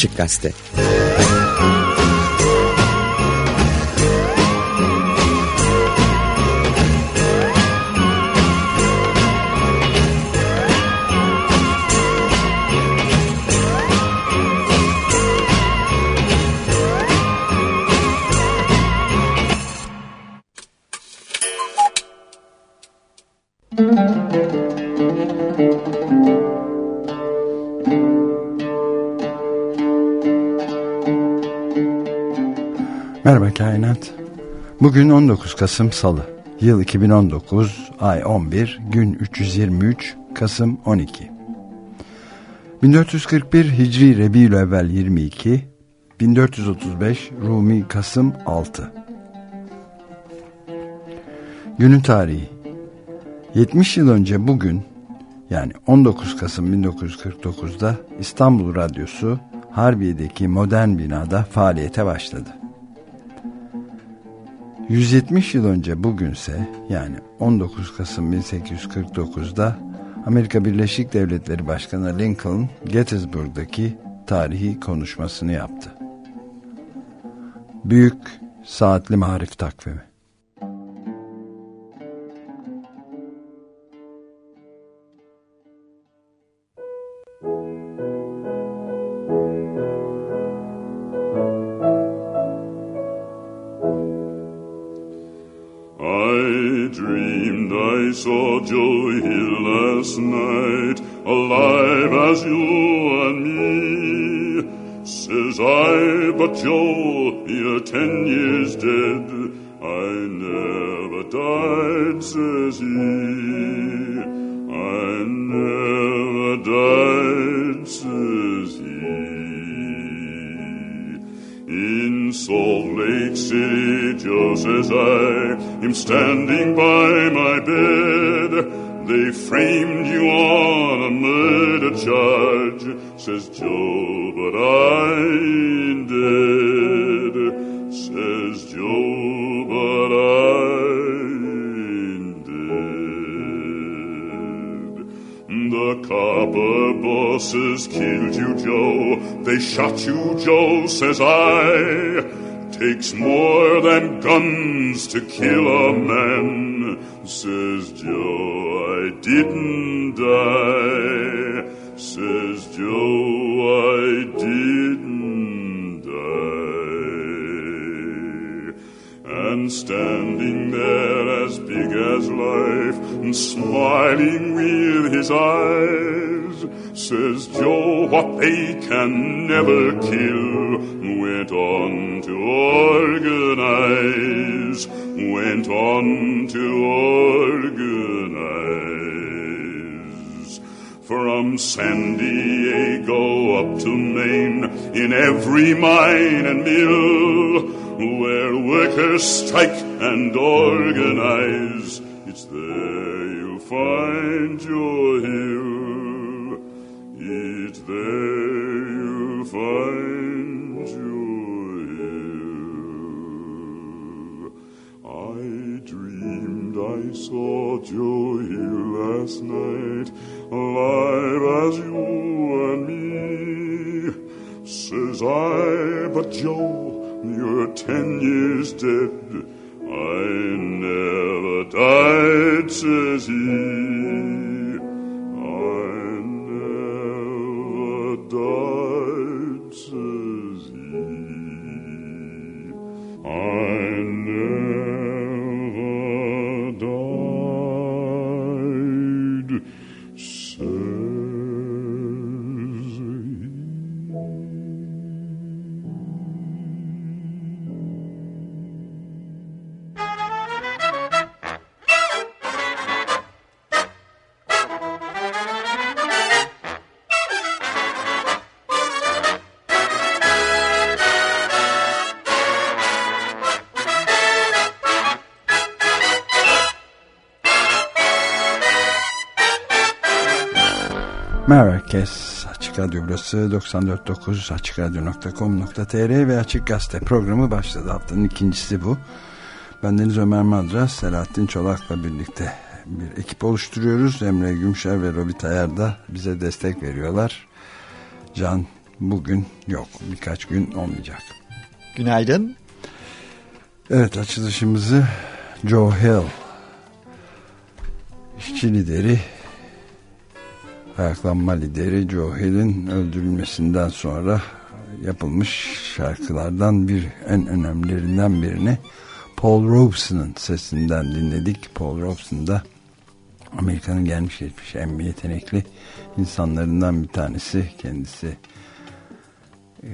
Açık Gazete Bugün 19 Kasım Salı. Yıl 2019, ay 11, gün 323, Kasım 12. 1441 Hicri Rebiülevvel 22, 1435 Rumi Kasım 6. Günün tarihi 70 yıl önce bugün yani 19 Kasım 1949'da İstanbul Radyosu Harbiye'deki modern binada faaliyete başladı. 170 yıl önce bugünse yani 19 Kasım 1849'da Amerika Birleşik Devletleri Başkanı Lincoln Gettysburg'daki tarihi konuşmasını yaptı. Büyük Saatli Marif Takvimi saw Joe here last night, alive as you and me. Says I, but Joe, you're ten years dead. I never died, says he. I never died, says he. In Salt Lake City, Joe says I, am standing by my bed. Framed you on a murder charge, says Joe, but I ain't dead, says Joe, but I ain't dead. The copper bosses killed you, Joe. They shot you, Joe, says I. Takes more than guns to kill a man, says Joe. Didn't die, says Joe. I didn't die. And standing there as big as life, and smiling with his eyes, says Joe, what they can never kill, went on to organize, went on to organize. From San Diego up to Maine, in every mine and mill, where workers strike and organize, it's there you'll find your hill. It's there you'll find I saw Joe here last night, alive as you and me. Says I, but Joe, you're ten years dead. I never died, says he. Herkes. Açık Radyo burası 94.9 açıkradyo.com.tr ve Açık Gazete programı başladı. Haftanın ikincisi bu. Ben Deniz Ömer Madra, Selahattin Çolak'la birlikte bir ekip oluşturuyoruz. Emre Gümşer ve Robi Tayar da bize destek veriyorlar. Can bugün yok. Birkaç gün olmayacak. Günaydın. Evet açılışımızı Joe Hill işçi lideri ayaklanma lideri Joe Hill'in öldürülmesinden sonra yapılmış şarkılardan bir en önemlilerinden birini Paul Robeson'ın sesinden dinledik. Paul Robeson da Amerika'nın gelmiş geçmiş en yetenekli insanlarından bir tanesi. Kendisi e,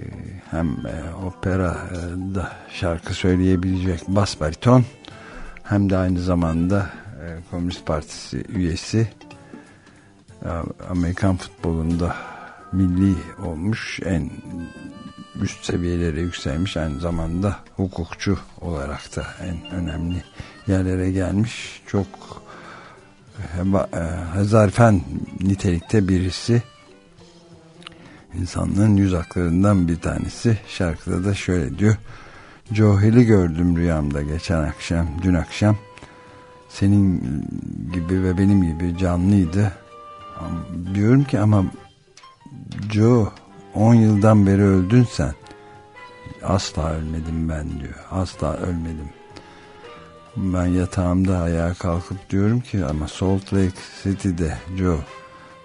hem e, operada şarkı söyleyebilecek bas bariton hem de aynı zamanda e, Komünist Partisi üyesi Amerikan futbolunda milli olmuş en üst seviyelere yükselmiş aynı zamanda hukukçu olarak da en önemli yerlere gelmiş. Çok hezarfen nitelikte birisi. İnsanlığın yüz haklarından bir tanesi. Şarkıda da şöyle diyor. Joe Hill'i gördüm rüyamda geçen akşam dün akşam. Senin gibi ve benim gibi canlıydı diyorum ki ama Joe 10 yıldan beri öldün sen. Asla ölmedim ben diyor. Asla ölmedim. Ben yatağımda ayağa kalkıp diyorum ki ama Salt Lake City'de Joe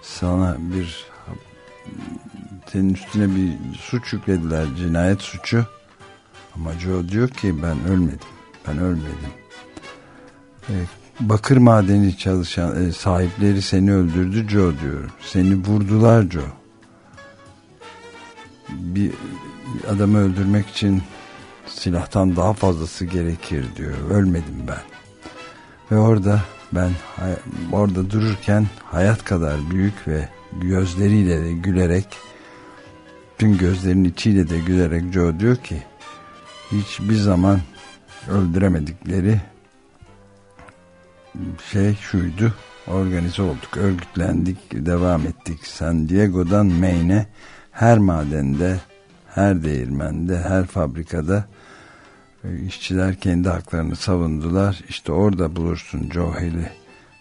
sana bir senin üstüne bir suç yüklediler cinayet suçu. Ama Joe diyor ki ben ölmedim. Ben ölmedim. E, bakır madeni çalışan e, sahipleri seni öldürdü Joe diyor seni vurdular Joe bir adamı öldürmek için silahtan daha fazlası gerekir diyor. Ölmedim ben. Ve orada ben orada dururken hayat kadar büyük ve gözleriyle de gülerek tüm gözlerinin içiyle de gülerek Joe diyor ki hiçbir zaman öldüremedikleri şey şuydu organize olduk örgütlendik devam ettik San Diego'dan Maine'e her madende her değirmende her fabrikada işçiler kendi haklarını savundular. İşte orada bulursun Joe Hill'i.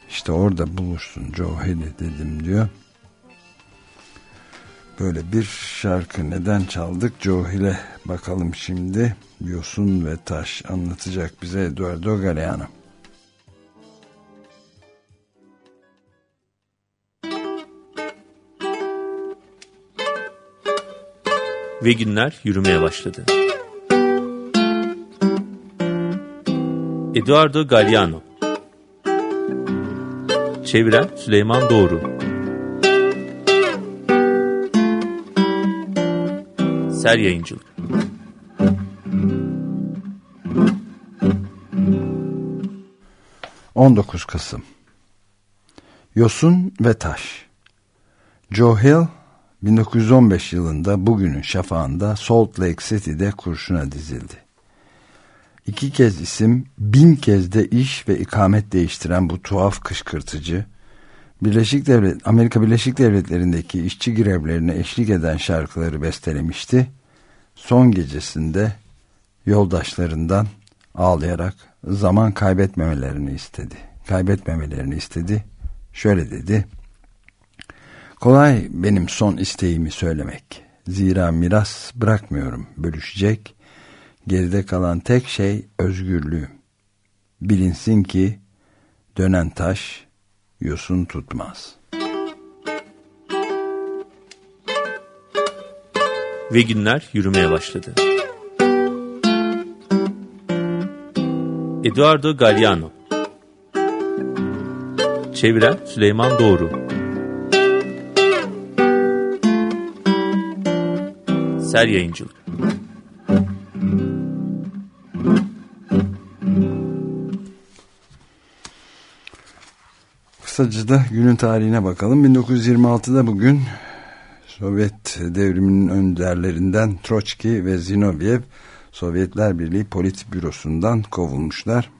İşte orada bulursun Joe Hill'i dedim diyor. Böyle bir şarkı neden çaldık Joe Hill'e bakalım şimdi. Yosun ve Taş anlatacak bize Eduardo Galeano. Ve günler yürümeye başladı. Eduardo Galliano. Çeviren Süleyman Doğru. Ser Yayıncılık. ...19 Kasım... ...Yosun ve Taş... ...Joe Hill... ...1915 yılında bugünün şafağında... ...Salt Lake City'de kurşuna dizildi iki kez isim, bin kez de iş ve ikamet değiştiren bu tuhaf kışkırtıcı, Birleşik Devlet, Amerika Birleşik Devletleri'ndeki işçi grevlerine eşlik eden şarkıları bestelemişti. Son gecesinde yoldaşlarından ağlayarak zaman kaybetmemelerini istedi. Kaybetmemelerini istedi. Şöyle dedi. Kolay benim son isteğimi söylemek. Zira miras bırakmıyorum bölüşecek Geride kalan tek şey özgürlüğüm. Bilinsin ki dönen taş yosun tutmaz. Ve günler yürümeye başladı. Eduardo Galliano Çeviren Süleyman Doğru Ser Yayıncılık Kısaca da günün tarihine bakalım. 1926'da bugün Sovyet devriminin önderlerinden Troçki ve Zinoviev Sovyetler Birliği Politbürosu'ndan kovulmuşlar.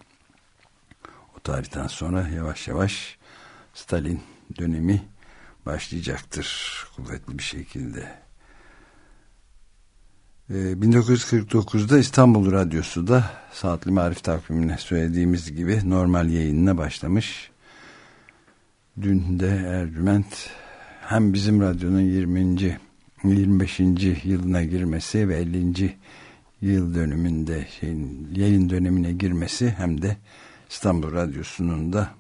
O tarihten sonra yavaş yavaş Stalin dönemi başlayacaktır kuvvetli bir şekilde. 1949'da ee, İstanbul Radyosu da saatli marif takvimine söylediğimiz gibi normal yayınına başlamış. Dün de Ercüment hem bizim radyonun 20. 25. yılına girmesi ve 50. yıl dönümünde şeyin, yayın dönemine girmesi hem de İstanbul Radyosu'nun da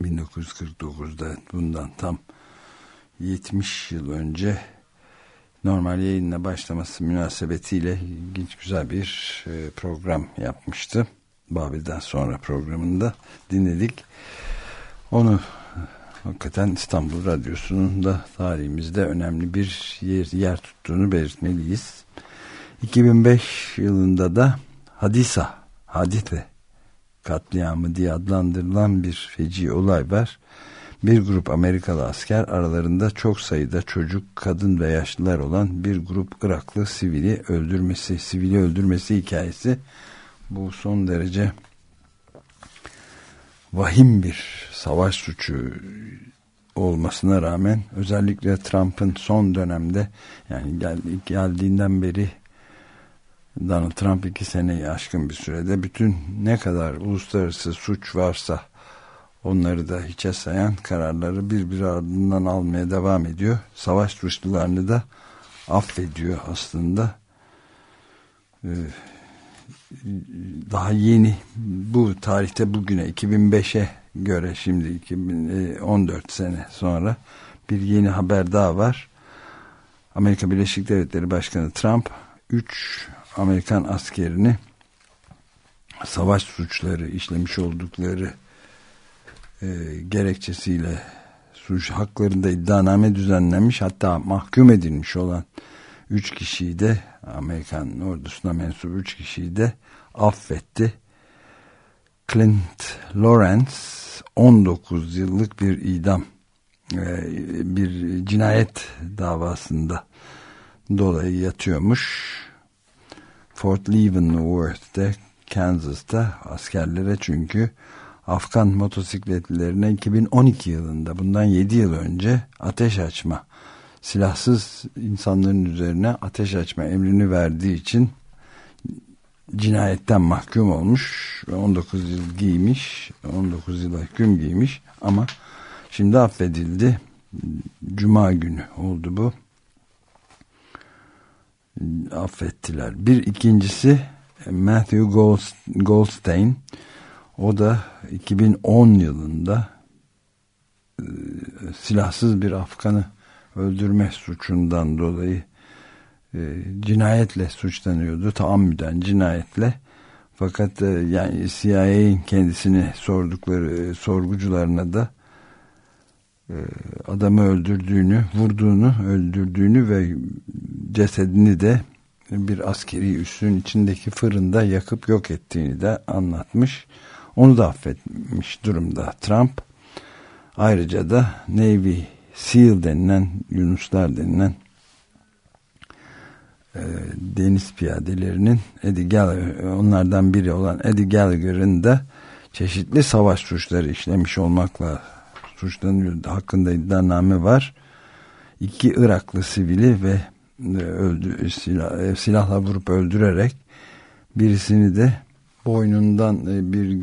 1949'da bundan tam 70 yıl önce normal yayınla başlaması münasebetiyle ilginç güzel bir e, program yapmıştı. Babil'den sonra programında dinledik. Onu hakikaten İstanbul Radyosu'nun da tarihimizde önemli bir yer, yer tuttuğunu belirtmeliyiz. 2005 yılında da Hadisa, Hadite katliamı diye adlandırılan bir feci olay var. Bir grup Amerikalı asker aralarında çok sayıda çocuk, kadın ve yaşlılar olan bir grup Iraklı sivili öldürmesi, sivili öldürmesi hikayesi bu son derece vahim bir savaş suçu olmasına rağmen özellikle Trump'ın son dönemde yani gel, geldiğinden beri Donald Trump iki seneyi aşkın bir sürede bütün ne kadar uluslararası suç varsa onları da hiçe sayan kararları birbiri ardından almaya devam ediyor. Savaş suçlularını da affediyor aslında. Ee, daha yeni bu tarihte bugüne 2005'e göre şimdi 2014 sene sonra bir yeni haber daha var. Amerika Birleşik Devletleri Başkanı Trump 3 Amerikan askerini savaş suçları işlemiş oldukları e, gerekçesiyle suç haklarında iddianame düzenlenmiş hatta mahkum edilmiş olan 3 kişiyi de Amerikan ordusuna mensup 3 kişiyi de affetti. Clint Lawrence 19 yıllık bir idam e, bir cinayet davasında dolayı yatıyormuş. Fort Leavenworth'te Kansas'ta askerlere çünkü Afgan motosikletlerine 2012 yılında bundan 7 yıl önce ateş açma silahsız insanların üzerine ateş açma emrini verdiği için cinayetten mahkum olmuş ve 19 yıl giymiş 19 yıl hüküm giymiş ama şimdi affedildi. Cuma günü oldu bu. Affettiler. Bir ikincisi Matthew Goldstein o da 2010 yılında e, silahsız bir Afgan'ı öldürme suçundan dolayı e, cinayetle suçlanıyordu. Taammüden cinayetle. Fakat e, yani CIA'in kendisini sordukları e, sorgucularına da e, adamı öldürdüğünü, vurduğunu, öldürdüğünü ve cesedini de bir askeri üssün içindeki fırında yakıp yok ettiğini de anlatmış. Onu da affetmiş durumda Trump. Ayrıca da Navy SEAL denilen Yunuslar denilen e, deniz piyadelerinin Eddie Gallagher, onlardan biri olan Eddie Gallagher'ın da çeşitli savaş suçları işlemiş olmakla suçlanıyor. Hakkında iddianame var. İki Iraklı sivili ve e, öldü, silah, e, silahla vurup öldürerek birisini de boynundan e, bir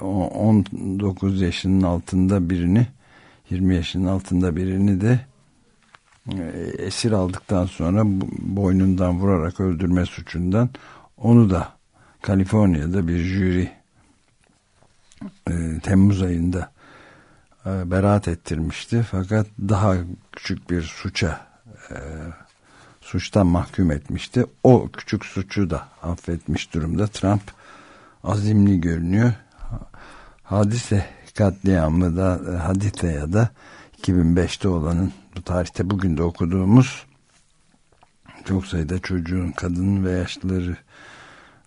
19 yaşının altında birini 20 yaşının altında birini de e, esir aldıktan sonra boynundan vurarak öldürme suçundan onu da Kaliforniya'da bir jüri e, Temmuz ayında beraat ettirmişti. Fakat daha küçük bir suça suçtan mahkum etmişti. O küçük suçu da affetmiş durumda. Trump azimli görünüyor. Hadise katliamı da e, Hadite ya da 2005'te olanın bu tarihte bugün de okuduğumuz çok sayıda çocuğun, kadın ve yaşlıları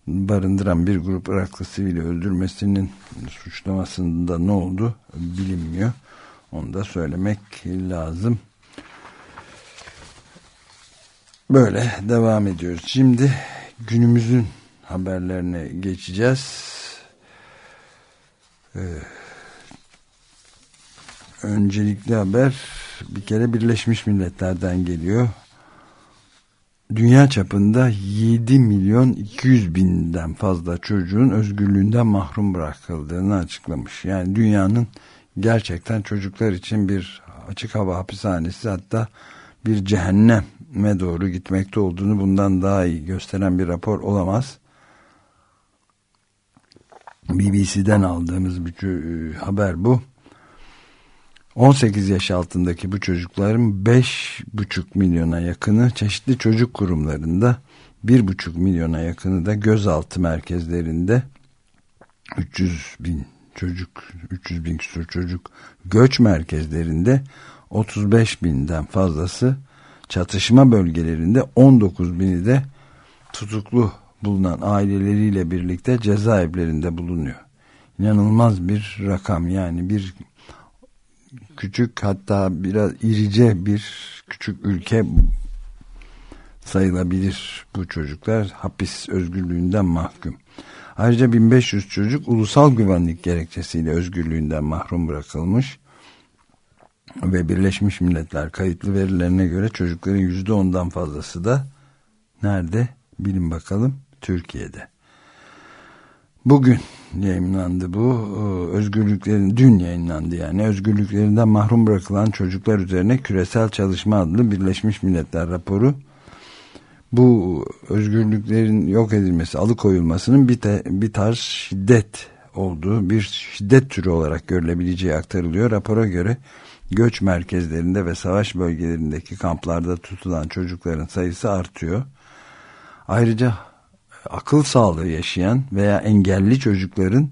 barındıran bir grup Iraklı sivili öldürmesinin suçlamasında ne oldu bilinmiyor. Onu da söylemek lazım. Böyle devam ediyoruz. Şimdi günümüzün haberlerine geçeceğiz. Ee, öncelikli haber bir kere Birleşmiş Milletler'den geliyor. Dünya çapında 7 milyon 200 binden fazla çocuğun özgürlüğünden mahrum bırakıldığını açıklamış. Yani dünyanın gerçekten çocuklar için bir açık hava hapishanesi hatta bir cehenneme doğru gitmekte olduğunu bundan daha iyi gösteren bir rapor olamaz. BBC'den aldığımız bir e, haber bu. 18 yaş altındaki bu çocukların 5,5 milyona yakını çeşitli çocuk kurumlarında 1,5 milyona yakını da gözaltı merkezlerinde 300 bin çocuk 300 bin küsur çocuk göç merkezlerinde 35 binden fazlası çatışma bölgelerinde 19 bini de tutuklu bulunan aileleriyle birlikte cezaevlerinde bulunuyor. İnanılmaz bir rakam yani bir küçük hatta biraz irice bir küçük ülke sayılabilir bu çocuklar hapis özgürlüğünden mahkum. Ayrıca 1500 çocuk ulusal güvenlik gerekçesiyle özgürlüğünden mahrum bırakılmış ve Birleşmiş Milletler kayıtlı verilerine göre çocukların %10'dan fazlası da nerede bilin bakalım Türkiye'de. Bugün yayınlandı bu. Ee, özgürlüklerin dün yayınlandı yani. Özgürlüklerinden mahrum bırakılan çocuklar üzerine küresel çalışma adlı Birleşmiş Milletler raporu. Bu özgürlüklerin yok edilmesi, alıkoyulmasının bir, te, bir tarz şiddet olduğu, bir şiddet türü olarak görülebileceği aktarılıyor. Rapora göre göç merkezlerinde ve savaş bölgelerindeki kamplarda tutulan çocukların sayısı artıyor. Ayrıca akıl sağlığı yaşayan veya engelli çocukların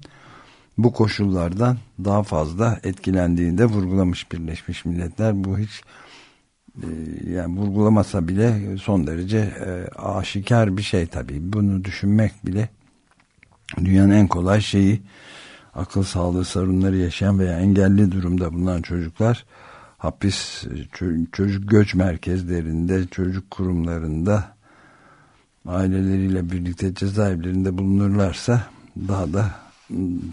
bu koşullardan daha fazla etkilendiğinde vurgulamış Birleşmiş Milletler. Bu hiç e, yani vurgulamasa bile son derece e, aşikar bir şey tabii. Bunu düşünmek bile dünyanın en kolay şeyi akıl sağlığı sorunları yaşayan veya engelli durumda bulunan çocuklar hapis çocuk göç merkezlerinde çocuk kurumlarında aileleriyle birlikte cezaevlerinde bulunurlarsa daha da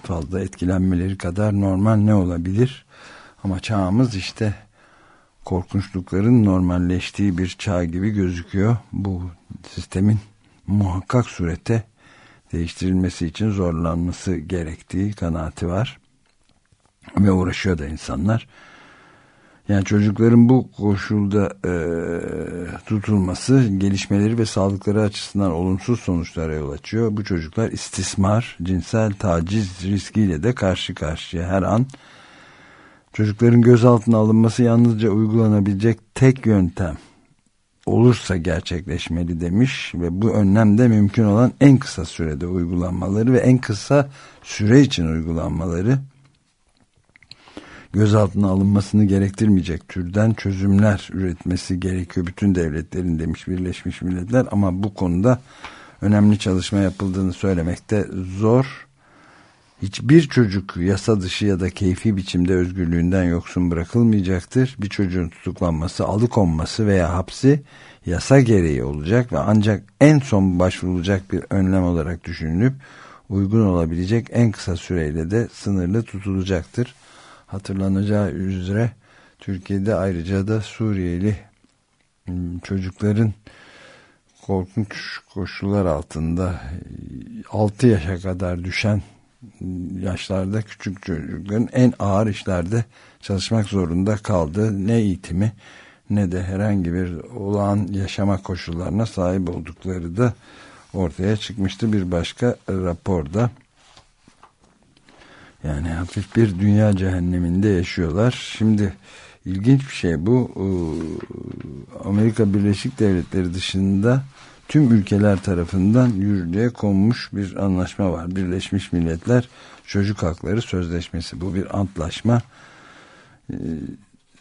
fazla etkilenmeleri kadar normal ne olabilir? Ama çağımız işte korkunçlukların normalleştiği bir çağ gibi gözüküyor. Bu sistemin muhakkak surette değiştirilmesi için zorlanması gerektiği kanaati var. Ve uğraşıyor da insanlar. Yani çocukların bu koşulda e, tutulması gelişmeleri ve sağlıkları açısından olumsuz sonuçlara yol açıyor. Bu çocuklar istismar, cinsel taciz riskiyle de karşı karşıya her an. Çocukların gözaltına alınması yalnızca uygulanabilecek tek yöntem olursa gerçekleşmeli demiş ve bu önlemde mümkün olan en kısa sürede uygulanmaları ve en kısa süre için uygulanmaları gözaltına alınmasını gerektirmeyecek türden çözümler üretmesi gerekiyor bütün devletlerin demiş Birleşmiş Milletler ama bu konuda önemli çalışma yapıldığını söylemekte zor. Hiçbir çocuk yasa dışı ya da keyfi biçimde özgürlüğünden yoksun bırakılmayacaktır. Bir çocuğun tutuklanması, alıkonması veya hapsi yasa gereği olacak ve ancak en son başvurulacak bir önlem olarak düşünülüp uygun olabilecek en kısa süreyle de sınırlı tutulacaktır hatırlanacağı üzere Türkiye'de ayrıca da Suriyeli hmm, çocukların korkunç koşullar altında 6 yaşa kadar düşen yaşlarda küçük çocukların en ağır işlerde çalışmak zorunda kaldığı ne eğitimi ne de herhangi bir olağan yaşama koşullarına sahip oldukları da ortaya çıkmıştı bir başka raporda. Yani hafif bir dünya cehenneminde yaşıyorlar. Şimdi ilginç bir şey bu. Amerika Birleşik Devletleri dışında tüm ülkeler tarafından yürürlüğe konmuş bir anlaşma var. Birleşmiş Milletler Çocuk Hakları Sözleşmesi. Bu bir antlaşma. Ee,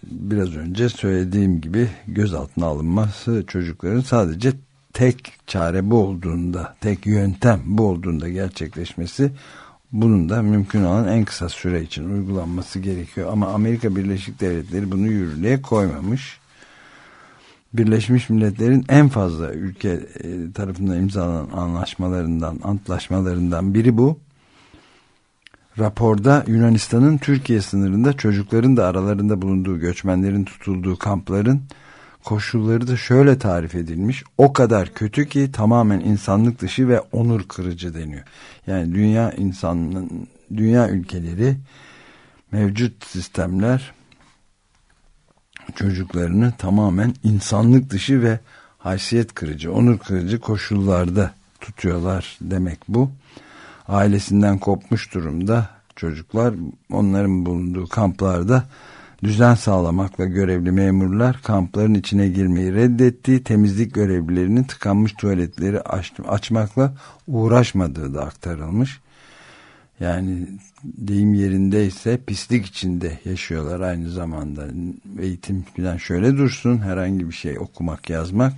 biraz önce söylediğim gibi gözaltına alınması çocukların sadece tek çare bu olduğunda, tek yöntem bu olduğunda gerçekleşmesi bunun da mümkün olan en kısa süre için uygulanması gerekiyor. Ama Amerika Birleşik Devletleri bunu yürürlüğe koymamış. Birleşmiş Milletler'in en fazla ülke e, tarafından imzalanan anlaşmalarından, antlaşmalarından biri bu. Raporda Yunanistan'ın Türkiye sınırında çocukların da aralarında bulunduğu göçmenlerin tutulduğu kampların koşulları da şöyle tarif edilmiş. O kadar kötü ki tamamen insanlık dışı ve onur kırıcı deniyor. Yani dünya insanın dünya ülkeleri mevcut sistemler çocuklarını tamamen insanlık dışı ve haysiyet kırıcı, onur kırıcı koşullarda tutuyorlar demek bu. Ailesinden kopmuş durumda çocuklar onların bulunduğu kamplarda düzen sağlamakla görevli memurlar kampların içine girmeyi reddetti. Temizlik görevlilerinin tıkanmış tuvaletleri aç, açmakla uğraşmadığı da aktarılmış. Yani deyim yerindeyse pislik içinde yaşıyorlar aynı zamanda. Eğitim falan şöyle dursun herhangi bir şey okumak yazmak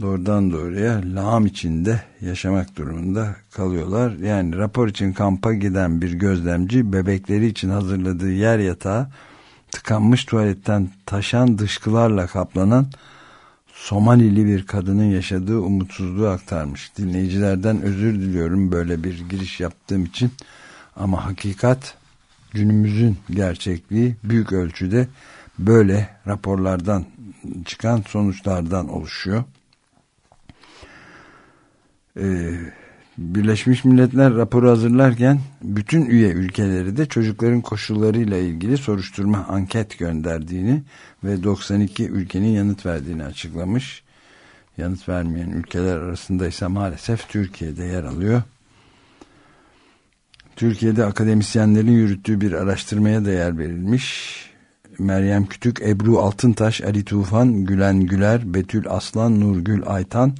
doğrudan doğruya lağım içinde yaşamak durumunda kalıyorlar. Yani rapor için kampa giden bir gözlemci bebekleri için hazırladığı yer yatağı tıkanmış tuvaletten taşan dışkılarla kaplanan Somalili bir kadının yaşadığı umutsuzluğu aktarmış. Dinleyicilerden özür diliyorum böyle bir giriş yaptığım için ama hakikat günümüzün gerçekliği büyük ölçüde böyle raporlardan çıkan sonuçlardan oluşuyor. Ee, Birleşmiş Milletler raporu hazırlarken bütün üye ülkeleri de çocukların koşullarıyla ilgili soruşturma anket gönderdiğini ve 92 ülkenin yanıt verdiğini açıklamış. Yanıt vermeyen ülkeler arasında ise maalesef Türkiye'de yer alıyor. Türkiye'de akademisyenlerin yürüttüğü bir araştırmaya değer verilmiş. Meryem Kütük, Ebru Altıntaş, Ali Tufan, Gülen Güler, Betül Aslan, Nurgül Aytan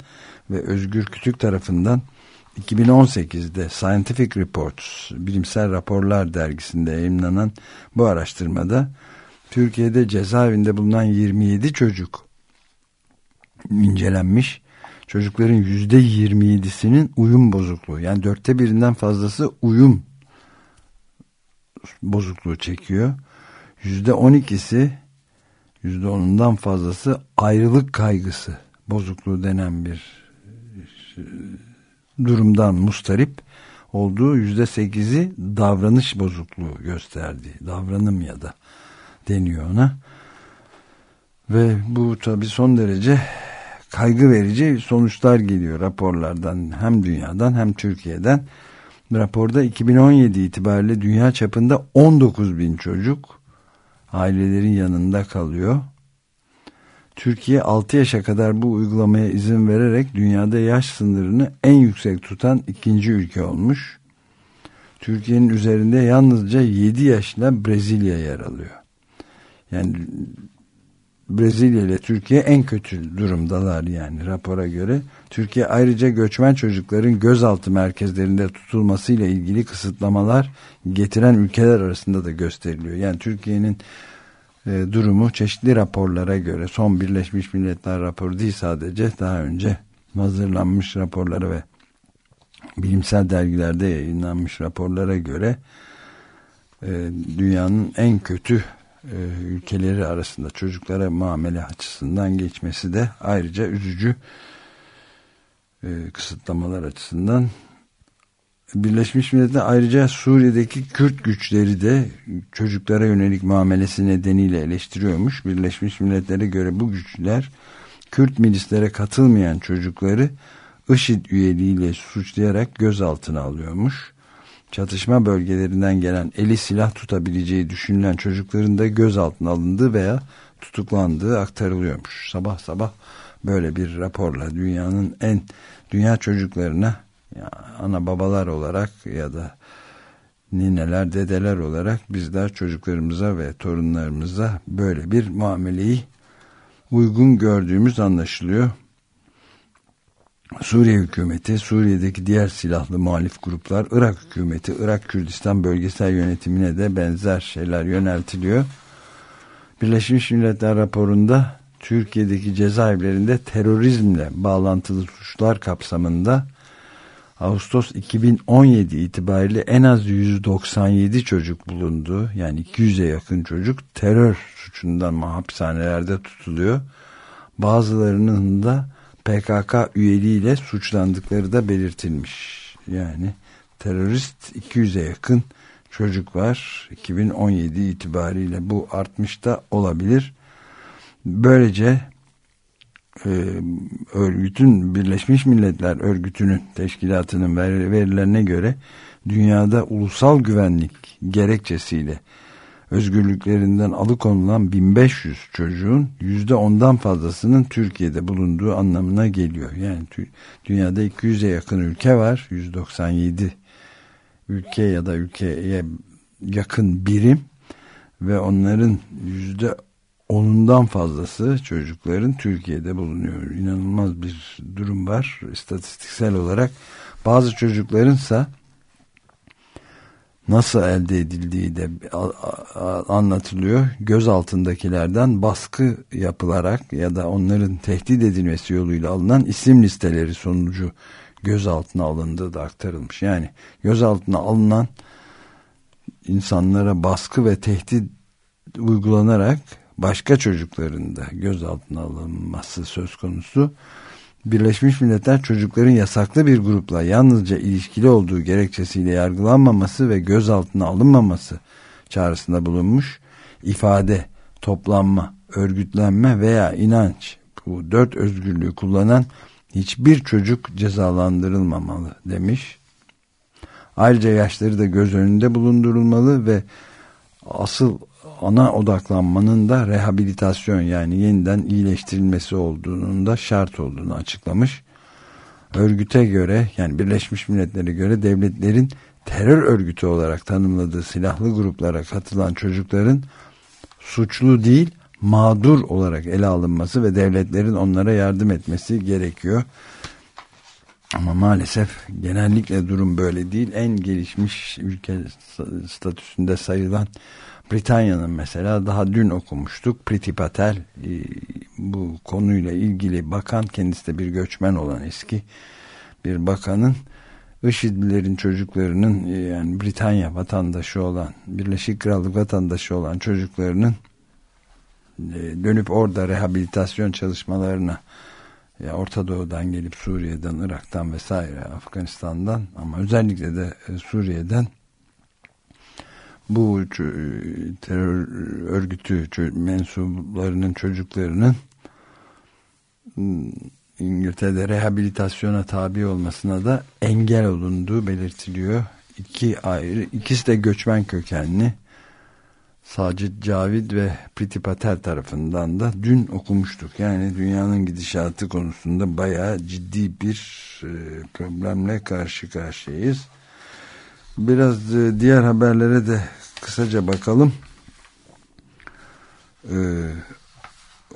ve Özgür Kütük tarafından 2018'de Scientific Reports bilimsel raporlar dergisinde yayınlanan bu araştırmada Türkiye'de cezaevinde bulunan 27 çocuk incelenmiş. Çocukların %27'sinin uyum bozukluğu yani dörtte birinden fazlası uyum bozukluğu çekiyor. %12'si %10'undan fazlası ayrılık kaygısı bozukluğu denen bir durumdan mustarip olduğu yüzde sekizi davranış bozukluğu gösterdi. Davranım ya da deniyor ona. Ve bu tabi son derece kaygı verici sonuçlar geliyor raporlardan hem dünyadan hem Türkiye'den. Raporda 2017 itibariyle dünya çapında 19 bin çocuk ailelerin yanında kalıyor Türkiye 6 yaşa kadar bu uygulamaya izin vererek dünyada yaş sınırını en yüksek tutan ikinci ülke olmuş. Türkiye'nin üzerinde yalnızca 7 yaşla Brezilya yer alıyor. Yani Brezilya ile Türkiye en kötü durumdalar yani rapora göre. Türkiye ayrıca göçmen çocukların gözaltı merkezlerinde tutulmasıyla ilgili kısıtlamalar getiren ülkeler arasında da gösteriliyor. Yani Türkiye'nin e, durumu çeşitli raporlara göre son Birleşmiş Milletler raporu değil sadece daha önce hazırlanmış raporları ve bilimsel dergilerde yayınlanmış raporlara göre e, dünyanın en kötü e, ülkeleri arasında çocuklara muamele açısından geçmesi de ayrıca üzücü e, kısıtlamalar açısından Birleşmiş Milletler ayrıca Suriye'deki Kürt güçleri de çocuklara yönelik muamelesi nedeniyle eleştiriyormuş. Birleşmiş Milletler'e göre bu güçler Kürt milislere katılmayan çocukları IŞİD üyeliğiyle suçlayarak gözaltına alıyormuş. Çatışma bölgelerinden gelen eli silah tutabileceği düşünülen çocukların da gözaltına alındığı veya tutuklandığı aktarılıyormuş. Sabah sabah böyle bir raporla dünyanın en dünya çocuklarına ana babalar olarak ya da nineler, dedeler olarak bizler çocuklarımıza ve torunlarımıza böyle bir muameleyi uygun gördüğümüz anlaşılıyor. Suriye hükümeti, Suriye'deki diğer silahlı muhalif gruplar, Irak hükümeti, Irak Kürdistan bölgesel yönetimine de benzer şeyler yöneltiliyor. Birleşmiş Milletler raporunda Türkiye'deki cezaevlerinde terörizmle bağlantılı suçlar kapsamında Ağustos 2017 itibariyle en az 197 çocuk bulundu. Yani 200'e yakın çocuk terör suçundan hapishanelerde tutuluyor. Bazılarının da PKK üyeliğiyle suçlandıkları da belirtilmiş. Yani terörist 200'e yakın çocuk var. 2017 itibariyle bu artmış da olabilir. Böylece e, örgütün Birleşmiş Milletler örgütünün teşkilatının verilerine göre dünyada ulusal güvenlik gerekçesiyle özgürlüklerinden alıkonulan 1500 çocuğun %10'dan fazlasının Türkiye'de bulunduğu anlamına geliyor. Yani dünyada 200'e yakın ülke var. 197 ülke ya da ülkeye yakın birim ve onların yüzde onundan fazlası çocukların Türkiye'de bulunuyor. İnanılmaz bir durum var istatistiksel olarak. Bazı çocuklarınsa nasıl elde edildiği de anlatılıyor. Göz altındakilerden baskı yapılarak ya da onların tehdit edilmesi yoluyla alınan isim listeleri sonucu gözaltına alındığı da aktarılmış. Yani gözaltına alınan insanlara baskı ve tehdit uygulanarak başka çocukların da gözaltına alınması söz konusu. Birleşmiş Milletler çocukların yasaklı bir grupla yalnızca ilişkili olduğu gerekçesiyle yargılanmaması ve gözaltına alınmaması çağrısında bulunmuş. ifade, toplanma, örgütlenme veya inanç bu dört özgürlüğü kullanan hiçbir çocuk cezalandırılmamalı demiş. Ayrıca yaşları da göz önünde bulundurulmalı ve asıl ana odaklanmanın da rehabilitasyon yani yeniden iyileştirilmesi olduğunun da şart olduğunu açıklamış. Örgüte göre yani Birleşmiş Milletler'e göre devletlerin terör örgütü olarak tanımladığı silahlı gruplara katılan çocukların suçlu değil mağdur olarak ele alınması ve devletlerin onlara yardım etmesi gerekiyor. Ama maalesef genellikle durum böyle değil. En gelişmiş ülke statüsünde sayılan Britanya'nın mesela daha dün okumuştuk. Priti Patel e, bu konuyla ilgili bakan kendisi de bir göçmen olan eski bir bakanın IŞİD'lilerin çocuklarının e, yani Britanya vatandaşı olan Birleşik Krallık vatandaşı olan çocuklarının e, dönüp orada rehabilitasyon çalışmalarına ya Orta Doğu'dan gelip Suriye'den, Irak'tan vesaire Afganistan'dan ama özellikle de Suriye'den bu terör örgütü mensuplarının çocuklarının ıı, İngiltere'de rehabilitasyona tabi olmasına da engel olunduğu belirtiliyor. İki ayrı, ikisi de göçmen kökenli. Sacit Cavid ve Priti Patel tarafından da dün okumuştuk. Yani dünyanın gidişatı konusunda bayağı ciddi bir e, problemle karşı karşıyayız. Biraz e, diğer haberlere de kısaca bakalım. Ee,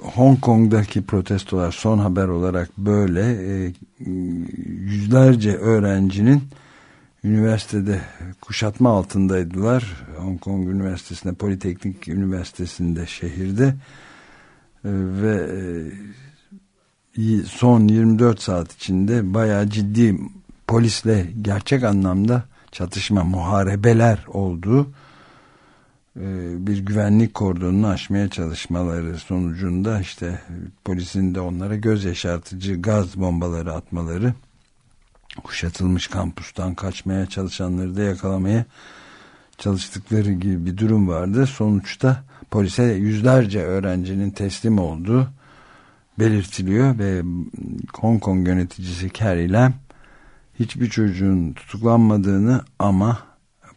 Hong Kong'daki protestolar son haber olarak böyle e, yüzlerce öğrencinin üniversitede kuşatma altındaydılar. Hong Kong Üniversitesi'nde, Politeknik Üniversitesi'nde şehirde e, ve e, son 24 saat içinde bayağı ciddi polisle gerçek anlamda çatışma, muharebeler olduğu e, bir güvenlik kordonunu aşmaya çalışmaları sonucunda işte polisin de onlara göz yaşartıcı gaz bombaları atmaları kuşatılmış kampustan kaçmaya çalışanları da yakalamaya çalıştıkları gibi bir durum vardı. Sonuçta polise yüzlerce öğrencinin teslim olduğu belirtiliyor ve Hong Kong yöneticisi Carrie Lam hiçbir çocuğun tutuklanmadığını ama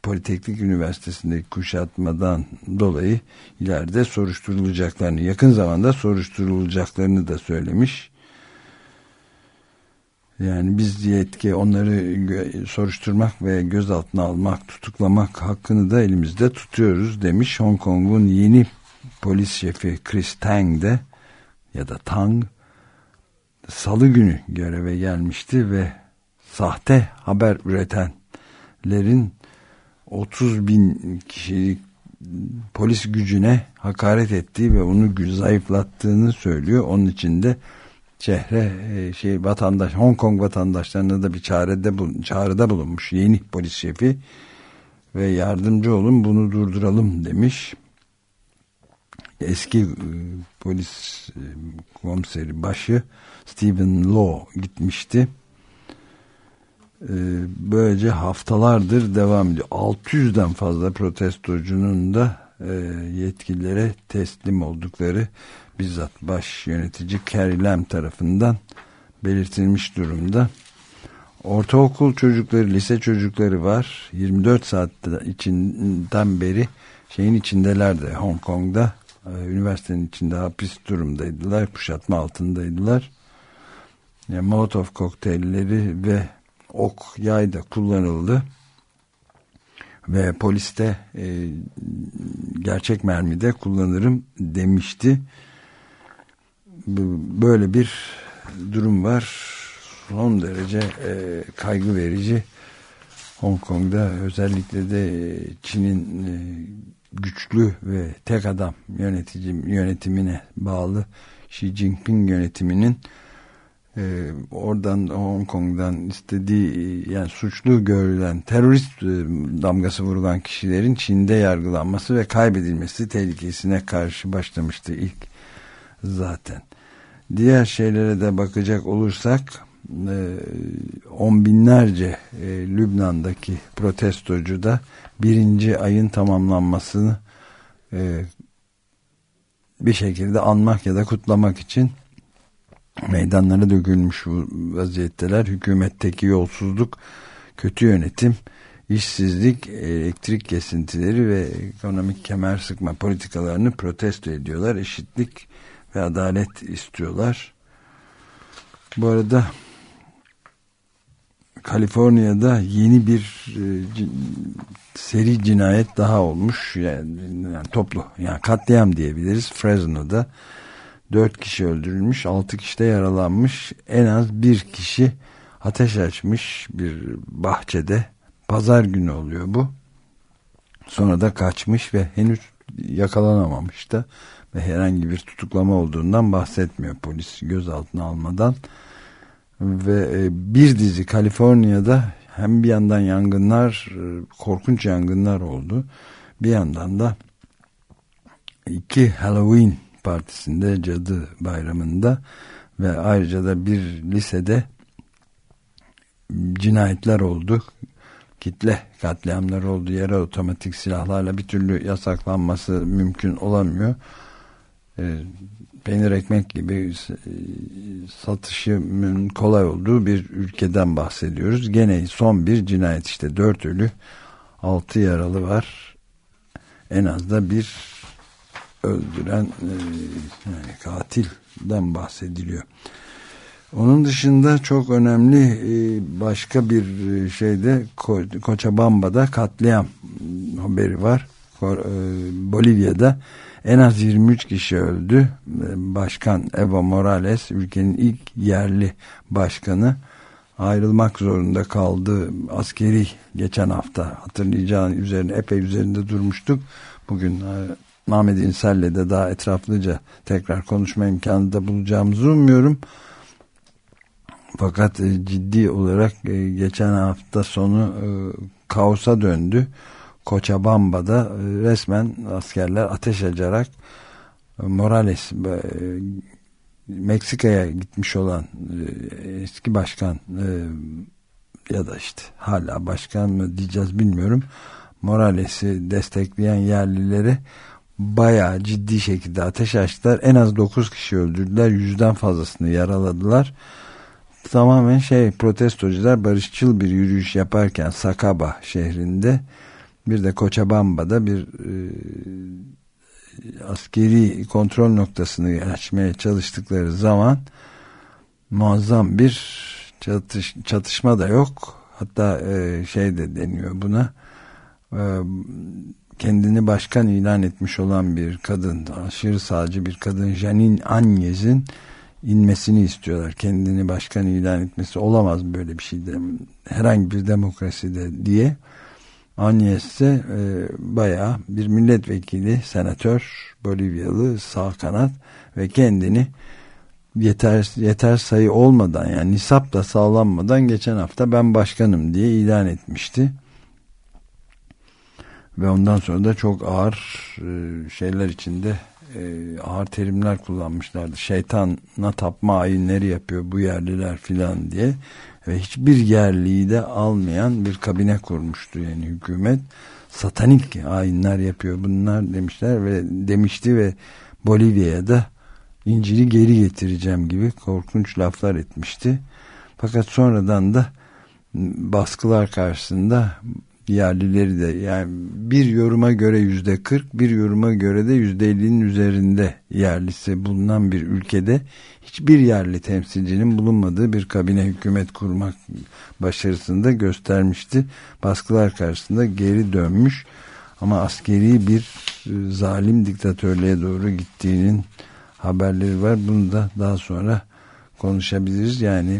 Politeknik Üniversitesi'ndeki kuşatmadan dolayı ileride soruşturulacaklarını, yakın zamanda soruşturulacaklarını da söylemiş. Yani biz yetki onları soruşturmak ve gözaltına almak, tutuklamak hakkını da elimizde tutuyoruz demiş. Hong Kong'un yeni polis şefi Chris Tang de ya da Tang salı günü göreve gelmişti ve sahte haber üretenlerin 30 bin kişilik polis gücüne hakaret ettiği ve onu zayıflattığını söylüyor. Onun için de şehre e, şey vatandaş Hong Kong vatandaşlarına da bir çarede çağrıda bulunmuş yeni polis şefi ve yardımcı olun bunu durduralım demiş. Eski e, polis e, komiseri başı Stephen Law gitmişti böylece haftalardır devam ediyor. 600'den fazla protestocunun da e, yetkililere teslim oldukları bizzat baş yönetici Lam tarafından belirtilmiş durumda. Ortaokul çocukları, lise çocukları var. 24 saat içinden beri şeyin içindelerdi Hong Kong'da e, üniversitenin içinde hapis durumdaydılar kuşatma altındaydılar yani Molotov kokteylleri ve ok yay da kullanıldı. Ve poliste e, gerçek mermi de kullanırım demişti. Böyle bir durum var. Son derece e, kaygı verici. Hong Kong'da özellikle de e, Çin'in e, güçlü ve tek adam yönetici yönetimine bağlı Xi Jinping yönetiminin oradan Hong Kong'dan istediği yani suçlu görülen terörist e, damgası vurulan kişilerin Çin'de yargılanması ve kaybedilmesi tehlikesine karşı başlamıştı ilk zaten. Diğer şeylere de bakacak olursak e, on binlerce e, Lübnan'daki protestocu da birinci ayın tamamlanmasını e, bir şekilde anmak ya da kutlamak için meydanlara dökülmüş vaziyetteler. Hükümetteki yolsuzluk, kötü yönetim, işsizlik, elektrik kesintileri ve ekonomik kemer sıkma politikalarını protesto ediyorlar. Eşitlik ve adalet istiyorlar. Bu arada Kaliforniya'da yeni bir e, seri cinayet daha olmuş. Yani, yani toplu yani katliam diyebiliriz. Fresno'da dört kişi öldürülmüş, altı kişi de yaralanmış. En az bir kişi ateş açmış bir bahçede. Pazar günü oluyor bu. Sonra da kaçmış ve henüz yakalanamamış da ve herhangi bir tutuklama olduğundan bahsetmiyor polis gözaltına almadan ve e, bir dizi Kaliforniya'da hem bir yandan yangınlar e, korkunç yangınlar oldu bir yandan da iki Halloween partisinde cadı bayramında ve ayrıca da bir lisede cinayetler oldu kitle katliamlar oldu yere otomatik silahlarla bir türlü yasaklanması mümkün olamıyor e, peynir ekmek gibi e, satışının kolay olduğu bir ülkeden bahsediyoruz. Gene son bir cinayet işte dört ölü altı yaralı var. En az da bir öldüren e, katilden bahsediliyor. Onun dışında çok önemli e, başka bir şeyde Ko Koçabamba'da katliam haberi var. Bolivya'da en az 23 kişi öldü. Başkan Evo Morales ülkenin ilk yerli başkanı ayrılmak zorunda kaldı. Askeri geçen hafta hatırlayacağın üzerine epey üzerinde durmuştuk. Bugün e, Ahmet İnsel'le de daha etraflıca tekrar konuşma imkanı da bulacağımızı umuyorum. Fakat e, ciddi olarak e, geçen hafta sonu kaosa döndü. Koçabamba'da e, resmen askerler ateş açarak e, Morales e, Meksika'ya gitmiş olan eski başkan ya da işte hala başkan mı diyeceğiz bilmiyorum Morales'i destekleyen yerlileri bayağı ciddi şekilde ateş açtılar. En az 9 kişi öldürdüler. Yüzden fazlasını yaraladılar. Tamamen şey protestocular barışçıl bir yürüyüş yaparken Sakaba şehrinde bir de Koçabamba'da bir e, askeri kontrol noktasını açmaya çalıştıkları zaman muazzam bir çatış, çatışma da yok. Hatta e, şey de deniyor buna e, kendini başkan ilan etmiş olan bir kadın aşırı sağcı bir kadın Janine Agnes'in inmesini istiyorlar. Kendini başkan ilan etmesi olamaz böyle bir şeyde herhangi bir demokraside diye Agnes ise e, bayağı bir milletvekili, senatör, Bolivyalı sağ kanat ve kendini yeter, yeter sayı olmadan yani nisap da sağlanmadan geçen hafta ben başkanım diye ilan etmişti. Ve ondan sonra da çok ağır e, şeyler içinde e, ağır terimler kullanmışlardı. Şeytana tapma ayinleri yapıyor bu yerliler filan diye ve hiçbir yerliyi de almayan bir kabine kurmuştu yani hükümet satanik ayinler yapıyor bunlar demişler ve demişti ve Bolivya'ya da İncil'i geri getireceğim gibi korkunç laflar etmişti. Fakat sonradan da baskılar karşısında yerlileri de yani bir yoruma göre yüzde 40 bir yoruma göre de yüzde 50'nin üzerinde yerlisi bulunan bir ülkede hiçbir yerli temsilcinin bulunmadığı bir kabine hükümet kurmak başarısını da göstermişti. Baskılar karşısında geri dönmüş ama askeri bir e, zalim diktatörlüğe doğru gittiğinin haberleri var. Bunu da daha sonra konuşabiliriz. Yani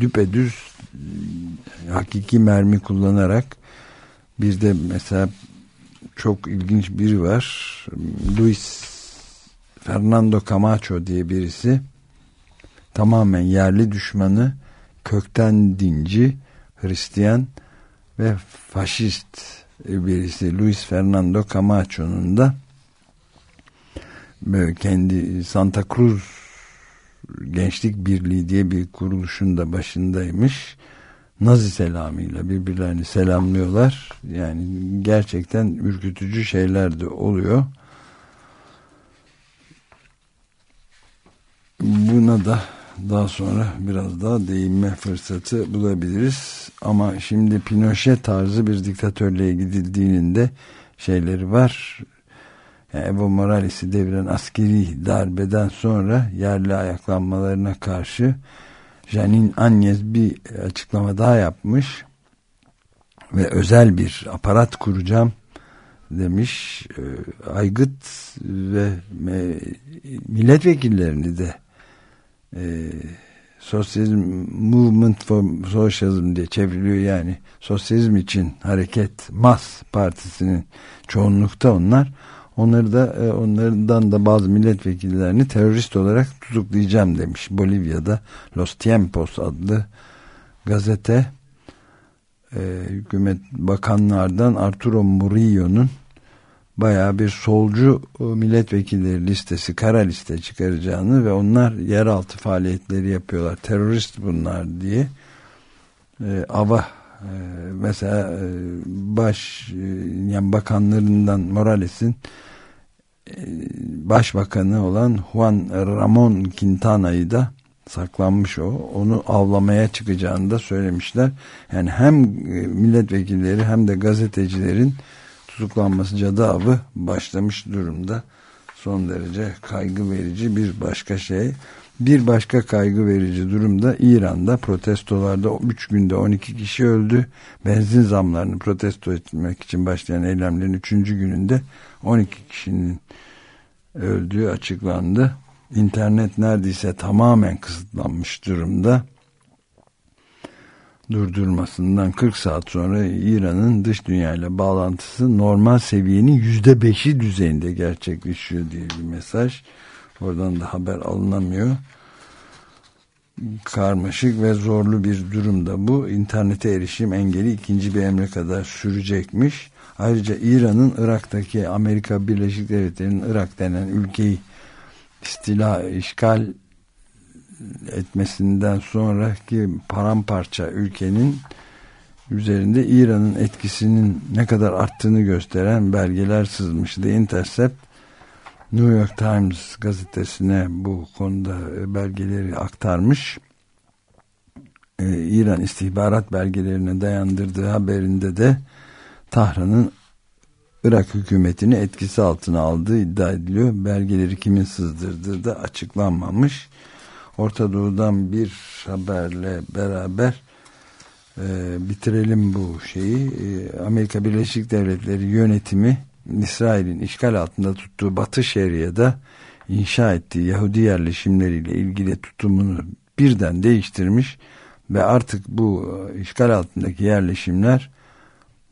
düpedüz e, hakiki mermi kullanarak bir de mesela çok ilginç biri var. Luis Fernando Camacho diye birisi tamamen yerli düşmanı kökten dinci Hristiyan ve faşist birisi Luis Fernando Camacho'nun da böyle kendi Santa Cruz Gençlik Birliği diye bir kuruluşun da başındaymış. Nazi selamıyla birbirlerini selamlıyorlar. Yani gerçekten ürkütücü şeyler de oluyor. Buna da daha sonra biraz daha değinme fırsatı bulabiliriz. Ama şimdi Pinochet tarzı bir diktatörlüğe gidildiğinin de şeyleri var. Yani Evo Morales'i deviren askeri darbeden sonra yerli ayaklanmalarına karşı Janine Agnes bir açıklama daha yapmış ve özel bir aparat kuracağım demiş. Ee, aygıt ve milletvekillerini de e, Sosyalizm Movement for Socialism diye çevriliyor yani sosyalizm için hareket MAS partisinin çoğunlukta onlar onları da e, onlardan da bazı milletvekillerini terörist olarak tutuklayacağım demiş. Bolivya'da Los Tiempos adlı gazete e, hükümet bakanlardan Arturo Murillo'nun baya bir solcu e, milletvekilleri listesi kara liste çıkaracağını ve onlar yeraltı faaliyetleri yapıyorlar. Terörist bunlar diye e, ava e, mesela e, baş e, yani bakanlarından Morales'in başbakanı olan Juan Ramon Quintana'yı da saklanmış o. Onu avlamaya çıkacağını da söylemişler. Yani hem e, milletvekilleri hem de gazetecilerin tutuklanması cadı avı başlamış durumda. Son derece kaygı verici bir başka şey. Bir başka kaygı verici durumda İran'da protestolarda 3 günde 12 kişi öldü. Benzin zamlarını protesto etmek için başlayan eylemlerin 3. gününde 12 kişinin öldüğü açıklandı. İnternet neredeyse tamamen kısıtlanmış durumda durdurmasından 40 saat sonra İran'ın dış dünyayla bağlantısı normal seviyenin yüzde beşi düzeyinde gerçekleşiyor diye bir mesaj. Oradan da haber alınamıyor. Karmaşık ve zorlu bir durumda bu. İnternete erişim engeli ikinci bir emre kadar sürecekmiş. Ayrıca İran'ın Irak'taki Amerika Birleşik Devletleri'nin Irak denen ülkeyi istila, işgal etmesinden sonraki paramparça ülkenin üzerinde İran'ın etkisinin ne kadar arttığını gösteren belgeler sızmıştı. Intercept New York Times gazetesine bu konuda belgeleri aktarmış. Ee, İran istihbarat belgelerine dayandırdığı haberinde de Tahran'ın Irak hükümetini etkisi altına aldığı iddia ediliyor. Belgeleri kimin sızdırdığı da açıklanmamış. Orta Doğu'dan bir haberle beraber e, bitirelim bu şeyi. E, Amerika Birleşik Devletleri yönetimi İsrail'in işgal altında tuttuğu Batı Şeria'da inşa ettiği Yahudi yerleşimleriyle ilgili tutumunu birden değiştirmiş ve artık bu e, işgal altındaki yerleşimler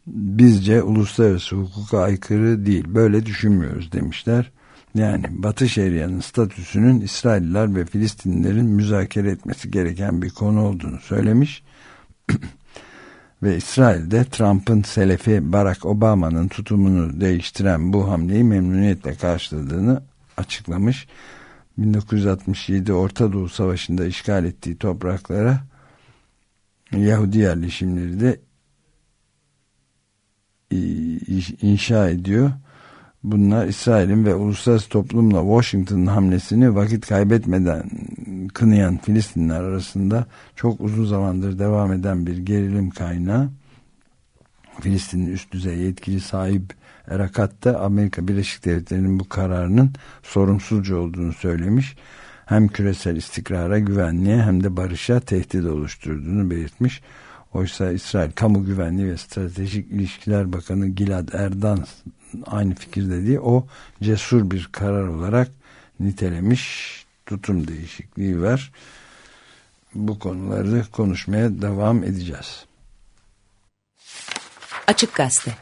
bizce uluslararası hukuka aykırı değil. Böyle düşünmüyoruz demişler. Yani Batı Şeria'nın statüsünün İsrailler ve Filistinlilerin müzakere etmesi gereken bir konu olduğunu söylemiş. ve İsrail'de Trump'ın selefi Barack Obama'nın tutumunu değiştiren bu hamleyi memnuniyetle karşıladığını açıklamış. 1967 Orta Doğu Savaşı'nda işgal ettiği topraklara Yahudi yerleşimleri de inşa ediyor Bunlar İsrail'in ve uluslararası toplumla Washington'ın hamlesini vakit kaybetmeden kınayan Filistinler arasında çok uzun zamandır devam eden bir gerilim kaynağı. Filistin'in üst düzey yetkili sahip Erakat da Amerika Birleşik Devletleri'nin bu kararının sorumsuzca olduğunu söylemiş. Hem küresel istikrara, güvenliğe hem de barışa tehdit oluşturduğunu belirtmiş. Oysa İsrail Kamu Güvenliği ve Stratejik İlişkiler Bakanı Gilad Erdan aynı fikirde değil. O cesur bir karar olarak nitelemiş tutum değişikliği var. Bu konuları konuşmaya devam edeceğiz. Açık Gazete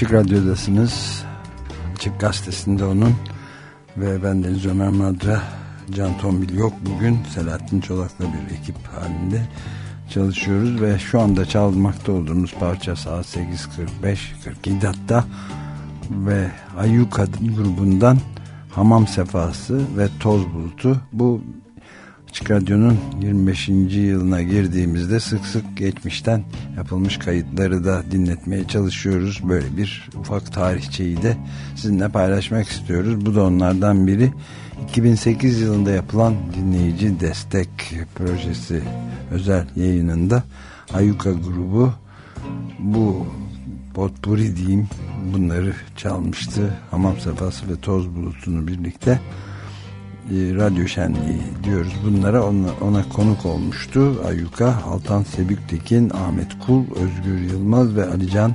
Açık Radyo'dasınız. Açık Gazetesi'nde onun ve ben Deniz Ömer Madra, Can Tombil yok bugün. Selahattin Çolak'la bir ekip halinde çalışıyoruz ve şu anda çalmakta olduğumuz parça saat 8.45-47 hatta ve Ayuka grubundan Hamam Sefası ve Toz Bulutu bu Açık Radyo'nun 25. yılına girdiğimizde sık sık geçmişten yapılmış kayıtları da dinletmeye çalışıyoruz. Böyle bir ufak tarihçeyi de sizinle paylaşmak istiyoruz. Bu da onlardan biri. 2008 yılında yapılan dinleyici destek projesi özel yayınında Ayuka grubu bu potpuri diyeyim bunları çalmıştı. Hamam sefası ve toz bulutunu birlikte radyo şenliği diyoruz. Bunlara ona, ona konuk olmuştu Ayuka, Altan Sebüktekin, Ahmet Kul, Özgür Yılmaz ve Alican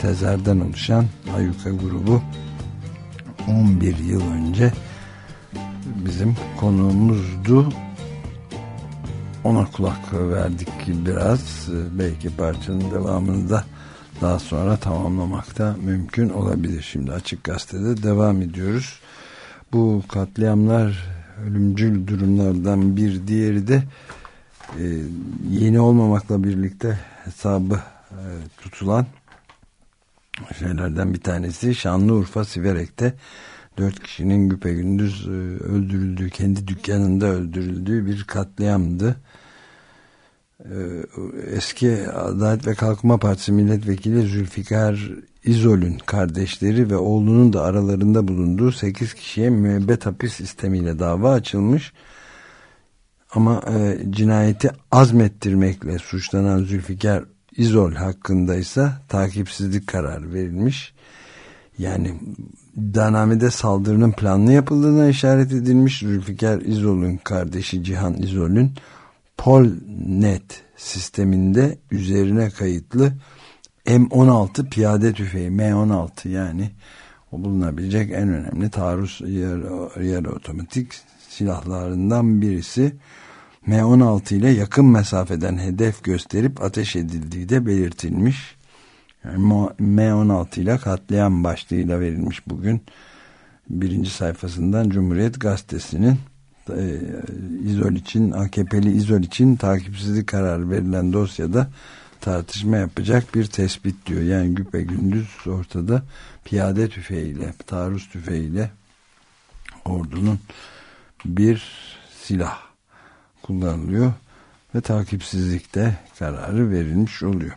Tezer'den oluşan Ayuka grubu. 11 yıl önce bizim konuğumuzdu. Ona kulak verdik biraz. Belki parçanın devamını da daha sonra tamamlamakta mümkün olabilir. Şimdi Açık Gazete'de devam ediyoruz bu katliamlar ölümcül durumlardan bir diğeri de e, yeni olmamakla birlikte hesabı e, tutulan şeylerden bir tanesi Şanlıurfa Siverek'te dört kişinin güpegündüz e, öldürüldüğü kendi dükkanında öldürüldüğü bir katliamdı eski Adalet ve Kalkınma Partisi milletvekili Zülfikar İzol'ün kardeşleri ve oğlunun da aralarında bulunduğu 8 kişiye müebbet hapis sistemiyle dava açılmış. Ama e, cinayeti azmettirmekle suçlanan Zülfikar İzol hakkında ise takipsizlik kararı verilmiş. Yani iddianamede saldırının planlı yapıldığına işaret edilmiş. Zülfikar İzol'ün kardeşi Cihan İzol'ün Polnet sisteminde üzerine kayıtlı M16 piyade tüfeği M16 yani o bulunabilecek en önemli taarruz yarı, yarı otomatik silahlarından birisi M16 ile yakın mesafeden hedef gösterip ateş edildiği de belirtilmiş. Yani M16 ile katliam başlığıyla verilmiş bugün birinci sayfasından Cumhuriyet Gazetesi'nin İzol için AKP'li İzol için takipsizlik kararı verilen dosyada tartışma yapacak bir tespit diyor. Yani güpe gündüz ortada piyade tüfeğiyle, taarruz tüfeğiyle ordunun bir silah kullanılıyor ve takipsizlikte kararı verilmiş oluyor.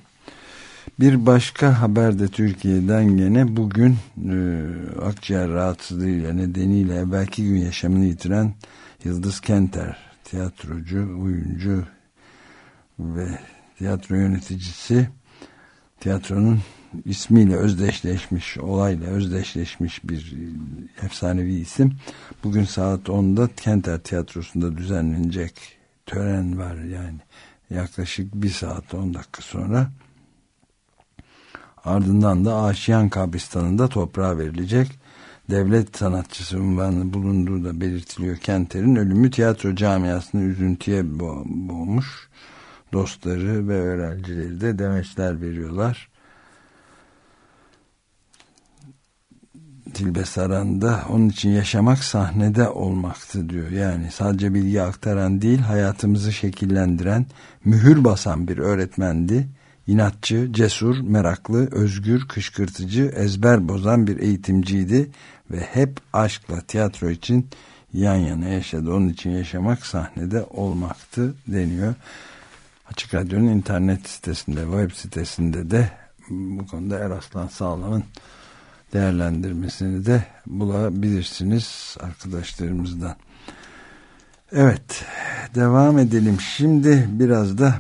Bir başka haber de Türkiye'den gene bugün e, akciğer rahatsızlığıyla nedeniyle belki gün yaşamını yitiren Yıldız Kenter tiyatrocu, oyuncu ve tiyatro yöneticisi. Tiyatronun ismiyle özdeşleşmiş, olayla özdeşleşmiş bir efsanevi isim. Bugün saat 10'da Kenter Tiyatrosu'nda düzenlenecek tören var. Yani yaklaşık bir saat 10 dakika sonra. Ardından da Aşiyan kabristanında toprağa verilecek devlet sanatçısı unvanı bulunduğu da belirtiliyor. Kenter'in ölümü tiyatro camiasını üzüntüye boğmuş. Dostları ve öğrencileri de demeçler veriyorlar. Tilbe Saran'da onun için yaşamak sahnede olmaktı diyor. Yani sadece bilgi aktaran değil hayatımızı şekillendiren, mühür basan bir öğretmendi. İnatçı, cesur, meraklı, özgür, kışkırtıcı, ezber bozan bir eğitimciydi ve hep aşkla tiyatro için yan yana yaşadı. Onun için yaşamak sahnede olmaktı deniyor. Açık Radyo'nun internet sitesinde, web sitesinde de bu konuda Eraslan Sağlam'ın değerlendirmesini de bulabilirsiniz arkadaşlarımızdan. Evet, devam edelim. Şimdi biraz da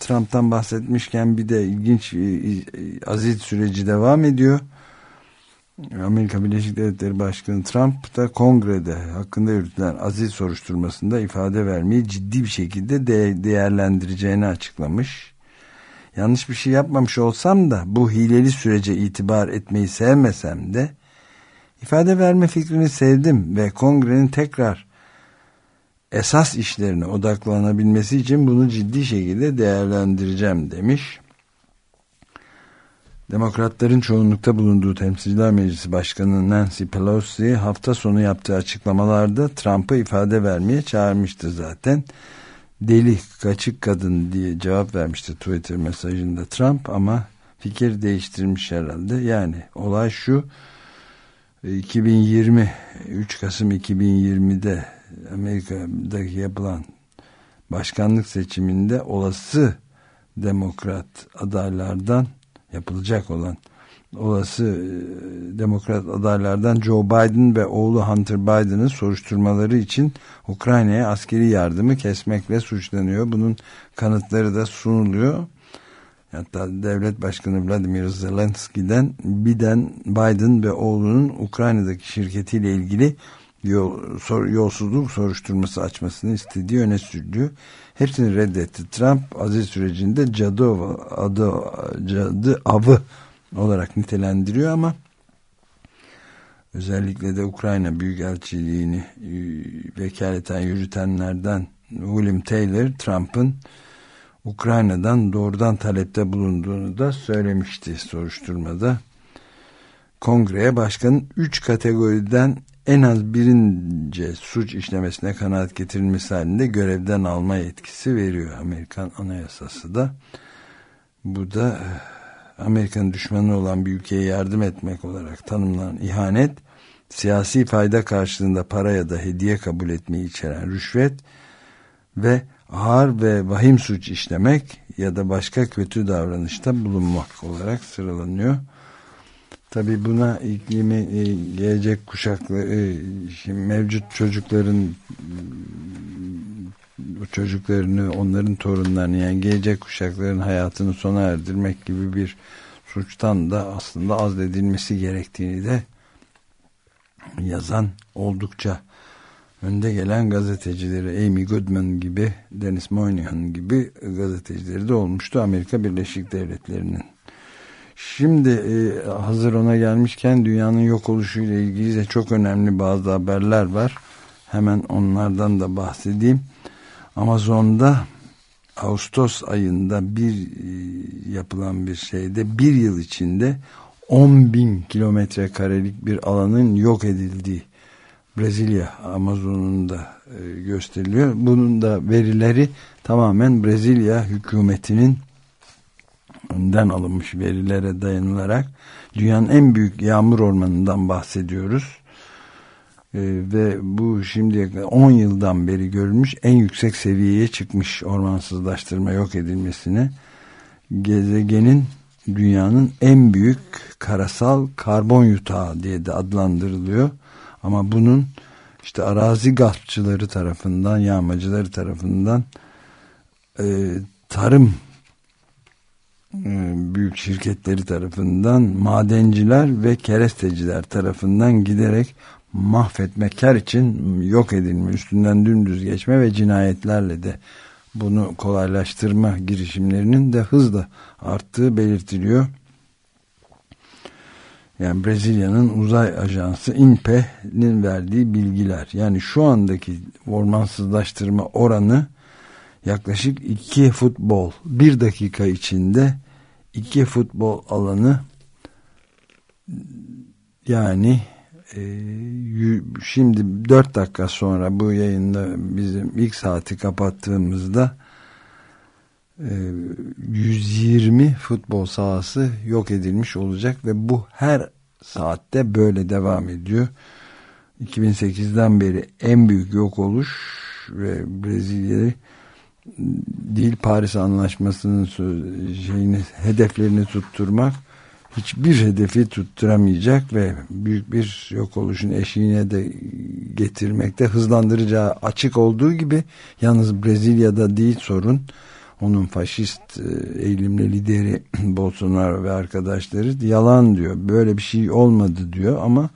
Trump'tan bahsetmişken bir de ilginç e, e, aziz süreci devam ediyor. Amerika Birleşik Devletleri Başkanı Trump da kongrede hakkında yürütülen aziz soruşturmasında ifade vermeyi ciddi bir şekilde de değerlendireceğini açıklamış. Yanlış bir şey yapmamış olsam da bu hileli sürece itibar etmeyi sevmesem de ifade verme fikrini sevdim ve kongrenin tekrar esas işlerine odaklanabilmesi için bunu ciddi şekilde değerlendireceğim demiş. Demokratların çoğunlukta bulunduğu Temsilciler Meclisi Başkanı Nancy Pelosi hafta sonu yaptığı açıklamalarda Trump'ı ifade vermeye çağırmıştı zaten. Deli, kaçık kadın diye cevap vermişti Twitter mesajında Trump ama fikir değiştirmiş herhalde. Yani olay şu 2020 3 Kasım 2020'de Amerika'daki yapılan başkanlık seçiminde olası demokrat adaylardan yapılacak olan olası e, demokrat adaylardan Joe Biden ve oğlu Hunter Biden'ın soruşturmaları için Ukrayna'ya askeri yardımı kesmekle suçlanıyor. Bunun kanıtları da sunuluyor. Hatta devlet başkanı Vladimir Zelenski'den Biden, Biden ve oğlunun Ukrayna'daki şirketiyle ilgili yol, sor, yolsuzluk soruşturması açmasını istediği öne sürülüyor. Hepsini reddetti. Trump aziz sürecinde cadı, adı, cadı avı olarak nitelendiriyor ama özellikle de Ukrayna Büyükelçiliğini e, vekaleten yürütenlerden William Taylor Trump'ın Ukrayna'dan doğrudan talepte bulunduğunu da söylemişti soruşturmada. Kongreye başkanın 3 kategoriden en az birince suç işlemesine kanaat getirilmesi halinde görevden alma yetkisi veriyor Amerikan Anayasası da. Bu da e, Amerikan düşmanı olan bir ülkeye yardım etmek olarak tanımlanan ihanet, siyasi fayda karşılığında para ya da hediye kabul etmeyi içeren rüşvet ve ağır ve vahim suç işlemek ya da başka kötü davranışta bulunmak olarak sıralanıyor. Tabi buna iklimi e, gelecek kuşaklı e, mevcut çocukların çocuklarını onların torunlarını yani gelecek kuşakların hayatını sona erdirmek gibi bir suçtan da aslında azledilmesi gerektiğini de yazan oldukça önde gelen gazetecileri Amy Goodman gibi Dennis Moynihan gibi gazetecileri de olmuştu Amerika Birleşik Devletleri'nin. Şimdi e, hazır ona gelmişken dünyanın yok oluşuyla ilgili de çok önemli bazı haberler var. Hemen onlardan da bahsedeyim. Amazon'da Ağustos ayında bir e, yapılan bir şeyde bir yıl içinde 10 bin kilometre karelik bir alanın yok edildiği Brezilya Amazon'unda e, gösteriliyor. Bunun da verileri tamamen Brezilya hükümetinin önden alınmış verilere dayanılarak dünyanın en büyük yağmur ormanından bahsediyoruz. Ee, ve bu şimdiye 10 yıldan beri görülmüş en yüksek seviyeye çıkmış ormansızlaştırma yok edilmesine gezegenin dünyanın en büyük karasal karbon yutağı diye de adlandırılıyor. Ama bunun işte arazi gaspçıları tarafından, yağmacıları tarafından e, tarım büyük şirketleri tarafından, madenciler ve keresteciler tarafından giderek mahvetmekler için yok edilme, üstünden dümdüz geçme ve cinayetlerle de bunu kolaylaştırma girişimlerinin de hızla arttığı belirtiliyor. Yani Brezilya'nın uzay ajansı INPE'nin verdiği bilgiler. Yani şu andaki ormansızlaştırma oranı yaklaşık iki futbol bir dakika içinde iki futbol alanı yani e, şimdi dört dakika sonra bu yayında bizim ilk saati kapattığımızda e, 120 futbol sahası yok edilmiş olacak ve bu her saatte böyle devam ediyor. 2008'den beri en büyük yok oluş ve Brezilya'yı değil Paris Anlaşması'nın şeyini hedeflerini tutturmak hiçbir hedefi tutturamayacak ve büyük bir yok oluşun eşiğine de getirmekte hızlandıracağı açık olduğu gibi yalnız Brezilya'da değil sorun onun faşist e, eğilimli lideri Bolsonaro ve arkadaşları yalan diyor. Böyle bir şey olmadı diyor ama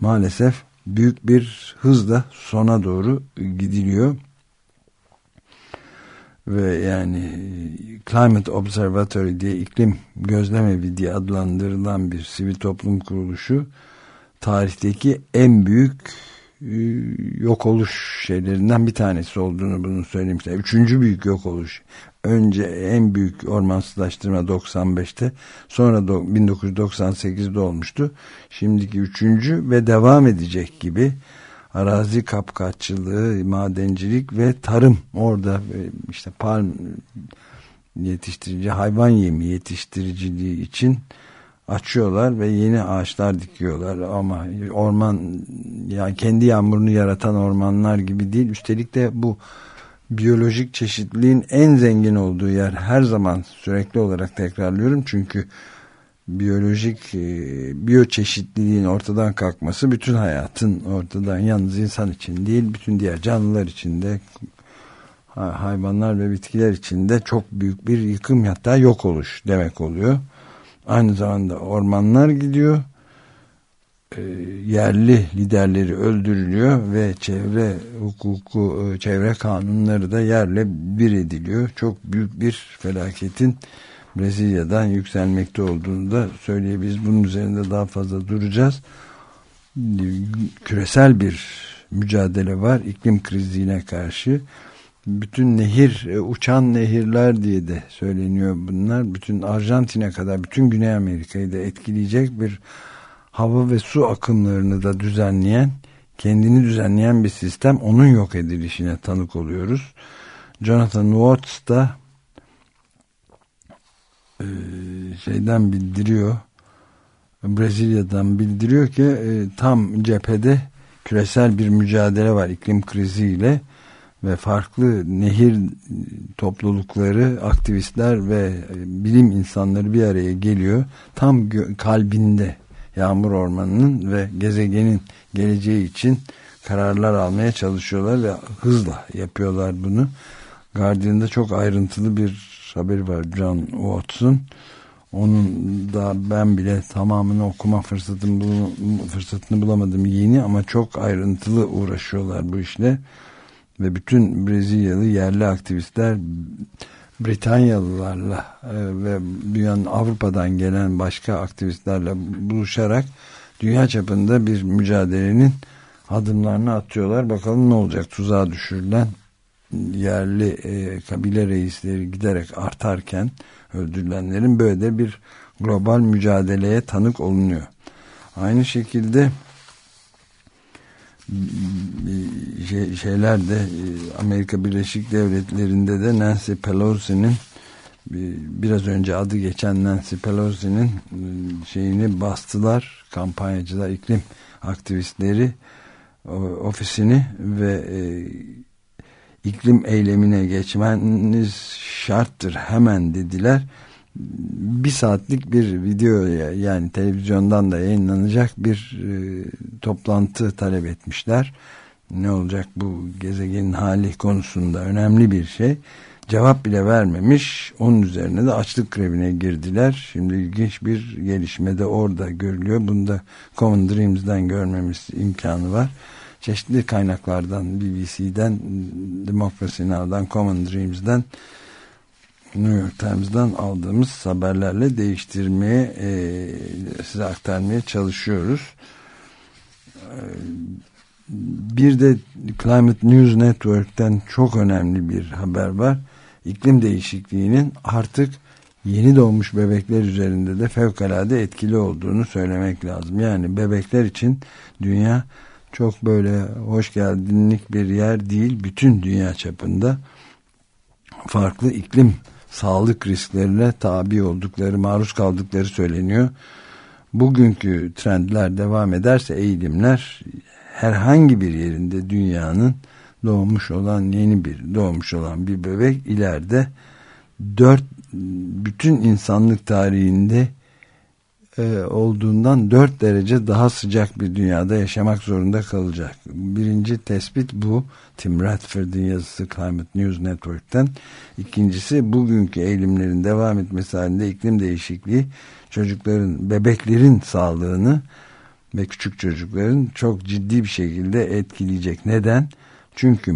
maalesef büyük bir hızla sona doğru gidiliyor ve yani Climate Observatory diye iklim gözlemevi diye adlandırılan bir sivil toplum kuruluşu tarihteki en büyük e, yok oluş şeylerinden bir tanesi olduğunu bunu söylemişler. Üçüncü büyük yok oluş. Önce en büyük ormansızlaştırma 95'te sonra 1998'de olmuştu. Şimdiki üçüncü ve devam edecek gibi arazi kapkaççılığı, madencilik ve tarım. Orada e, işte palm yetiştirici hayvan yemi yetiştiriciliği için açıyorlar ve yeni ağaçlar dikiyorlar. Ama orman yani kendi yağmurunu yaratan ormanlar gibi değil. Üstelik de bu biyolojik çeşitliliğin en zengin olduğu yer. Her zaman sürekli olarak tekrarlıyorum. Çünkü biyolojik e, biyoçeşitliliğin ortadan kalkması bütün hayatın ortadan yalnız insan için değil bütün diğer canlılar için de hayvanlar ve bitkiler için de çok büyük bir yıkım hatta yok oluş demek oluyor. Aynı zamanda ormanlar gidiyor e, yerli liderleri öldürülüyor ve çevre hukuku, e, çevre kanunları da yerle bir ediliyor. Çok büyük bir felaketin Brezilya'dan yükselmekte olduğunu da söyleyebiliriz. Bunun üzerinde daha fazla duracağız. Küresel bir mücadele var iklim krizine karşı. Bütün nehir, e, uçan nehirler diye de söyleniyor bunlar. Bütün Arjantin'e kadar, bütün Güney Amerika'yı da etkileyecek bir hava ve su akımlarını da düzenleyen, kendini düzenleyen bir sistem. Onun yok edilişine tanık oluyoruz. Jonathan Watts da şeyden bildiriyor Brezilya'dan bildiriyor ki e, tam cephede küresel bir mücadele var iklim kriziyle ve farklı nehir toplulukları, aktivistler ve bilim insanları bir araya geliyor. Tam kalbinde yağmur ormanının ve gezegenin geleceği için kararlar almaya çalışıyorlar ve hızla yapıyorlar bunu. Guardian'da çok ayrıntılı bir haberi var John Watson. Onun da ben bile tamamını okuma fırsatını, bul fırsatını bulamadım yeni ama çok ayrıntılı uğraşıyorlar bu işle. Ve bütün Brezilyalı yerli aktivistler Britanyalılarla e, ve dünyanın Avrupa'dan gelen başka aktivistlerle buluşarak dünya çapında bir mücadelenin adımlarını atıyorlar. Bakalım ne olacak tuzağa düşürülen yerli e, kabile reisleri giderek artarken öldürülenlerin böyle bir global mücadeleye tanık olunuyor. Aynı şekilde şey, şeyler de e, Amerika Birleşik Devletleri'nde de Nancy Pelosi'nin biraz önce adı geçen Nancy Pelosi'nin e, şeyini bastılar kampanyacılar iklim aktivistleri ofisini ve e, iklim eylemine geçmeniz şarttır hemen dediler. Bir saatlik bir video yani televizyondan da yayınlanacak bir e, toplantı talep etmişler. Ne olacak bu gezegenin hali konusunda önemli bir şey. Cevap bile vermemiş. Onun üzerine de açlık grevine girdiler. Şimdi ilginç bir gelişme de orada görülüyor. Bunda Common Dreams'den görmemiz imkanı var çeşitli kaynaklardan BBC'den Democracy Now'dan Common Dreams'den New York Times'dan aldığımız haberlerle değiştirmeye e, size aktarmaya çalışıyoruz. E, bir de Climate News Network'ten çok önemli bir haber var. İklim değişikliğinin artık yeni doğmuş bebekler üzerinde de fevkalade etkili olduğunu söylemek lazım. Yani bebekler için dünya çok böyle hoş geldinlik bir yer değil. Bütün dünya çapında farklı iklim sağlık risklerine tabi oldukları, maruz kaldıkları söyleniyor. Bugünkü trendler devam ederse eğilimler herhangi bir yerinde dünyanın doğmuş olan yeni bir doğmuş olan bir bebek ileride dört bütün insanlık tarihinde olduğundan 4 derece daha sıcak bir dünyada yaşamak zorunda kalacak. Birinci tespit bu. Tim Radford'un yazısı Climate News Network'ten. İkincisi bugünkü eğilimlerin devam etmesi halinde iklim değişikliği çocukların, bebeklerin sağlığını ve küçük çocukların çok ciddi bir şekilde etkileyecek. Neden? Çünkü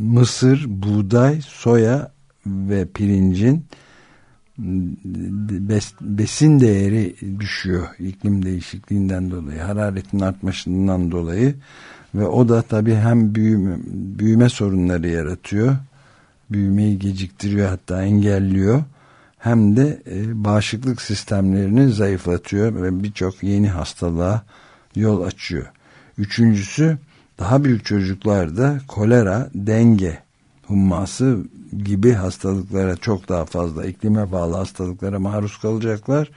mısır, buğday, soya ve pirincin bes, besin değeri düşüyor iklim değişikliğinden dolayı hararetin artmasından dolayı ve o da tabi hem büyüme, büyüme sorunları yaratıyor büyümeyi geciktiriyor hatta engelliyor hem de e, bağışıklık sistemlerini zayıflatıyor ve birçok yeni hastalığa yol açıyor. Üçüncüsü daha büyük çocuklarda kolera, denge humması gibi hastalıklara çok daha fazla iklime bağlı hastalıklara maruz kalacaklar.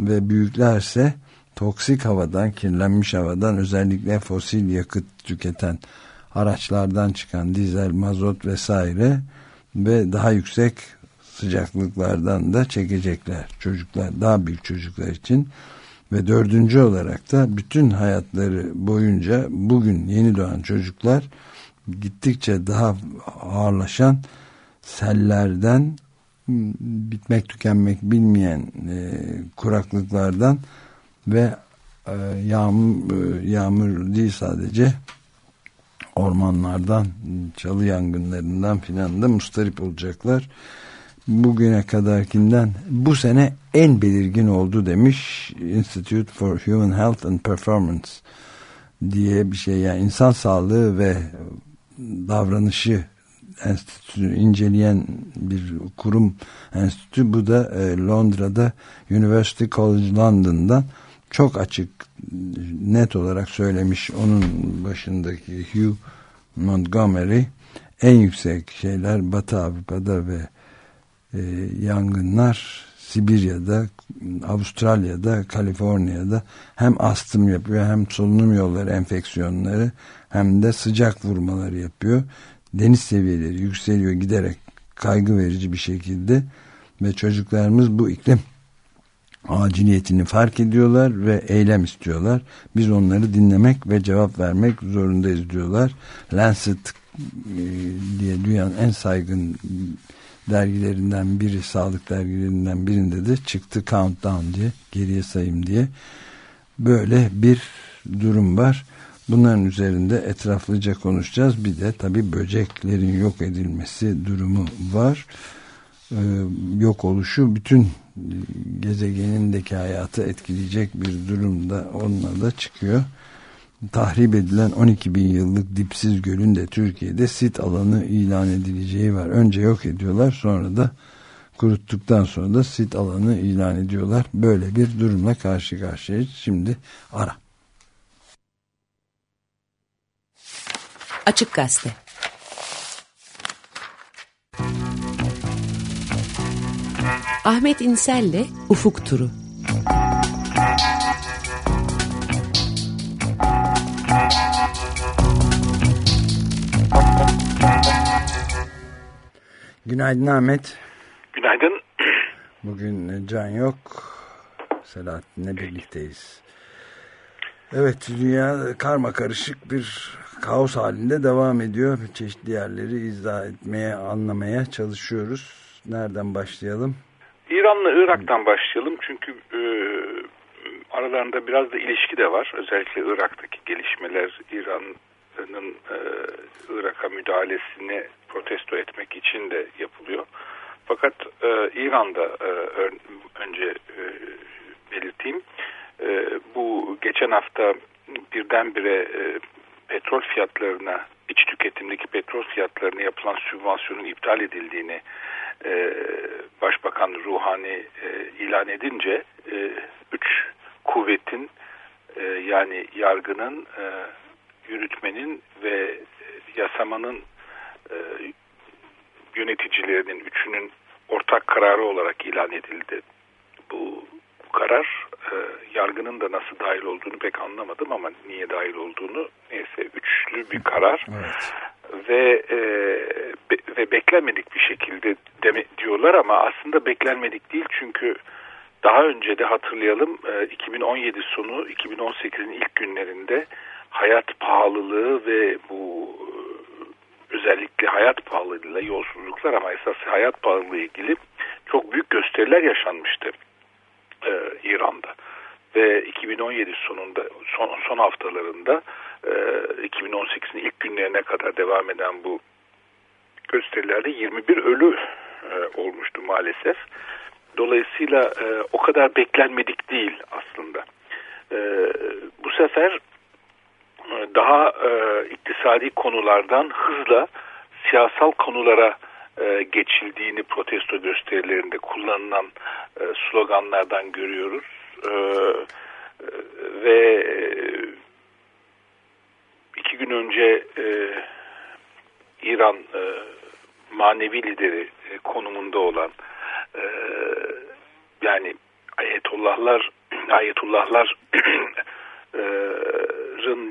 Ve büyüklerse toksik havadan kirlenmiş havadan özellikle fosil yakıt tüketen araçlardan çıkan dizel mazot vesaire ve daha yüksek sıcaklıklardan da çekecekler çocuklar daha büyük çocuklar için. Ve dördüncü olarak da bütün hayatları boyunca bugün yeni doğan çocuklar gittikçe daha ağırlaşan sellerden bitmek tükenmek bilmeyen e, kuraklıklardan ve e, yağmur, e, yağmur değil sadece ormanlardan çalı yangınlarından filan da mustarip olacaklar. Bugüne kadarkinden bu sene en belirgin oldu demiş Institute for Human Health and Performance diye bir şey yani insan sağlığı ve davranışı enstitüsü inceleyen bir kurum enstitü bu da e, Londra'da University College London'dan çok açık net olarak söylemiş onun başındaki Hugh Montgomery en yüksek şeyler Batı Avrupa'da ve e, yangınlar Sibirya'da, Avustralya'da, Kaliforniya'da hem astım yapıyor hem solunum yolları enfeksiyonları hem de sıcak vurmaları yapıyor. Deniz seviyeleri yükseliyor giderek kaygı verici bir şekilde ve çocuklarımız bu iklim aciliyetini fark ediyorlar ve eylem istiyorlar. Biz onları dinlemek ve cevap vermek zorundayız diyorlar. Lancet e, diye dünyanın en saygın dergilerinden biri, sağlık dergilerinden birinde de çıktı Countdown diye, geriye sayım diye. Böyle bir durum var. Bunların üzerinde etraflıca konuşacağız. Bir de tabii böceklerin yok edilmesi durumu var. Ee, yok oluşu bütün gezegenindeki hayatı etkileyecek bir durumda onunla da çıkıyor. Tahrip edilen 12 bin yıllık dipsiz gölün de Türkiye'de sit alanı ilan edileceği var. Önce yok ediyorlar sonra da kuruttuktan sonra da sit alanı ilan ediyorlar. Böyle bir durumla karşı karşıyayız. Şimdi ara. Açık Gazete Ahmet İnsel'le Ufuk Turu Günaydın Ahmet. Günaydın. Bugün Can yok. Selahattin'le birlikteyiz. Evet dünya karma karışık bir kaos halinde devam ediyor. Çeşitli yerleri izah etmeye, anlamaya çalışıyoruz. Nereden başlayalım? İran'la Irak'tan başlayalım. Çünkü e, aralarında biraz da ilişki de var. Özellikle Irak'taki gelişmeler İran'ın e, Irak'a müdahalesini protesto etmek için de yapılıyor. Fakat e, İran'da e, önce e, belirteyim. E, bu geçen hafta birdenbire e, petrol fiyatlarına, iç tüketimdeki petrol fiyatlarına yapılan sübvansiyonun iptal edildiğini e, Başbakan Ruhani e, ilan edince e, üç kuvvetin e, yani yargının, e, yürütmenin ve yasamanın e, yöneticilerinin üçünün ortak kararı olarak ilan edildi. Bu, karar e, yargının da nasıl dahil olduğunu pek anlamadım ama niye dahil olduğunu neyse üçlü bir karar. Evet ve e, be, ve beklenmedik bir şekilde deme, diyorlar ama aslında beklenmedik değil çünkü daha önce de hatırlayalım e, 2017 sonu 2018'in ilk günlerinde hayat pahalılığı ve bu e, özellikle hayat pahalılığıyla yolsuzluklar ama esas hayat pahalılığı ilgili çok büyük gösteriler yaşanmıştı e, İran'da ve 2017 sonunda son, son haftalarında 2018'in ee, ilk günlerine kadar devam eden bu gösterilerde 21 ölü e, olmuştu maalesef. Dolayısıyla e, o kadar beklenmedik değil aslında. E, bu sefer daha iktisadi konulardan hızla siyasal konulara geçildiğini protesto gösterilerinde kullanılan sloganlardan görüyoruz. ve iki gün önce e, İran e, manevi lideri e, konumunda olan e, yani Ayetullahlar Ayetullahların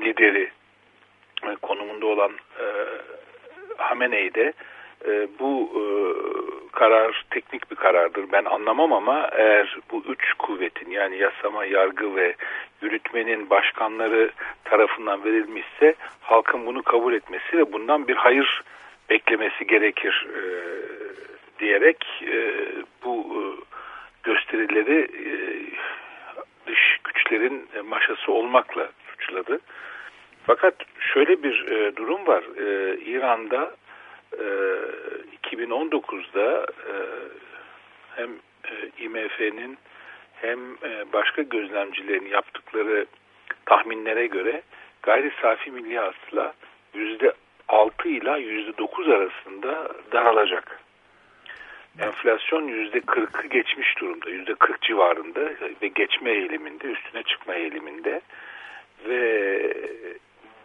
lideri e, konumunda olan e, e, bu e, karar teknik bir karardır. Ben anlamam ama eğer bu üç kuvvetin yani yasama, yargı ve yürütmenin başkanları tarafından verilmişse halkın bunu kabul etmesi ve bundan bir hayır beklemesi gerekir e, diyerek e, bu e, gösterileri e, dış güçlerin maşası olmakla suçladı. Fakat şöyle bir e, durum var. E, İran'da 2019'da e, e, hem e, IMF'nin hem başka gözlemcilerin yaptıkları tahminlere göre gayri safi milli hasıla yüzde 6 ile yüzde 9 arasında daralacak. Enflasyon yüzde 40'ı geçmiş durumda. Yüzde 40 civarında ve geçme eğiliminde, üstüne çıkma eğiliminde ve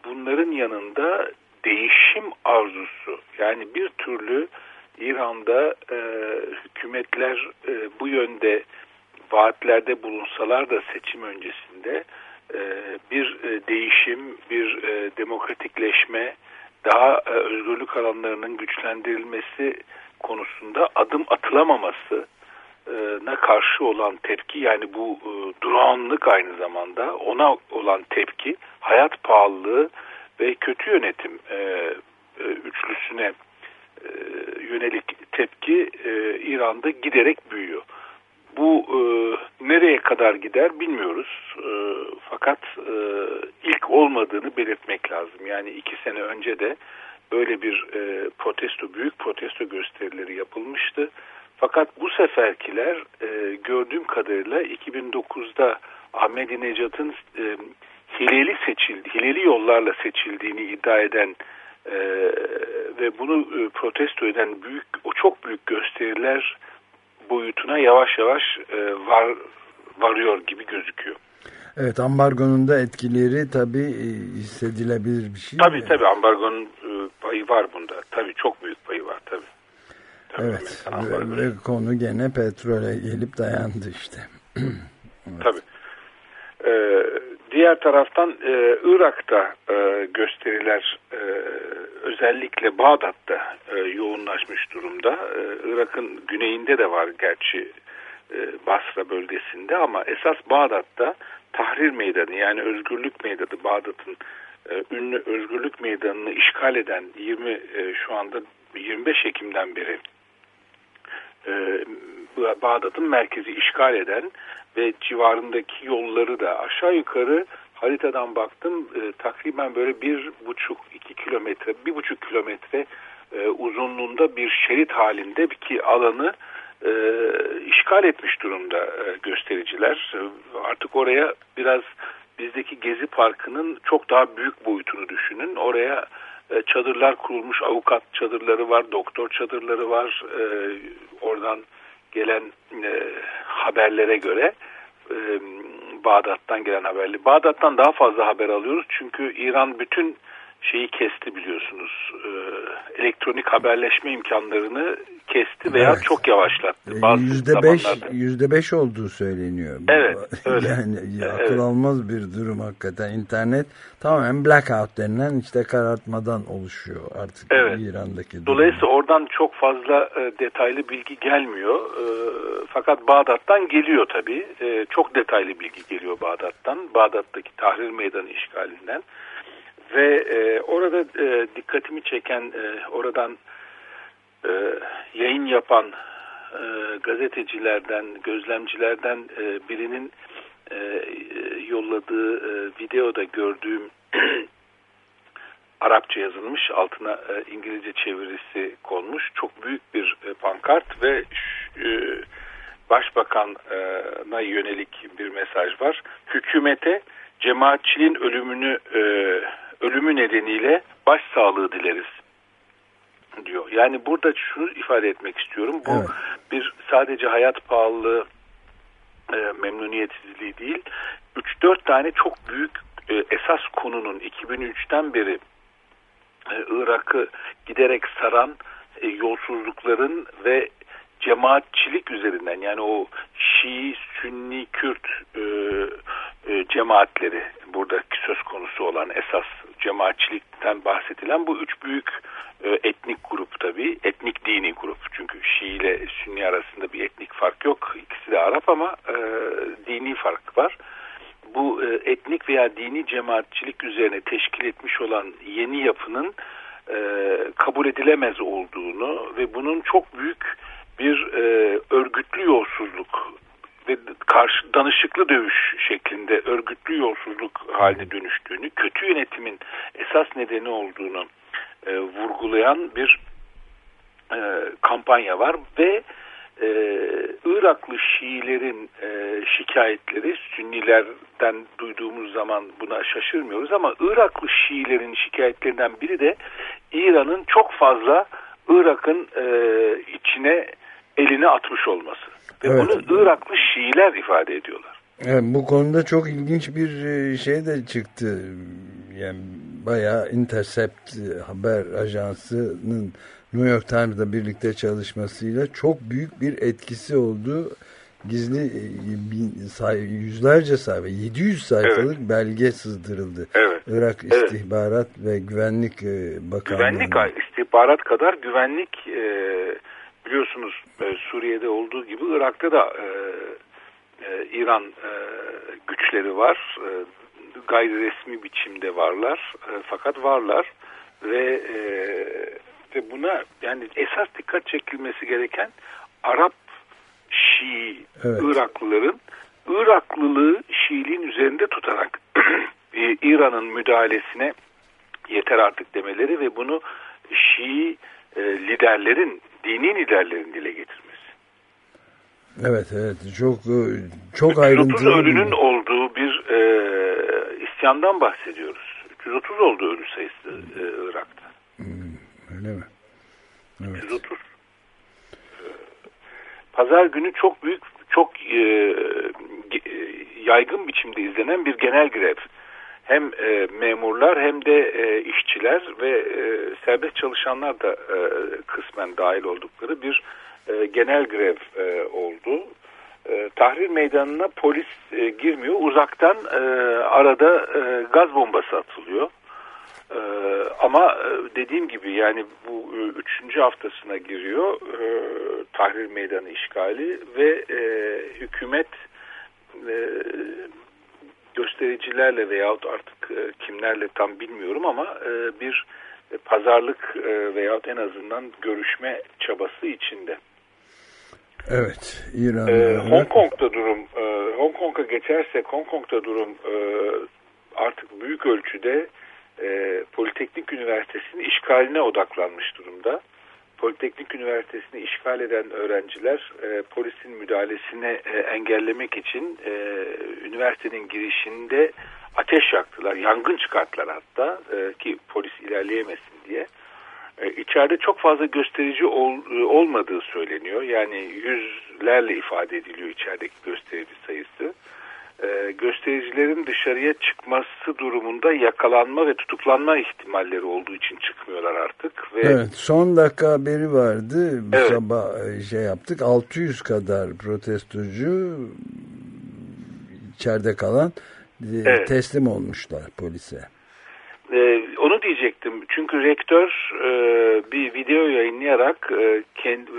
bunların yanında değişim arzusu. Yani bir türlü İran'da e, hükümetler e, bu yönde vaatlerde bulunsalar da seçim öncesinde e, bir e, değişim, bir e, demokratikleşme daha e, özgürlük alanlarının güçlendirilmesi konusunda adım atılamaması ne karşı olan tepki yani bu e, durağanlık aynı zamanda ona olan tepki hayat pahalılığı ve kötü yönetim e, e, üçlüsüne e, yönelik tepki e, İran'da giderek büyüyor. Bu e, nereye kadar gider bilmiyoruz. E, fakat e, ilk olmadığını belirtmek lazım. Yani iki sene önce de böyle bir e, protesto, büyük protesto gösterileri yapılmıştı. Fakat bu seferkiler e, gördüğüm kadarıyla 2009'da Ahmedinejad'ın e, hileli seçildi, hileli yollarla seçildiğini iddia eden e, ve bunu e, protesto eden büyük, o çok büyük gösteriler boyutuna yavaş yavaş e, var varıyor gibi gözüküyor. Evet ambargonun da etkileri tabii e, hissedilebilir bir şey. Tabii tabii ambargonun e, payı var bunda. Tabii çok büyük payı var tabii. tabii evet ve, ve konu gene petrole gelip dayandı işte. evet. Tabii. Ee, diğer taraftan e, Irak'ta e, gösteriler e, özellikle Bağdat'ta e, yoğunlaşmış durumda. E, Irak'ın güneyinde de var gerçi e, Basra bölgesinde ama esas Bağdat'ta Tahrir Meydanı yani Özgürlük Meydanı Bağdat'ın e, ünlü Özgürlük Meydanı'nı işgal eden 20 e, şu anda 25 Ekim'den beri e, Bağdat'ın merkezi işgal eden ve civarındaki yolları da aşağı yukarı haritadan baktım e, takriben böyle bir buçuk iki kilometre bir buçuk kilometre e, uzunluğunda bir şerit halinde ki alanı e, işgal etmiş durumda e, göstericiler. E, artık oraya biraz bizdeki Gezi Parkı'nın çok daha büyük boyutunu düşünün. Oraya e, çadırlar kurulmuş, avukat çadırları var, doktor çadırları var. E, oradan gelen e, haberlere göre e, Bağdat'tan gelen haberli. Bağdat'tan daha fazla haber alıyoruz çünkü İran bütün şeyi kesti biliyorsunuz. E, elektronik haberleşme imkanlarını kesti veya evet. çok yavaşlattı. E, yüzde beş, yüzde beş olduğu söyleniyor. Evet, öyle. Yani ya, akıl evet. almaz bir durum hakikaten. İnternet tamamen blackout denilen işte karartmadan oluşuyor artık evet. İran'daki durum. Dolayısıyla oradan çok fazla e, detaylı bilgi gelmiyor. E, fakat Bağdat'tan geliyor tabii. E, çok detaylı bilgi geliyor Bağdat'tan. Bağdat'taki Tahrir Meydanı işgalinden. Ve e, orada e, dikkatimi çeken e, oradan e, yayın yapan e, gazetecilerden, gözlemcilerden e, birinin e, yolladığı e, videoda gördüğüm Arapça yazılmış, altına e, İngilizce çevirisi konmuş. Çok büyük bir e, pankart ve e, başbakana yönelik bir mesaj var. Hükümete cemaatçiliğin ölümünü e, ölümü nedeniyle başsağlığı dileriz diyor. Yani burada şunu ifade etmek istiyorum. Bu evet. bir sadece hayat pahalılığı e, memnuniyetsizliği değil. 3-4 tane çok büyük e, esas konunun 2003'ten beri e, Irak'ı giderek saran e, yolsuzlukların ve cemaatçilik üzerinden yani o Şii, Sünni, Kürt e, e, cemaatleri burada söz konusu olan esas cemaatçilikten bahsedilen bu üç büyük e, etnik grup tabi etnik dini grup. Çünkü Şii ile Sünni arasında bir etnik fark yok. İkisi de Arap ama e, dini fark var. Bu e, etnik veya dini cemaatçilik üzerine teşkil etmiş olan yeni yapının e, kabul edilemez olduğunu ve bunun çok büyük bir e, örgütlü yolsuzluk ve karşı danışıklı dövüş şeklinde örgütlü yolsuzluk haline dönüştüğünü, kötü yönetimin esas nedeni olduğunu e, vurgulayan bir e, kampanya var ve e, Iraklı Şiilerin e, şikayetleri Sünnilerden duyduğumuz zaman buna şaşırmıyoruz ama Iraklı Şiilerin şikayetlerinden biri de İran'ın çok fazla Irak'ın e, içine elini atmış olması. Ve evet. bunu Iraklı Şiiler ifade ediyorlar. Evet, bu konuda çok ilginç bir e, şey de çıktı. Yani bayağı Intercept haber ajansının New York Times'la birlikte çalışmasıyla çok büyük bir etkisi oldu. gizli e, bin, say, yüzlerce sayfa 700 sayfalık evet. belge sızdırıldı. Evet. Irak İstihbarat evet. ve Güvenlik e, Bakanlığı. Güvenlik istihbarat kadar güvenlik e, biliyorsunuz e, Suriye'de olduğu gibi Irak'ta da e, e, İran e, güçleri var. E, gayri resmi biçimde varlar. E, fakat varlar ve e, ve buna yani esas dikkat çekilmesi gereken Arap Şii evet. Iraklıların Iraklılığı Şiiliğin üzerinde tutarak İran'ın müdahalesine yeter artık demeleri ve bunu Şii e, liderlerin, dini liderlerin dile getirmesi. Evet, evet. Çok e, çok ayrıntılı. 330 ölünün olduğu bir e, isyandan bahsediyoruz. 330 oldu ölü sayısı e, Irak'ta. Hmm, öyle mi? Evet. 330. Pazar günü çok büyük, çok e, e, yaygın biçimde izlenen bir genel grev. Hem e, memurlar hem de e, işçiler ve e, serbest çalışanlar da e, kısmen dahil oldukları bir e, genel grev e, oldu. E, tahrir meydanına polis e, girmiyor. Uzaktan e, arada e, gaz bombası atılıyor. E, ama e, dediğim gibi yani bu e, üçüncü haftasına giriyor e, tahrir meydanı işgali ve e, hükümet e, göstericilerle veyahut artık e, kimlerle tam bilmiyorum ama e, bir pazarlık e, veyahut en azından görüşme çabası içinde. Evet, İran. Ee, Hong Kong'da durum, e, Hong Kong'a geçersek Hong Kong'da durum e, artık büyük ölçüde e, Politeknik Üniversitesi'nin işgaline odaklanmış durumda. Politeknik Üniversitesi'ni işgal eden öğrenciler e, polisin müdahalesini e, engellemek için e, üniversitenin girişinde ateş yaktılar, yangın çıkarttılar hatta e, ki polis ilerleyemesin diye. E, içeride çok fazla gösterici ol, e, olmadığı söyleniyor. Yani yüzlerle ifade ediliyor içerideki gösterici sayısı. E, göstericilerin dışarıya çıkması durumunda yakalanma ve tutuklanma ihtimalleri olduğu için çıkmıyorlar artık. Ve... Evet son dakika haberi vardı. Bu evet. sabah e, şey yaptık 600 kadar protestocu içeride kalan e, evet. teslim olmuşlar polise. Ee, Çünkü rektör e, bir video yayınlayarak e, kendi,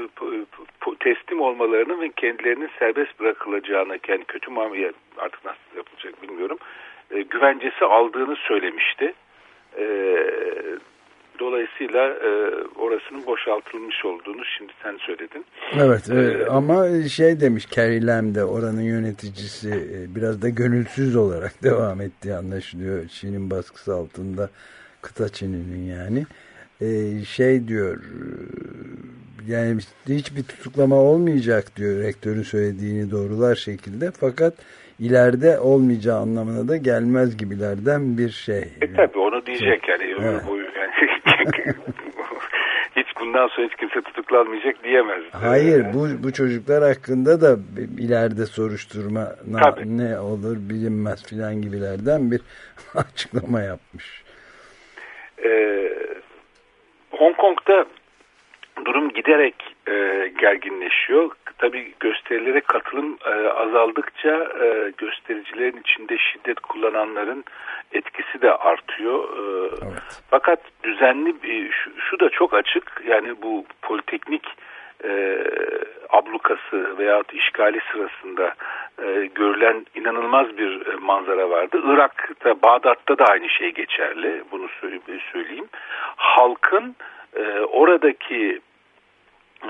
teslim olmalarını ve kendilerinin serbest bırakılacağını, yani kötü muamele artık nasıl yapılacak bilmiyorum, e, güvencesi aldığını söylemişti. E, dolayısıyla e, orasının boşaltılmış olduğunu şimdi sen söyledin. Evet e, ama şey demiş Carrie Lam de oranın yöneticisi e, biraz da gönülsüz olarak devam ettiği anlaşılıyor. Çin'in baskısı altında kıta Çin'inin yani. E, şey diyor yani hiçbir tutuklama olmayacak diyor rektörün söylediğini doğrular şekilde fakat ileride olmayacağı anlamına da gelmez gibilerden bir şey. E tabi onu diyecek yani. Evet. Bu, yani hiç bundan sonra hiç kimse tutuklanmayacak diyemez. Hayır bu, bu çocuklar hakkında da ileride soruşturma ne olur bilinmez filan gibilerden bir açıklama yapmış. Ee, Hong Kong'da durum giderek e, gerginleşiyor. Tabii gösterilere katılım e, azaldıkça e, göstericilerin içinde şiddet kullananların etkisi de artıyor. E, evet. Fakat düzenli bir, şu, şu da çok açık. Yani bu politeknik e, ablukası veya işgali sırasında e, görülen inanılmaz bir e, manzara vardı. Irak'ta, Bağdat'ta da aynı şey geçerli. Bunu söyleyeyim. Halkın e, oradaki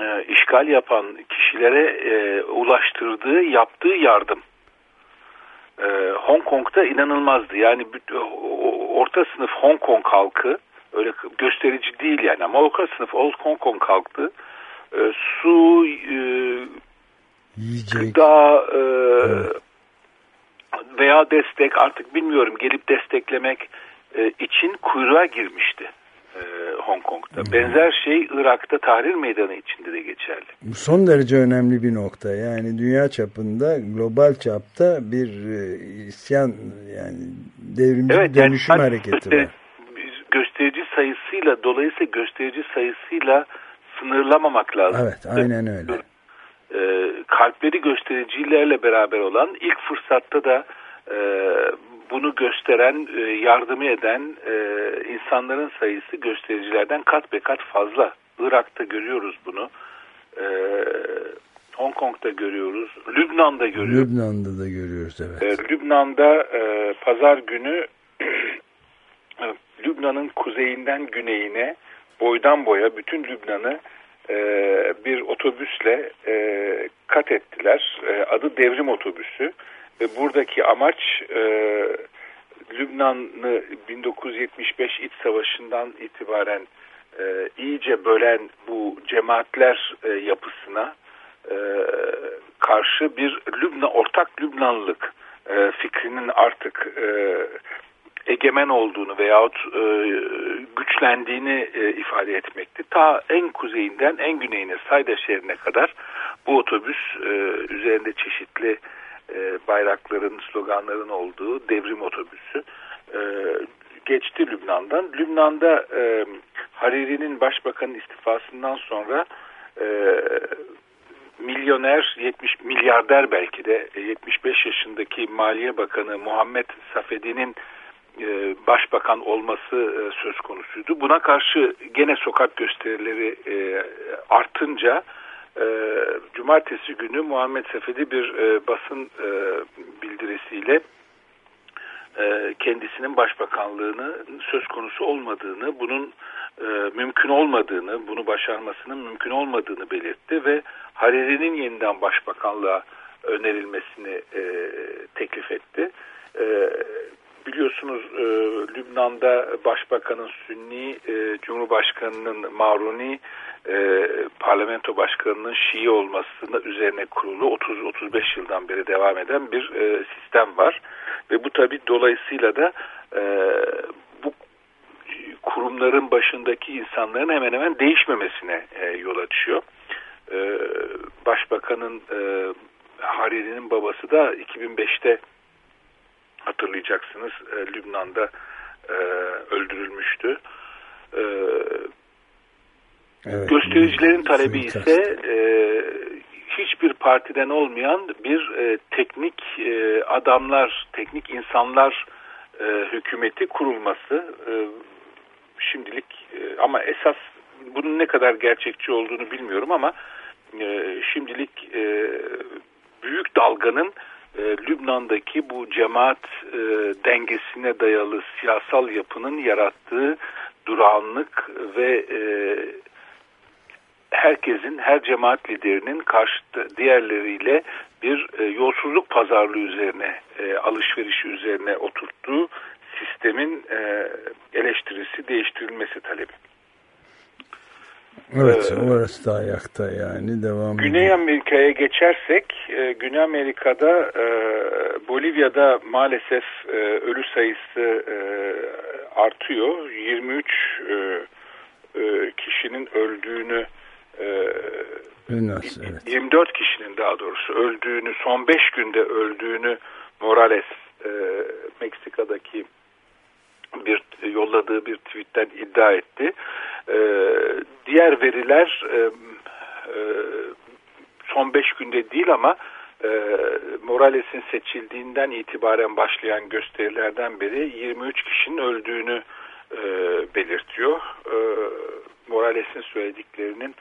e, işgal yapan kişilere e, ulaştırdığı, yaptığı yardım e, Hong Kong'da inanılmazdı. Yani orta sınıf Hong Kong halkı öyle gösterici değil yani ama orta sınıf Hong Kong halkı e, su, e, gıda e, evet. veya destek artık bilmiyorum gelip desteklemek e, için kuyruğa girmişti e, Hong Kong'da. Hmm. Benzer şey Irak'ta Tahrir Meydanı içinde de geçerli. Bu son derece önemli bir nokta. Yani dünya çapında, global çapta bir e, isyan yani devrimci evet, dönüşüm yani, hareketi var. Gösterici sayısıyla dolayısıyla gösterici sayısıyla sınırlamamak lazım. Evet aynen öyle. Ee, kalpleri göstericilerle beraber olan ilk fırsatta da e, bunu gösteren, e, yardımı eden e, insanların sayısı göstericilerden kat be kat fazla. Irak'ta görüyoruz bunu. E, Hong Kong'da görüyoruz. Lübnan'da görüyoruz. Lübnan'da da görüyoruz evet. E, Lübnan'da e, pazar günü Lübnan'ın kuzeyinden güneyine boydan boya bütün Lübnan'ı e, bir otobüsle e, kat ettiler. E, adı devrim otobüsü ve buradaki amaç e, Lübnan'ı 1975 iç savaşından itibaren e, iyice bölen bu cemaatler e, yapısına e, karşı bir Lübnan ortak Lübnanlık e, fikrinin artık e, egemen olduğunu veyahut e, güçlendiğini e, ifade etmekti. Ta en kuzeyinden en güneyine Sayda şehrine kadar bu otobüs e, üzerinde çeşitli e, bayrakların, sloganların olduğu devrim otobüsü e, geçti Lübnan'dan. Lübnan'da e, Hariri'nin başbakanın istifasından sonra e, milyoner 70 milyarder belki de 75 yaşındaki Maliye Bakanı Muhammed Safedi'nin e, başbakan olması e, söz konusuydu. Buna karşı gene sokak gösterileri e, artınca cumartesi günü Muhammed Sefedi bir basın bildirisiyle kendisinin başbakanlığını söz konusu olmadığını, bunun mümkün olmadığını, bunu başarmasının mümkün olmadığını belirtti ve Hariri'nin yeniden başbakanlığa önerilmesini teklif etti biliyorsunuz e, Lübnan'da başbakanın Sünni, e, Cumhurbaşkanının Maruni, e, parlamento başkanının Şii olmasına üzerine kurulu 30-35 yıldan beri devam eden bir e, sistem var. Ve bu tabi dolayısıyla da e, bu kurumların başındaki insanların hemen hemen değişmemesine e, yol açıyor. E, başbakanın e, Hariri'nin babası da 2005'te hatırlayacaksınız e, Lübnan'da e, öldürülmüştü. E, evet, göstericilerin talebi ise e, hiçbir partiden olmayan bir e, teknik e, adamlar, teknik insanlar e, hükümeti kurulması. E, şimdilik e, ama esas bunun ne kadar gerçekçi olduğunu bilmiyorum ama e, şimdilik e, büyük dalganın e, Lübnan'daki bu cemaat e, dengesine dayalı siyasal yapının yarattığı durağanlık ve e, herkesin, her cemaat liderinin karşıtı diğerleriyle bir e, yolsuzluk pazarlığı üzerine, e, alışverişi üzerine oturttuğu sistemin e, eleştirisi, değiştirilmesi talebi. Evet, ee, orası da ayakta yani devam Güney Amerika'ya geçersek, e, Güney Amerika'da e, Bolivya'da maalesef e, ölü sayısı e, artıyor. 23 e, e, kişinin öldüğünü e, Nasıl, evet. 24 kişinin daha doğrusu öldüğünü, son 5 günde öldüğünü Morales e, Meksika'daki bir yolladığı bir tweetten iddia etti. E, diğer veriler e, e, son beş günde değil ama e, Morales'in seçildiğinden itibaren başlayan gösterilerden beri 23 kişinin öldüğünü e, belirtiyor. E, Morales'in söylediklerinin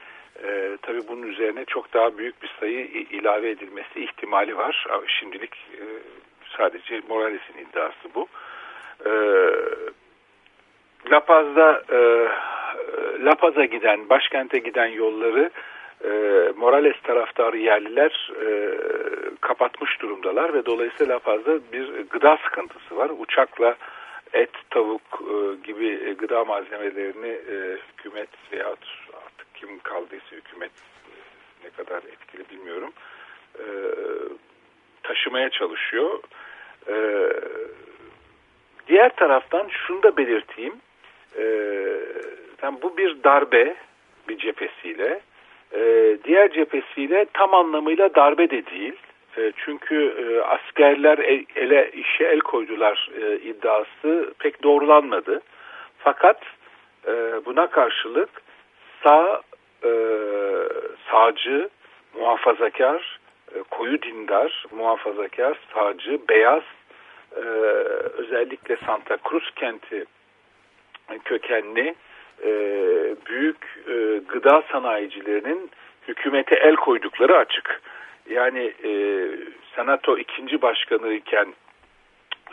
e, tabii bunun üzerine çok daha büyük bir sayı ilave edilmesi ihtimali var. Şimdilik e, sadece Morales'in iddiası bu. La Paz'da e, La Paz'a giden, başkente giden yolları e, Morales taraftarı yerliler e, kapatmış durumdalar ve dolayısıyla La Paz'da bir gıda sıkıntısı var. Uçakla et, tavuk e, gibi gıda malzemelerini e, hükümet veya artık kim kaldıysa hükümet e, ne kadar etkili bilmiyorum e, taşımaya çalışıyor. E, diğer taraftan şunu da belirteyim e, bu bir darbe bir cephesiyle. E, diğer cephesiyle tam anlamıyla darbe de değil. E, çünkü e, askerler el, ele işe el koydular e, iddiası pek doğrulanmadı. Fakat e, buna karşılık sağ e, sağcı, muhafazakar e, koyu dindar, muhafazakar, sağcı, beyaz, e, özellikle Santa Cruz kenti kökenli e, büyük e, gıda sanayicilerinin hükümete el koydukları açık. Yani e, Senato ikinci başkanı iken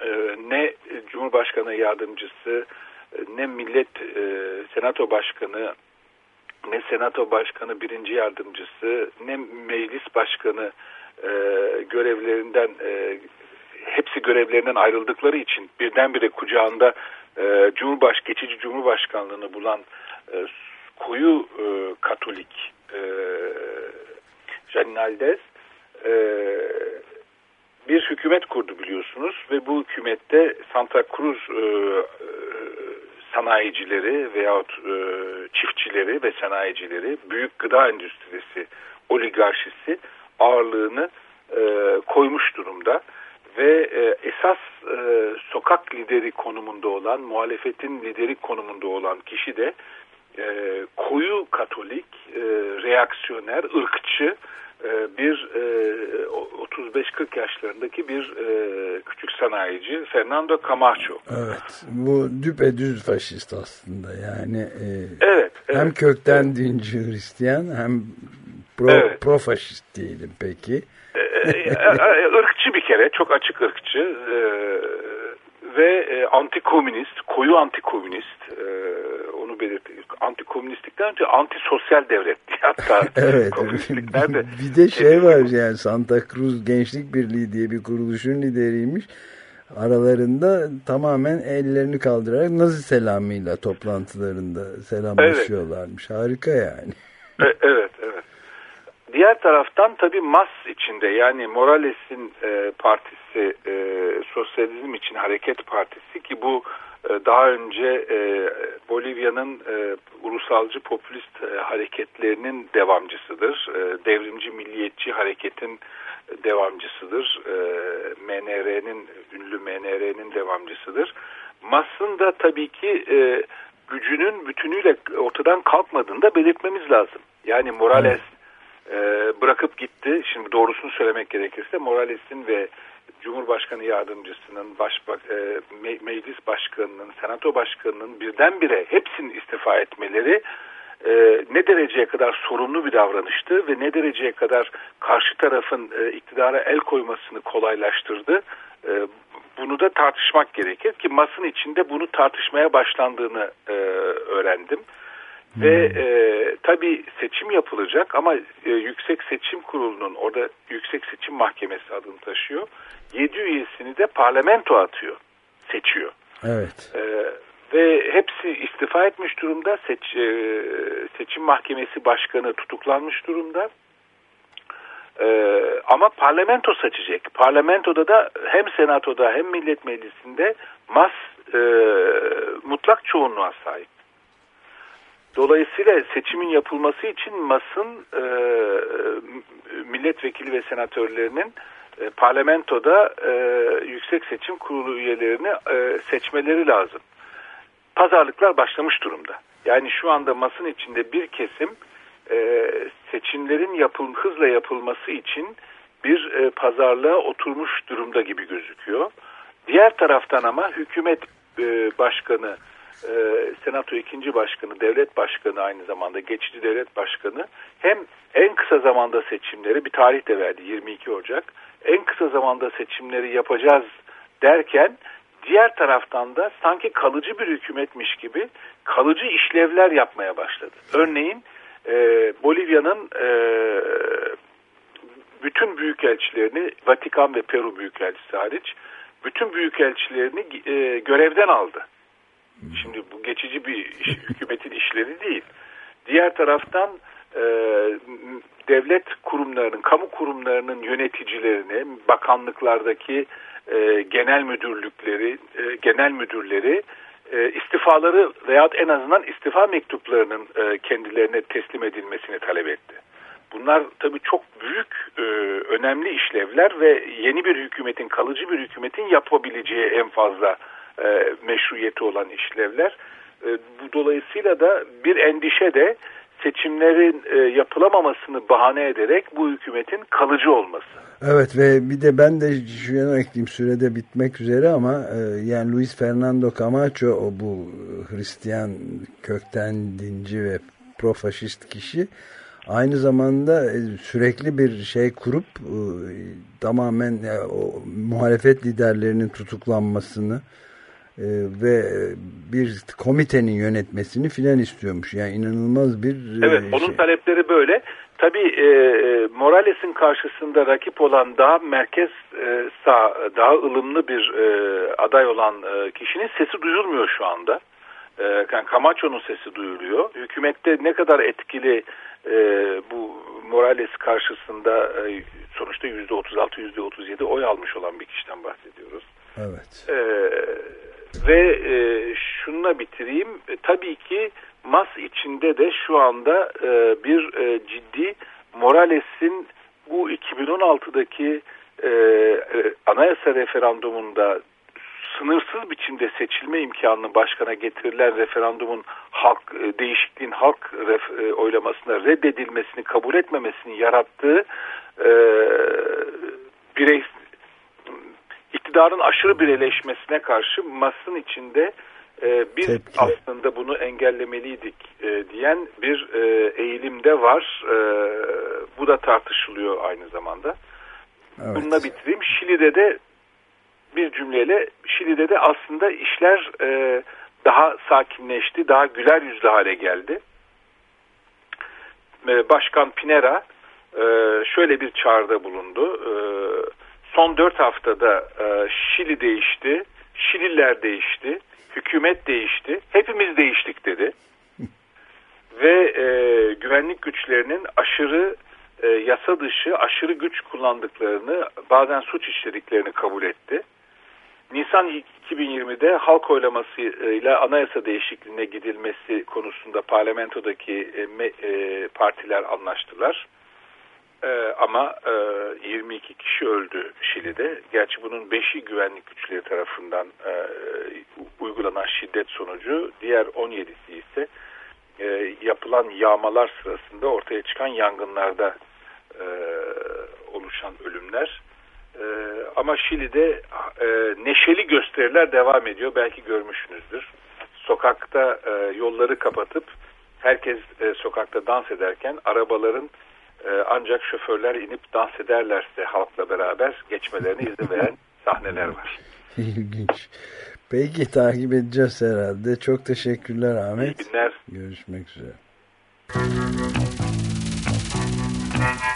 e, ne Cumhurbaşkanı yardımcısı ne millet e, Senato başkanı ne Senato başkanı birinci yardımcısı ne meclis başkanı e, görevlerinden e, hepsi görevlerinden ayrıldıkları için birdenbire kucağında e, Cumhurbaş geçici Cumhurbaşkanlığını bulan e, koyu e, Katolik e, Janinaldez e, bir hükümet kurdu biliyorsunuz ve bu hükümette Santa Cruz e, e, sanayicileri veyahut e, çiftçileri ve sanayicileri büyük gıda endüstrisi oligarşisi ağırlığını e, koymuş durumda ve e, esas e, sokak lideri konumunda olan muhalefetin lideri konumunda olan kişi de e, koyu katolik e, reaksiyoner ırkçı e, bir e, 35-40 yaşlarındaki bir e, küçük sanayici Fernando Camacho. Evet bu düpedüz faşist aslında yani e, evet, hem evet, kökten evet. dinci Hristiyan hem pro, Evet. pro faşist diyelim peki. Irkçı bir kere çok açık ırkçı e, ve antikomünist koyu antikomünist e, onu belirtiyor antikomünistlikten önce antisosyal devlet hatta Evet. komünistlikler de bir de şey var yani Santa Cruz Gençlik Birliği diye bir kuruluşun lideriymiş. Aralarında tamamen ellerini kaldırarak Nazi selamıyla toplantılarında selamlaşıyorlarmış. Harika yani. E, evet evet diğer taraftan tabii MAS içinde yani Morales'in e, partisi e, Sosyalizm için Hareket Partisi ki bu e, daha önce e, Bolivya'nın e, ulusalcı popülist e, hareketlerinin devamcısıdır. E, devrimci milliyetçi hareketin devamcısıdır. E, MNR'nin ünlü MNR'nin devamcısıdır. MAS'ın da tabii ki e, gücünün bütünüyle ortadan kalkmadığını da belirtmemiz lazım. Yani Morales e, bırakıp gitti. Şimdi doğrusunu söylemek gerekirse Morales'in ve Cumhurbaşkanı yardımcısının, başbak, e, me- meclis başkanının, senato başkanının birdenbire hepsinin istifa etmeleri e, ne dereceye kadar sorumlu bir davranıştı ve ne dereceye kadar karşı tarafın e, iktidara el koymasını kolaylaştırdı. E, bunu da tartışmak gerekir ki masın içinde bunu tartışmaya başlandığını e, öğrendim. Ve e, tabii seçim yapılacak ama e, Yüksek Seçim Kurulu'nun orada Yüksek Seçim Mahkemesi adını taşıyor. 7 üyesini de parlamento atıyor, seçiyor. Evet. E, ve hepsi istifa etmiş durumda. Seç, e, seçim Mahkemesi Başkanı tutuklanmış durumda. E, ama parlamento seçecek. Parlamentoda da hem senatoda hem millet meclisinde mas e, mutlak çoğunluğa sahip. Dolayısıyla seçimin yapılması için MAS'ın e, milletvekili ve senatörlerinin e, parlamentoda e, Yüksek Seçim Kurulu üyelerini e, seçmeleri lazım. Pazarlıklar başlamış durumda. Yani şu anda MAS'ın içinde bir kesim e, seçimlerin yapıl hızla yapılması için bir e, pazarlığa oturmuş durumda gibi gözüküyor. Diğer taraftan ama hükümet e, başkanı e, Senato ikinci başkanı, devlet başkanı aynı zamanda geçici devlet başkanı hem en kısa zamanda seçimleri bir tarih de verdi 22 Ocak en kısa zamanda seçimleri yapacağız derken diğer taraftan da sanki kalıcı bir hükümetmiş gibi kalıcı işlevler yapmaya başladı. Örneğin e, Bolivya'nın e, bütün büyükelçilerini Vatikan ve Peru büyükelçisi hariç bütün büyükelçilerini e, görevden aldı. Şimdi bu geçici bir iş, hükümetin işleri değil. Diğer taraftan e, devlet kurumlarının, kamu kurumlarının yöneticilerini, bakanlıklardaki e, genel müdürlükleri, e, genel müdürleri e, istifaları veyahut en azından istifa mektuplarının e, kendilerine teslim edilmesini talep etti. Bunlar tabii çok büyük, e, önemli işlevler ve yeni bir hükümetin, kalıcı bir hükümetin yapabileceği en fazla e, meşruiyeti olan işlevler. E, bu dolayısıyla da bir endişe de seçimlerin e, yapılamamasını bahane ederek bu hükümetin kalıcı olması. Evet ve bir de ben de şu yana ekleyeyim sürede bitmek üzere ama e, yani Luis Fernando Camacho o bu Hristiyan kökten dinci ve profaşist kişi aynı zamanda e, sürekli bir şey kurup e, tamamen e, o muhalefet liderlerinin tutuklanmasını e, ve bir komitenin yönetmesini filan istiyormuş. Yani inanılmaz bir Evet, şey. onun talepleri böyle. Tabii e, Morales'in karşısında rakip olan daha merkez e, sağ, daha ılımlı bir e, aday olan e, kişinin sesi duyulmuyor şu anda. E, yani Camacho'nun sesi duyuluyor. Hükümette ne kadar etkili e, bu Morales karşısında e, sonuçta %36, %37 oy almış olan bir kişiden bahsediyoruz. Evet. E, ve e, şununla bitireyim. E, tabii ki MAS içinde de şu anda e, bir e, ciddi Morales'in bu 2016'daki e, e, anayasa referandumunda sınırsız biçimde seçilme imkanını başkana getirilen referandumun halk e, değişikliğin halk ref, e, oylamasına reddedilmesini kabul etmemesini yarattığı e, birey iktidarın aşırı bireyleşmesine karşı MAS'ın içinde e, biz Tepki. aslında bunu engellemeliydik e, diyen bir e, eğilimde var. E, bu da tartışılıyor aynı zamanda. evet. Bununla bitireyim. Şili'de de bir cümleyle Şili'de de aslında işler e, daha sakinleşti, daha güler yüzlü hale geldi. E, Başkan Pinera e, şöyle bir çağrıda bulundu. E, son dört haftada e, Şili değişti, Şililer değişti, hükümet değişti, hepimiz değiştik dedi. Ve e, güvenlik güçlerinin aşırı e, yasa dışı aşırı güç kullandıklarını bazen suç işlediklerini kabul etti. Nisan 2020'de halk oylamasıyla anayasa değişikliğine gidilmesi konusunda parlamentodaki e, me, e, partiler anlaştılar. E, ama e, 22 kişi öldü Şili'de. Gerçi bunun 5'i güvenlik güçleri tarafından e, uygulanan şiddet sonucu. Diğer 17'si ise e, yapılan yağmalar sırasında ortaya çıkan yangınlarda e, oluşan ölümler. E, ama Şili'de e, neşeli gösteriler devam ediyor. Belki görmüşsünüzdür. Sokakta e, yolları kapatıp herkes e, sokakta dans ederken arabaların ancak şoförler inip dans ederlerse halkla beraber geçmelerine izin veren sahneler var. İlginç. Peki takip edeceğiz herhalde. Çok teşekkürler Ahmet. İyi günler. Görüşmek üzere.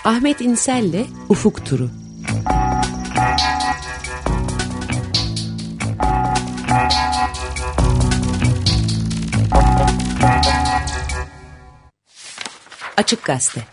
Ahmet İnsel'le Ufuk Turu. Açık Gazete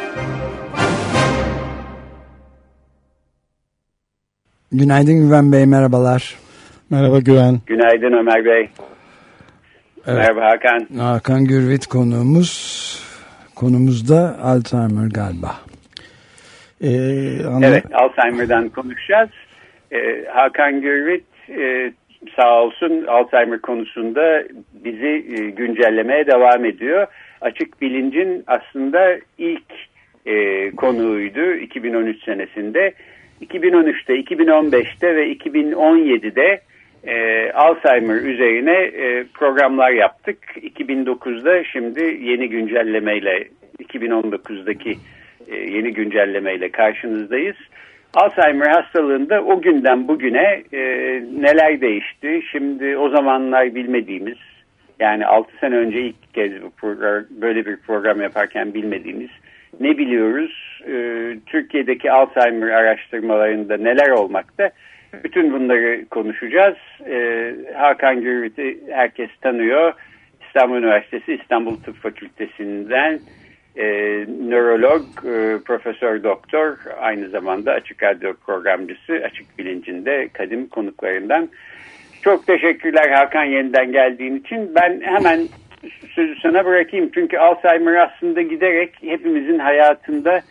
Günaydın Güven Bey merhabalar. Merhaba Güven. Günaydın Ömer Bey. Evet. Merhaba Hakan. Hakan Gürvit konuğumuz. Konumuz da Alzheimer galiba. Ee, anla- Evet Alzheimer'dan konuşacağız. Ee, Hakan Gürvit e, sağ olsun Alzheimer konusunda bizi e, güncellemeye devam ediyor. Açık bilincin aslında ilk e, konuğuydu 2013 senesinde. 2013'te, 2015'te ve 2017'de e, Alzheimer üzerine e, programlar yaptık. 2009'da şimdi yeni güncellemeyle 2019'daki e, yeni güncellemeyle karşınızdayız. Alzheimer hastalığında o günden bugüne e, neler değişti? Şimdi o zamanlar bilmediğimiz yani 6 sene önce ilk kez bu program, böyle bir program yaparken bilmediğimiz ne biliyoruz? E, Türkiye'deki Alzheimer araştırmalarında neler olmakta? Bütün bunları konuşacağız. E, Hakan Gürvit'i herkes tanıyor. İstanbul Üniversitesi İstanbul Tıp Fakültesinden e, nörolog, e, profesör doktor, aynı zamanda açık radyo programcısı, açık bilincinde kadim konuklarından. Çok teşekkürler Hakan yeniden geldiğin için. Ben hemen sözü sana bırakayım. Çünkü Alzheimer aslında giderek hepimizin hayatında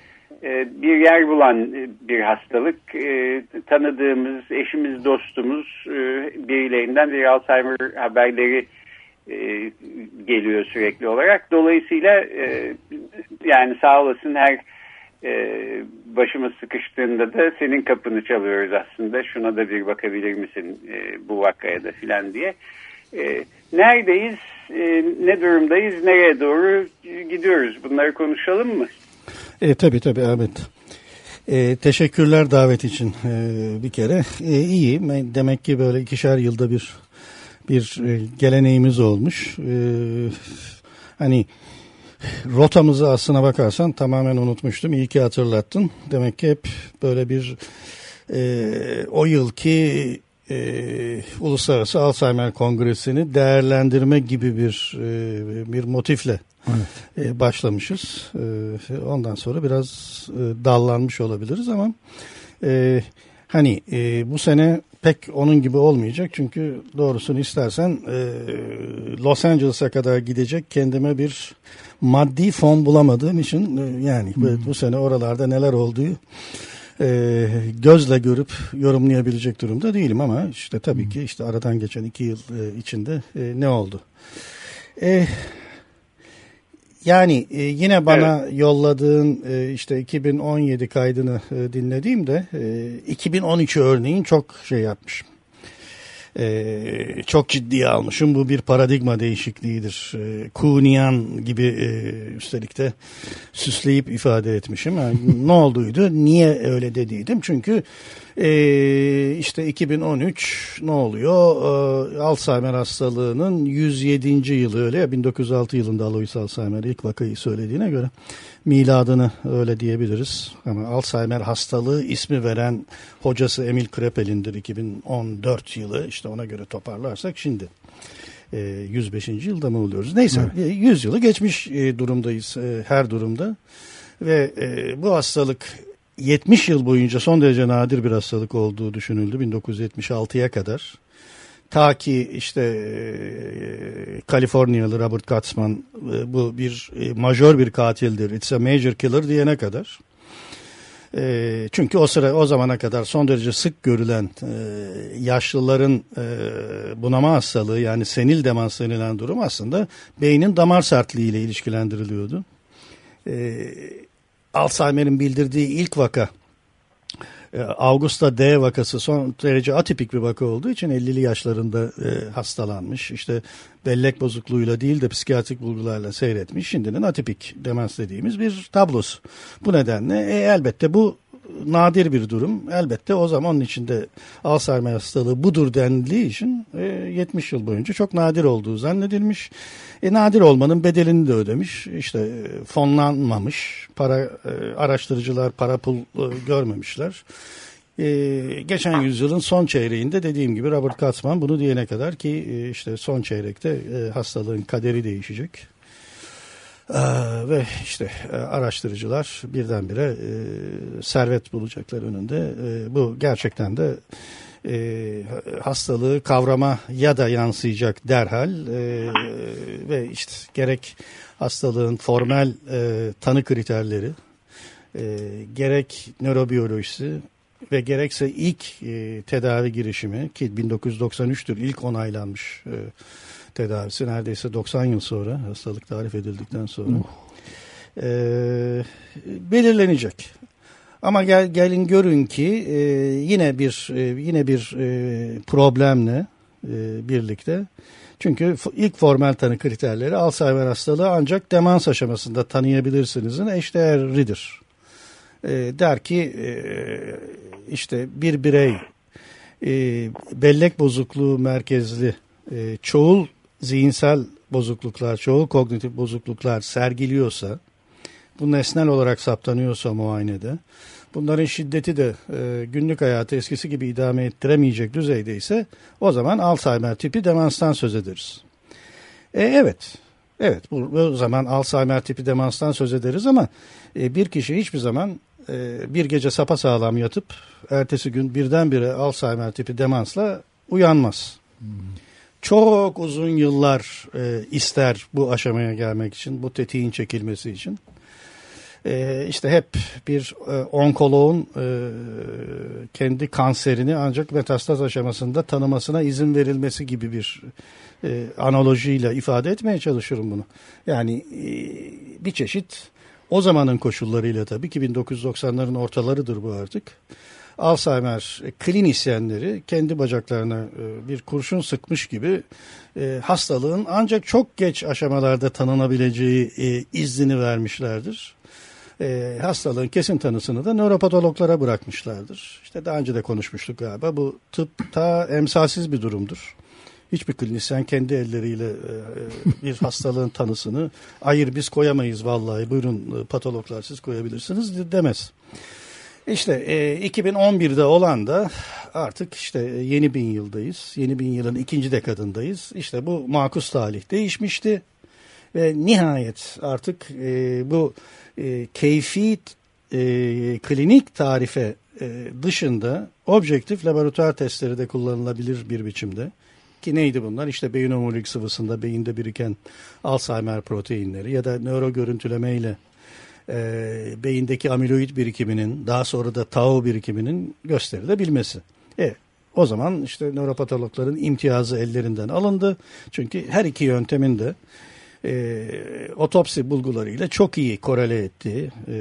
e, bir yer bulan e, bir hastalık. E, tanıdığımız, eşimiz, dostumuz birilerinden bir Alzheimer haberleri geliyor sürekli olarak. Dolayısıyla yani sağ olasın her başımız sıkıştığında da senin kapını çalıyoruz aslında. Şuna da bir bakabilir misin bu vakaya da filan diye. Neredeyiz, ne durumdayız, nereye doğru gidiyoruz bunları konuşalım mı? E, tabii tabii Ahmet. E, teşekkürler davet için e, bir kere. E, iyi. Demek ki böyle ikişer yılda bir bir e, geleneğimiz olmuş. E, hani rotamızı aslına bakarsan tamamen unutmuştum. İyi ki hatırlattın. Demek ki hep böyle bir e, o yılki e, Uluslararası Alzheimer Kongresi'ni değerlendirme gibi bir e, bir motifle evet. e, başlamışız. E, ondan sonra biraz e, dallanmış olabiliriz ama e, hani e, bu sene pek onun gibi olmayacak çünkü doğrusunu istersen e, Los Angeles'a kadar gidecek kendime bir maddi fon bulamadığım için e, yani hmm. bu sene oralarda neler olduğu e, gözle görüp yorumlayabilecek durumda değilim ama işte tabii ki işte aradan geçen iki yıl e, içinde e, ne oldu? E, yani e, yine bana evet. yolladığın e, işte 2017 kaydını e, dinlediğimde e, 2013 örneğin çok şey yapmışım e, çok ciddiye almışım. Bu bir paradigma değişikliğidir. E, Kuhniyan gibi e, üstelik de süsleyip ifade etmişim. Yani ne olduydu? Niye öyle dediydim? Çünkü e, işte 2013 ne oluyor? E, Alzheimer hastalığının 107. yılı öyle ya 1906 yılında Alois Alzheimer ilk vakayı söylediğine göre miladını öyle diyebiliriz. Ama Alzheimer hastalığı ismi veren hocası Emil Krepel'indir 2014 yılı. İşte ona göre toparlarsak şimdi 105. E, yılda mı oluyoruz? Neyse evet. 100 yılı geçmiş e, durumdayız e, her durumda. Ve bu hastalık 70 yıl boyunca son derece nadir bir hastalık olduğu düşünüldü 1976'ya kadar. Ta ki işte e, Kaliforniyalı Robert Katzman e, bu bir e, majör bir katildir. It's a major killer diyene kadar. E, çünkü o sıra o zamana kadar son derece sık görülen e, yaşlıların e, bunama hastalığı yani senil demans denilen durum aslında beynin damar sertliği ile ilişkilendiriliyordu. E, Alzheimer'in bildirdiği ilk vaka Augusta D vakası son derece atipik bir vaka olduğu için 50'li yaşlarında e, hastalanmış. İşte bellek bozukluğuyla değil de psikiyatrik bulgularla seyretmiş. Şimdinin atipik demans dediğimiz bir tablosu. Bu nedenle e, elbette bu nadir bir durum. Elbette o zaman onun içinde Alzheimer hastalığı budur dendiği için e, 70 yıl boyunca çok nadir olduğu zannedilmiş. E, nadir olmanın bedelini de ödemiş. İşte e, fonlanmamış. Para e, araştırıcılar para pul e, görmemişler. Ee, geçen yüzyılın son çeyreğinde dediğim gibi Robert Katzman bunu diyene kadar ki e, işte son çeyrekte e, hastalığın kaderi değişecek. Ee, ve işte e, araştırıcılar birdenbire e, servet bulacaklar önünde. E, bu gerçekten de e, hastalığı kavrama ya da yansıyacak derhal e, ve işte gerek hastalığın formal e, tanı kriterleri e, gerek nörobiyolojisi ve gerekse ilk e, tedavi girişimi ki 1993'tür ilk onaylanmış e, tedavisi neredeyse 90 yıl sonra hastalık tarif edildikten sonra e, belirlenecek. Ama gel, gelin görün ki e, yine bir e, yine bir e, problemle e, birlikte. Çünkü ilk formal tanı kriterleri Alzheimer hastalığı ancak demans aşamasında tanıyabilirsinizin eşdeğeridir. E, der ki e, işte bir birey e, bellek bozukluğu merkezli e, çoğul zihinsel bozukluklar, çoğul kognitif bozukluklar sergiliyorsa bu nesnel olarak saptanıyorsa muayenede bunların şiddeti de e, günlük hayatı eskisi gibi idame ettiremeyecek düzeydeyse o zaman Alzheimer tipi demanstan söz ederiz. E, evet, evet bu, bu zaman Alzheimer tipi demanstan söz ederiz ama e, bir kişi hiçbir zaman e, bir gece sapasağlam yatıp ertesi gün birdenbire Alzheimer tipi demansla uyanmaz. Hmm. Çok uzun yıllar e, ister bu aşamaya gelmek için, bu tetiğin çekilmesi için e, işte hep bir e, onkoloğun e, kendi kanserini ancak metastaz aşamasında tanımasına izin verilmesi gibi bir e, analojiyle ifade etmeye çalışıyorum bunu. Yani e, bir çeşit o zamanın koşullarıyla tabii ki 1990'ların ortalarıdır bu artık. Alzheimer klinisyenleri kendi bacaklarına e, bir kurşun sıkmış gibi e, hastalığın ancak çok geç aşamalarda tanınabileceği e, iznini vermişlerdir e, hastalığın kesin tanısını da nöropatologlara bırakmışlardır. İşte daha önce de konuşmuştuk galiba. Bu tıpta emsalsiz bir durumdur. Hiçbir klinisyen kendi elleriyle e, bir hastalığın tanısını hayır biz koyamayız vallahi buyurun patologlar siz koyabilirsiniz demez. İşte e, 2011'de olan da artık işte yeni bin yıldayız. Yeni bin yılın ikinci dekadındayız. İşte bu makus talih değişmişti. Ve nihayet artık e, bu e, keyfi e, klinik tarife e, dışında objektif laboratuvar testleri de kullanılabilir bir biçimde. Ki neydi bunlar? İşte beyin omurilik sıvısında beyinde biriken Alzheimer proteinleri ya da nöro görüntülemeyle e, beyindeki amiloid birikiminin daha sonra da tau birikiminin gösterilebilmesi. E, o zaman işte nöropatologların imtiyazı ellerinden alındı. Çünkü her iki yöntemin de e, otopsi bulgularıyla çok iyi korele ettiği, e,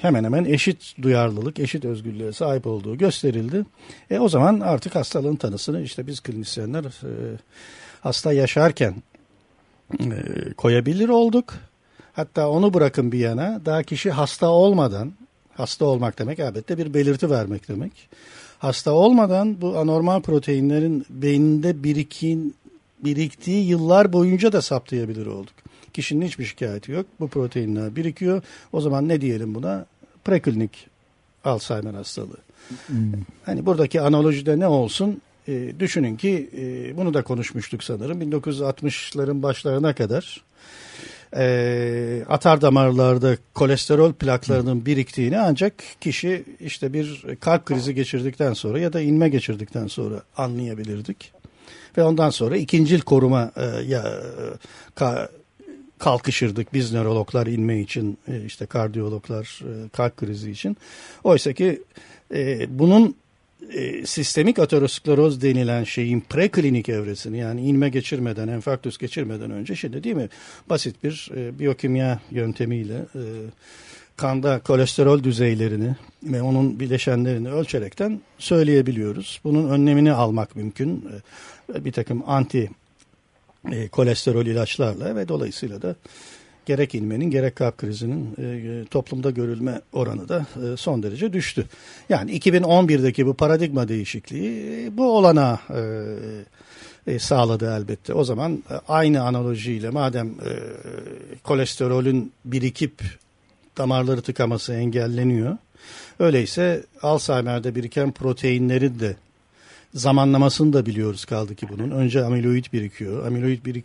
hemen hemen eşit duyarlılık, eşit özgürlüğe sahip olduğu gösterildi. E, o zaman artık hastalığın tanısını işte biz klinisyenler e, hasta yaşarken e, koyabilir olduk. Hatta onu bırakın bir yana daha kişi hasta olmadan, hasta olmak demek elbette bir belirti vermek demek. Hasta olmadan bu anormal proteinlerin beyninde birikin, biriktiği yıllar boyunca da saptayabilir olduk. Kişinin hiçbir şikayeti yok. Bu proteinler birikiyor. O zaman ne diyelim buna? Preklinik Alzheimer hastalığı. Hmm. Hani buradaki analojide ne olsun? E, düşünün ki e, bunu da konuşmuştuk sanırım. 1960'ların başlarına kadar e, atar damarlarda kolesterol plaklarının biriktiğini ancak kişi işte bir kalp krizi geçirdikten sonra ya da inme geçirdikten sonra anlayabilirdik ve ondan sonra ikincil koruma e, ya e, ka, kalkışırdık biz nörologlar inme için e, işte kardiyologlar e, kalp krizi için. Oysa ki e, bunun e, sistemik ateroskleroz denilen şeyin preklinik evresini yani inme geçirmeden, enfarktüs geçirmeden önce şimdi değil mi basit bir e, biyokimya yöntemiyle e, kanda kolesterol düzeylerini ve onun bileşenlerini ölçerekten söyleyebiliyoruz. Bunun önlemini almak mümkün. E, bir takım anti e, kolesterol ilaçlarla ve dolayısıyla da gerek inmenin gerek kalp krizinin e, toplumda görülme oranı da e, son derece düştü. Yani 2011'deki bu paradigma değişikliği e, bu olana e, e, sağladı elbette. O zaman e, aynı analojiyle madem e, kolesterolün birikip damarları tıkaması engelleniyor. Öyleyse Alzheimer'de biriken proteinlerin de zamanlamasını da biliyoruz kaldı ki bunun. Önce amiloid birikiyor. Amiloid birik,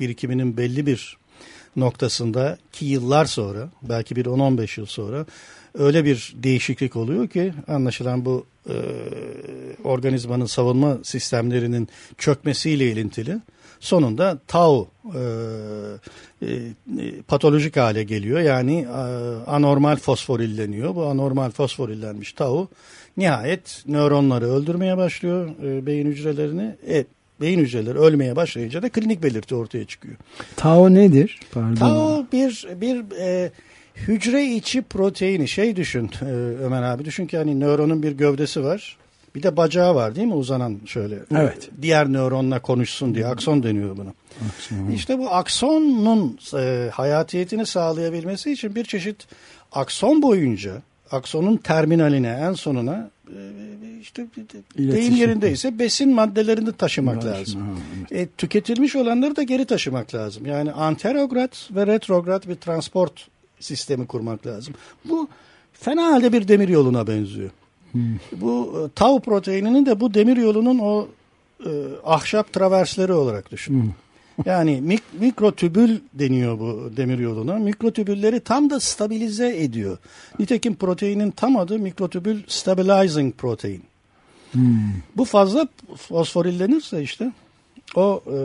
birikiminin belli bir noktasında ki yıllar sonra belki bir 10-15 yıl sonra öyle bir değişiklik oluyor ki anlaşılan bu e, organizmanın savunma sistemlerinin çökmesiyle ilintili sonunda tau e, e, patolojik hale geliyor. Yani e, anormal fosforilleniyor. Bu anormal fosforillenmiş tau nihayet nöronları öldürmeye başlıyor e, beyin hücrelerini. E, beyin hücreleri ölmeye başlayınca da klinik belirti ortaya çıkıyor. Tau nedir? Pardon. Tau bir bir e, hücre içi proteini şey düşün e, Ömer abi düşün ki hani nöronun bir gövdesi var. Bir de bacağı var değil mi uzanan şöyle. Evet. Diğer nöronla konuşsun diye akson deniyor buna. Akson. İşte bu aksonun e, hayatiyetini sağlayabilmesi için bir çeşit akson boyunca aksonun terminaline en sonuna e, işte deyim yerindeyse besin maddelerini taşımak Ulaşım, lazım. Ha, evet. e, tüketilmiş olanları da geri taşımak lazım. Yani anterograd ve retrograd bir transport sistemi kurmak lazım. Bu fena halde bir demir yoluna benziyor. Bu e, tau proteininin de bu demir yolunun o e, ahşap traversleri olarak düşün. Yani mik mikrotübül deniyor bu demir yoluna. Mikrotübülleri tam da stabilize ediyor. Nitekim proteinin tam adı mikrotübül stabilizing protein. Bu fazla fosforillenirse işte o e,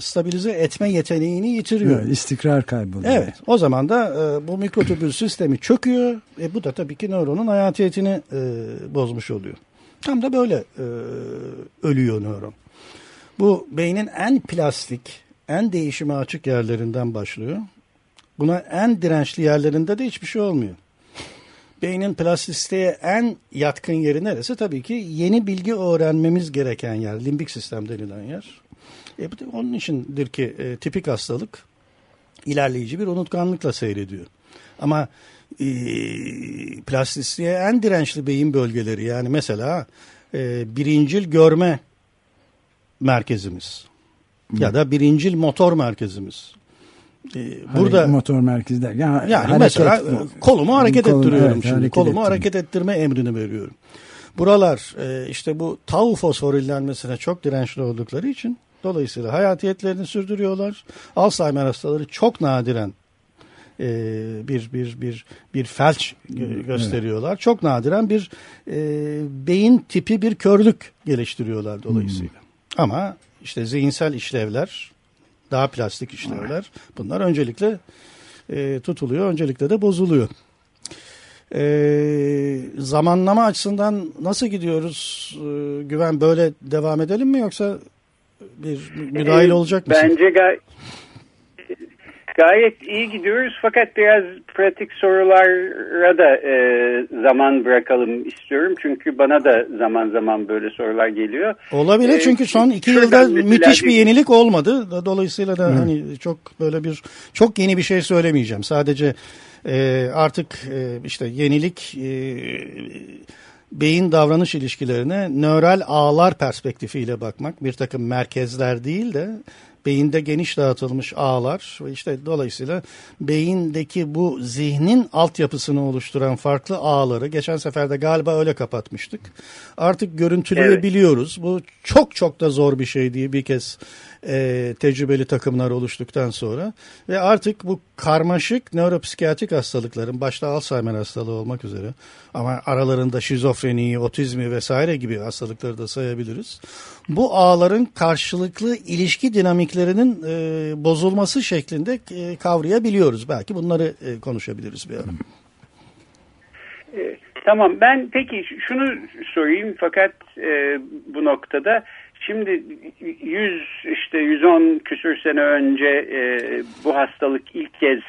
stabilize etme yeteneğini yitiriyor. Evet, istikrar kayboluyor. Evet. O zaman da e, bu mikrotübül sistemi çöküyor. E, bu da tabii ki nöronun hayatiyetini e, bozmuş oluyor. Tam da böyle e, ölüyor nöron. Bu beynin en plastik, en değişime açık yerlerinden başlıyor. Buna en dirençli yerlerinde de hiçbir şey olmuyor. Beynin plastisiteye en yatkın yeri neresi? Tabii ki yeni bilgi öğrenmemiz gereken yer. Limbik sistem denilen yer. E, bu onun içindir ki e, tipik hastalık ilerleyici bir unutkanlıkla seyrediyor. Ama e, plastisiteye en dirençli beyin bölgeleri yani mesela e, birincil görme merkezimiz ya da birincil motor merkezimiz. E, burada Hareket- motor merkezi der. Ya, yani hareket mesela kolumu hareket Kolunu, ettiriyorum evet, şimdi. hareket kolumu ettirme. hareket ettirme emrini veriyorum. Buralar e, işte bu tau fosforillenmesine çok dirençli oldukları için dolayısıyla hayatiyetlerini sürdürüyorlar. Alzheimer hastaları çok nadiren e, bir bir bir bir felç gö- gösteriyorlar. Çok nadiren bir e, beyin tipi bir körlük geliştiriyorlar dolayısıyla. Ama işte zihinsel işlevler, daha plastik işlevler bunlar öncelikle e, tutuluyor, öncelikle de bozuluyor. E, zamanlama açısından nasıl gidiyoruz? E, güven böyle devam edelim mi yoksa bir müdahil Ee, olacak mısın? Bence gay- gayet iyi gidiyoruz fakat biraz pratik sorulara da e, zaman bırakalım istiyorum. Çünkü bana da zaman zaman böyle sorular geliyor. Olabilir Ee, çünkü son iki yılda müthiş bir yenilik olmadı. Dolayısıyla da hani çok böyle bir çok yeni bir şey söylemeyeceğim. Sadece e, artık e, işte yenilik e, beyin davranış ilişkilerine nöral ağlar perspektifiyle bakmak. Bir takım merkezler değil de beyinde geniş dağıtılmış ağlar ve işte dolayısıyla beyindeki bu zihnin altyapısını oluşturan farklı ağları geçen sefer de galiba öyle kapatmıştık. Artık görüntüleyebiliyoruz. Bu çok çok da zor bir şey diye bir kez e, tecrübeli takımlar oluştuktan sonra ve artık bu karmaşık nöropsikiyatrik hastalıkların başta Alzheimer hastalığı olmak üzere ama aralarında şizofreniyi, otizmi vesaire gibi hastalıkları da sayabiliriz. Bu ağların karşılıklı ilişki dinamiklerinin e, bozulması şeklinde e, kavrayabiliyoruz. Belki bunları e, konuşabiliriz bir ara. E, Tamam ben peki şunu sorayım fakat e, bu noktada şimdi 100 işte 110 küsür sene önce e, bu hastalık ilk kez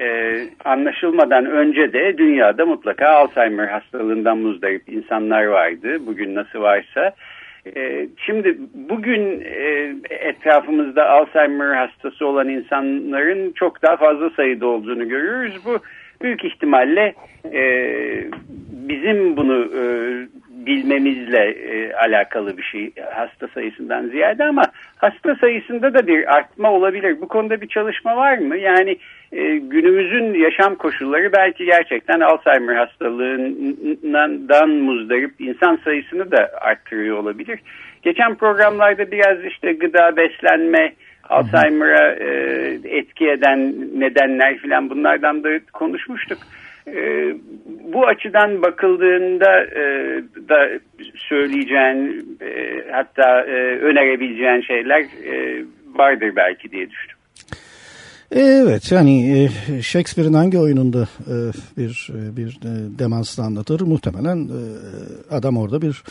e, anlaşılmadan önce de dünyada mutlaka Alzheimer hastalığından muzdarip insanlar vardı. Bugün nasıl varsa. E, şimdi bugün e, etrafımızda Alzheimer hastası olan insanların çok daha fazla sayıda olduğunu görüyoruz. Bu büyük ihtimalle e, bizim bunu e, bilmemizle e, alakalı bir şey hasta sayısından ziyade ama hasta sayısında da bir artma olabilir. Bu konuda bir çalışma var mı? Yani e, günümüzün yaşam koşulları belki gerçekten Alzheimer hastalığından muzdarip insan sayısını da arttırıyor olabilir. Geçen programlarda biraz işte gıda, beslenme, Alzheimer'a e, etki eden nedenler filan bunlardan da konuşmuştuk. E, bu açıdan bakıldığında e, da söyleyeceğin e, hatta e, önerebileceğin şeyler e, vardır belki diye düşündüm. Evet yani e, Shakespeare'in hangi oyununda e, bir e, bir e, demansını anlatır muhtemelen e, adam orada bir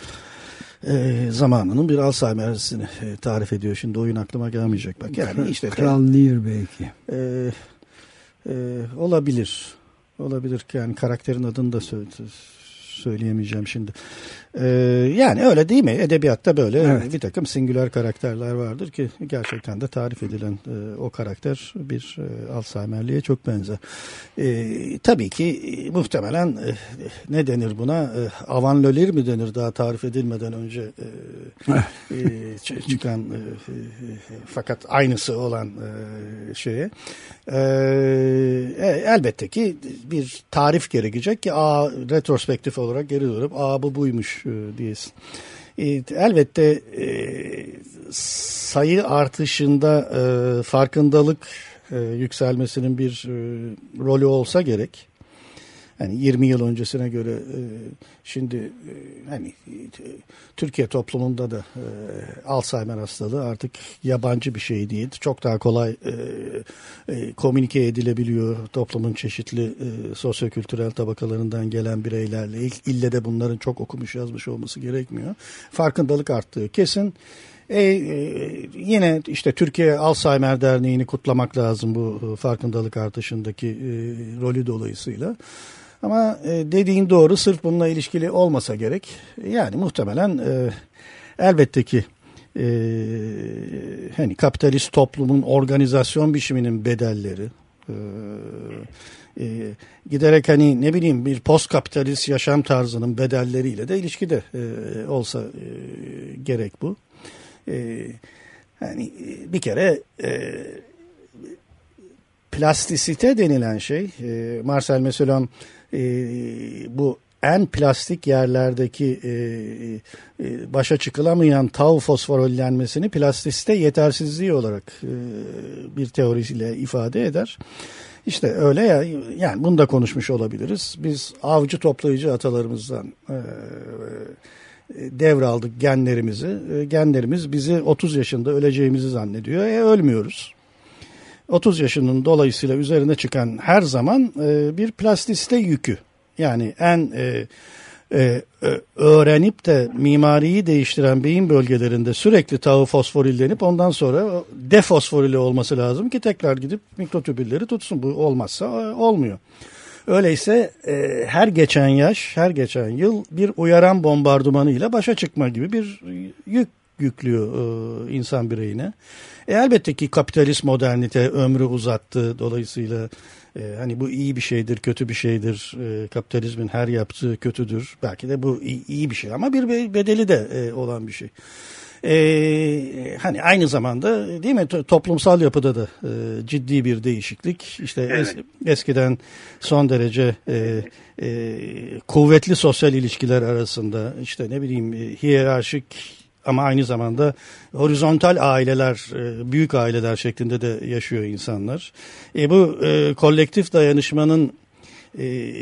e, zamanının bir Alzheimer'sini e, tarif ediyor. Şimdi oyun aklıma gelmeyecek bak. Yani işte Kral Lear belki. e, e, olabilir. Olabilir ki yani karakterin adını da sö- söyleyemeyeceğim şimdi. E, yani öyle değil mi? Edebiyatta böyle Evet. bir takım singüler karakterler vardır ki gerçekten de tarif edilen e, o karakter bir e, Alzheimer'liye çok benzer. E, tabii ki e, muhtemelen e, ne denir buna? E, avanlölir mi denir daha tarif edilmeden önce? E, e, çıkan e, e, fakat aynısı olan e, şeye e, e, elbette ki bir tarif gerekecek ki a retrospektif olarak geri dönüp a bu buymuş e, diyesin. E, elbette e, sayı artışında e, farkındalık e, yükselmesinin bir e, rolü olsa gerek. Yani 20 yıl öncesine göre e, şimdi e, hani e, Türkiye toplumunda da e, Alzheimer hastalığı artık yabancı bir şey değil. Çok daha kolay e, e, komünike edilebiliyor toplumun çeşitli e, sosyokültürel tabakalarından gelen bireylerle. İl- İlle de bunların çok okumuş yazmış olması gerekmiyor. Farkındalık arttığı kesin. E, e, yine işte Türkiye Alzheimer Derneği'ni kutlamak lazım bu e, farkındalık artışındaki e, rolü dolayısıyla. Ama e, dediğin doğru sırf bununla ilişkili olmasa gerek. Yani muhtemelen e, elbette ki e, hani kapitalist toplumun organizasyon biçiminin bedelleri e, e, giderek hani ne bileyim bir post kapitalist yaşam tarzının bedelleriyle de ilişkide e, olsa e, gerek bu. E, hani bir kere e, plastisite denilen şey e, Marcel Meselon e, bu en plastik yerlerdeki e, e, başa çıkılamayan tau fosforollenmesini plastisite yetersizliği olarak e, bir teorisiyle ifade eder. İşte öyle ya yani bunu da konuşmuş olabiliriz. Biz avcı toplayıcı atalarımızdan e, devraldık genlerimizi. E, genlerimiz bizi 30 yaşında öleceğimizi zannediyor. E ölmüyoruz. 30 yaşının dolayısıyla üzerine çıkan her zaman e, bir plastiste yükü. Yani en e, e, öğrenip de mimariyi değiştiren beyin bölgelerinde sürekli tağı fosforillenip ondan sonra defosforile olması lazım ki tekrar gidip mikrotübülleri tutsun. Bu olmazsa e, olmuyor. Öyleyse e, her geçen yaş, her geçen yıl bir uyaran bombardımanıyla başa çıkma gibi bir yük yüklüyor e, insan bireyine. E, elbette ki kapitalist modernite ömrü uzattı. Dolayısıyla e, hani bu iyi bir şeydir, kötü bir şeydir. E, kapitalizmin her yaptığı kötüdür. Belki de bu iyi, iyi bir şey ama bir bedeli de e, olan bir şey. Ee, hani aynı zamanda değil mi toplumsal yapıda da e, ciddi bir değişiklik. İşte es, eskiden son derece e, e, kuvvetli sosyal ilişkiler arasında işte ne bileyim hiyerarşik ama aynı zamanda horizontal aileler, büyük aileler şeklinde de yaşıyor insanlar. E, bu e, kolektif dayanışmanın e,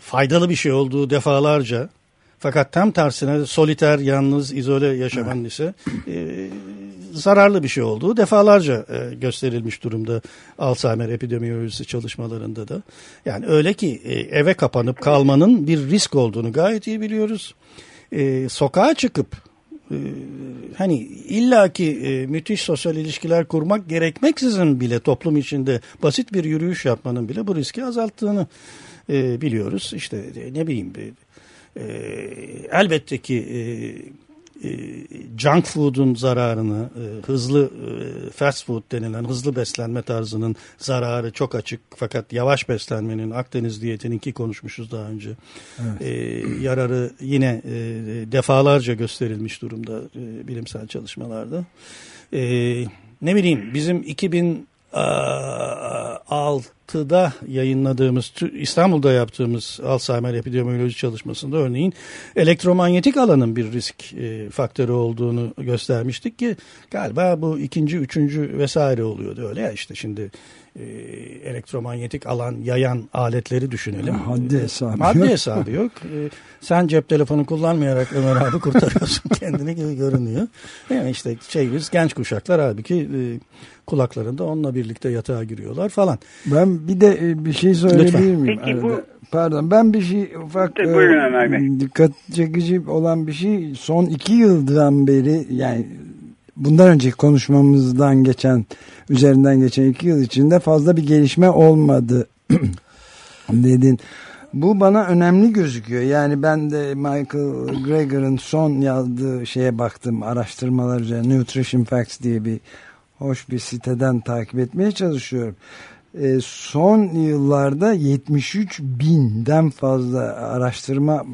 faydalı bir şey olduğu defalarca fakat tam tersine soliter, yalnız, izole yaşamanın ise e, zararlı bir şey olduğu defalarca e, gösterilmiş durumda Alzheimer epidemiyolojisi çalışmalarında da. Yani öyle ki e, eve kapanıp kalmanın bir risk olduğunu gayet iyi biliyoruz. E, sokağa çıkıp e, hani illaki e, müthiş sosyal ilişkiler kurmak gerekmeksizin bile toplum içinde basit bir yürüyüş yapmanın bile bu riski azalttığını e, biliyoruz. İşte e, ne bileyim e, elbette ki e, junk food'un zararını, e, hızlı e, fast food denilen hızlı beslenme tarzının zararı çok açık. Fakat yavaş beslenmenin Akdeniz diyetininki konuşmuşuz daha önce. Evet. E, yararı yine e, defalarca gösterilmiş durumda e, bilimsel çalışmalarda. E, ne bileyim bizim 2000 6'da yayınladığımız İstanbul'da yaptığımız Alzheimer epidemioloji çalışmasında örneğin elektromanyetik alanın bir risk e, faktörü olduğunu göstermiştik ki galiba bu ikinci, üçüncü vesaire oluyordu öyle ya işte şimdi e, elektromanyetik alan yayan aletleri düşünelim. Haddi hesabı Haddi yok. hesabı yok. E, sen cep telefonu kullanmayarak Ömer abi kurtarıyorsun kendini gibi görünüyor. Yani işte şey biz genç kuşaklar halbuki e, kulaklarında onunla birlikte yatağa giriyorlar falan. Ben bir de e, bir şey söyleyebilir miyim? Peki, bu... Pardon ben bir şey ufak e, dikkat çekici olan bir şey son iki yıldan beri yani bundan önceki konuşmamızdan geçen üzerinden geçen iki yıl içinde fazla bir gelişme olmadı dedin. Bu bana önemli gözüküyor. Yani ben de Michael Greger'ın son yazdığı şeye baktım araştırmalar üzerine Nutrition Facts diye bir hoş bir siteden takip etmeye çalışıyorum. E, son yıllarda 73 binden fazla araştırma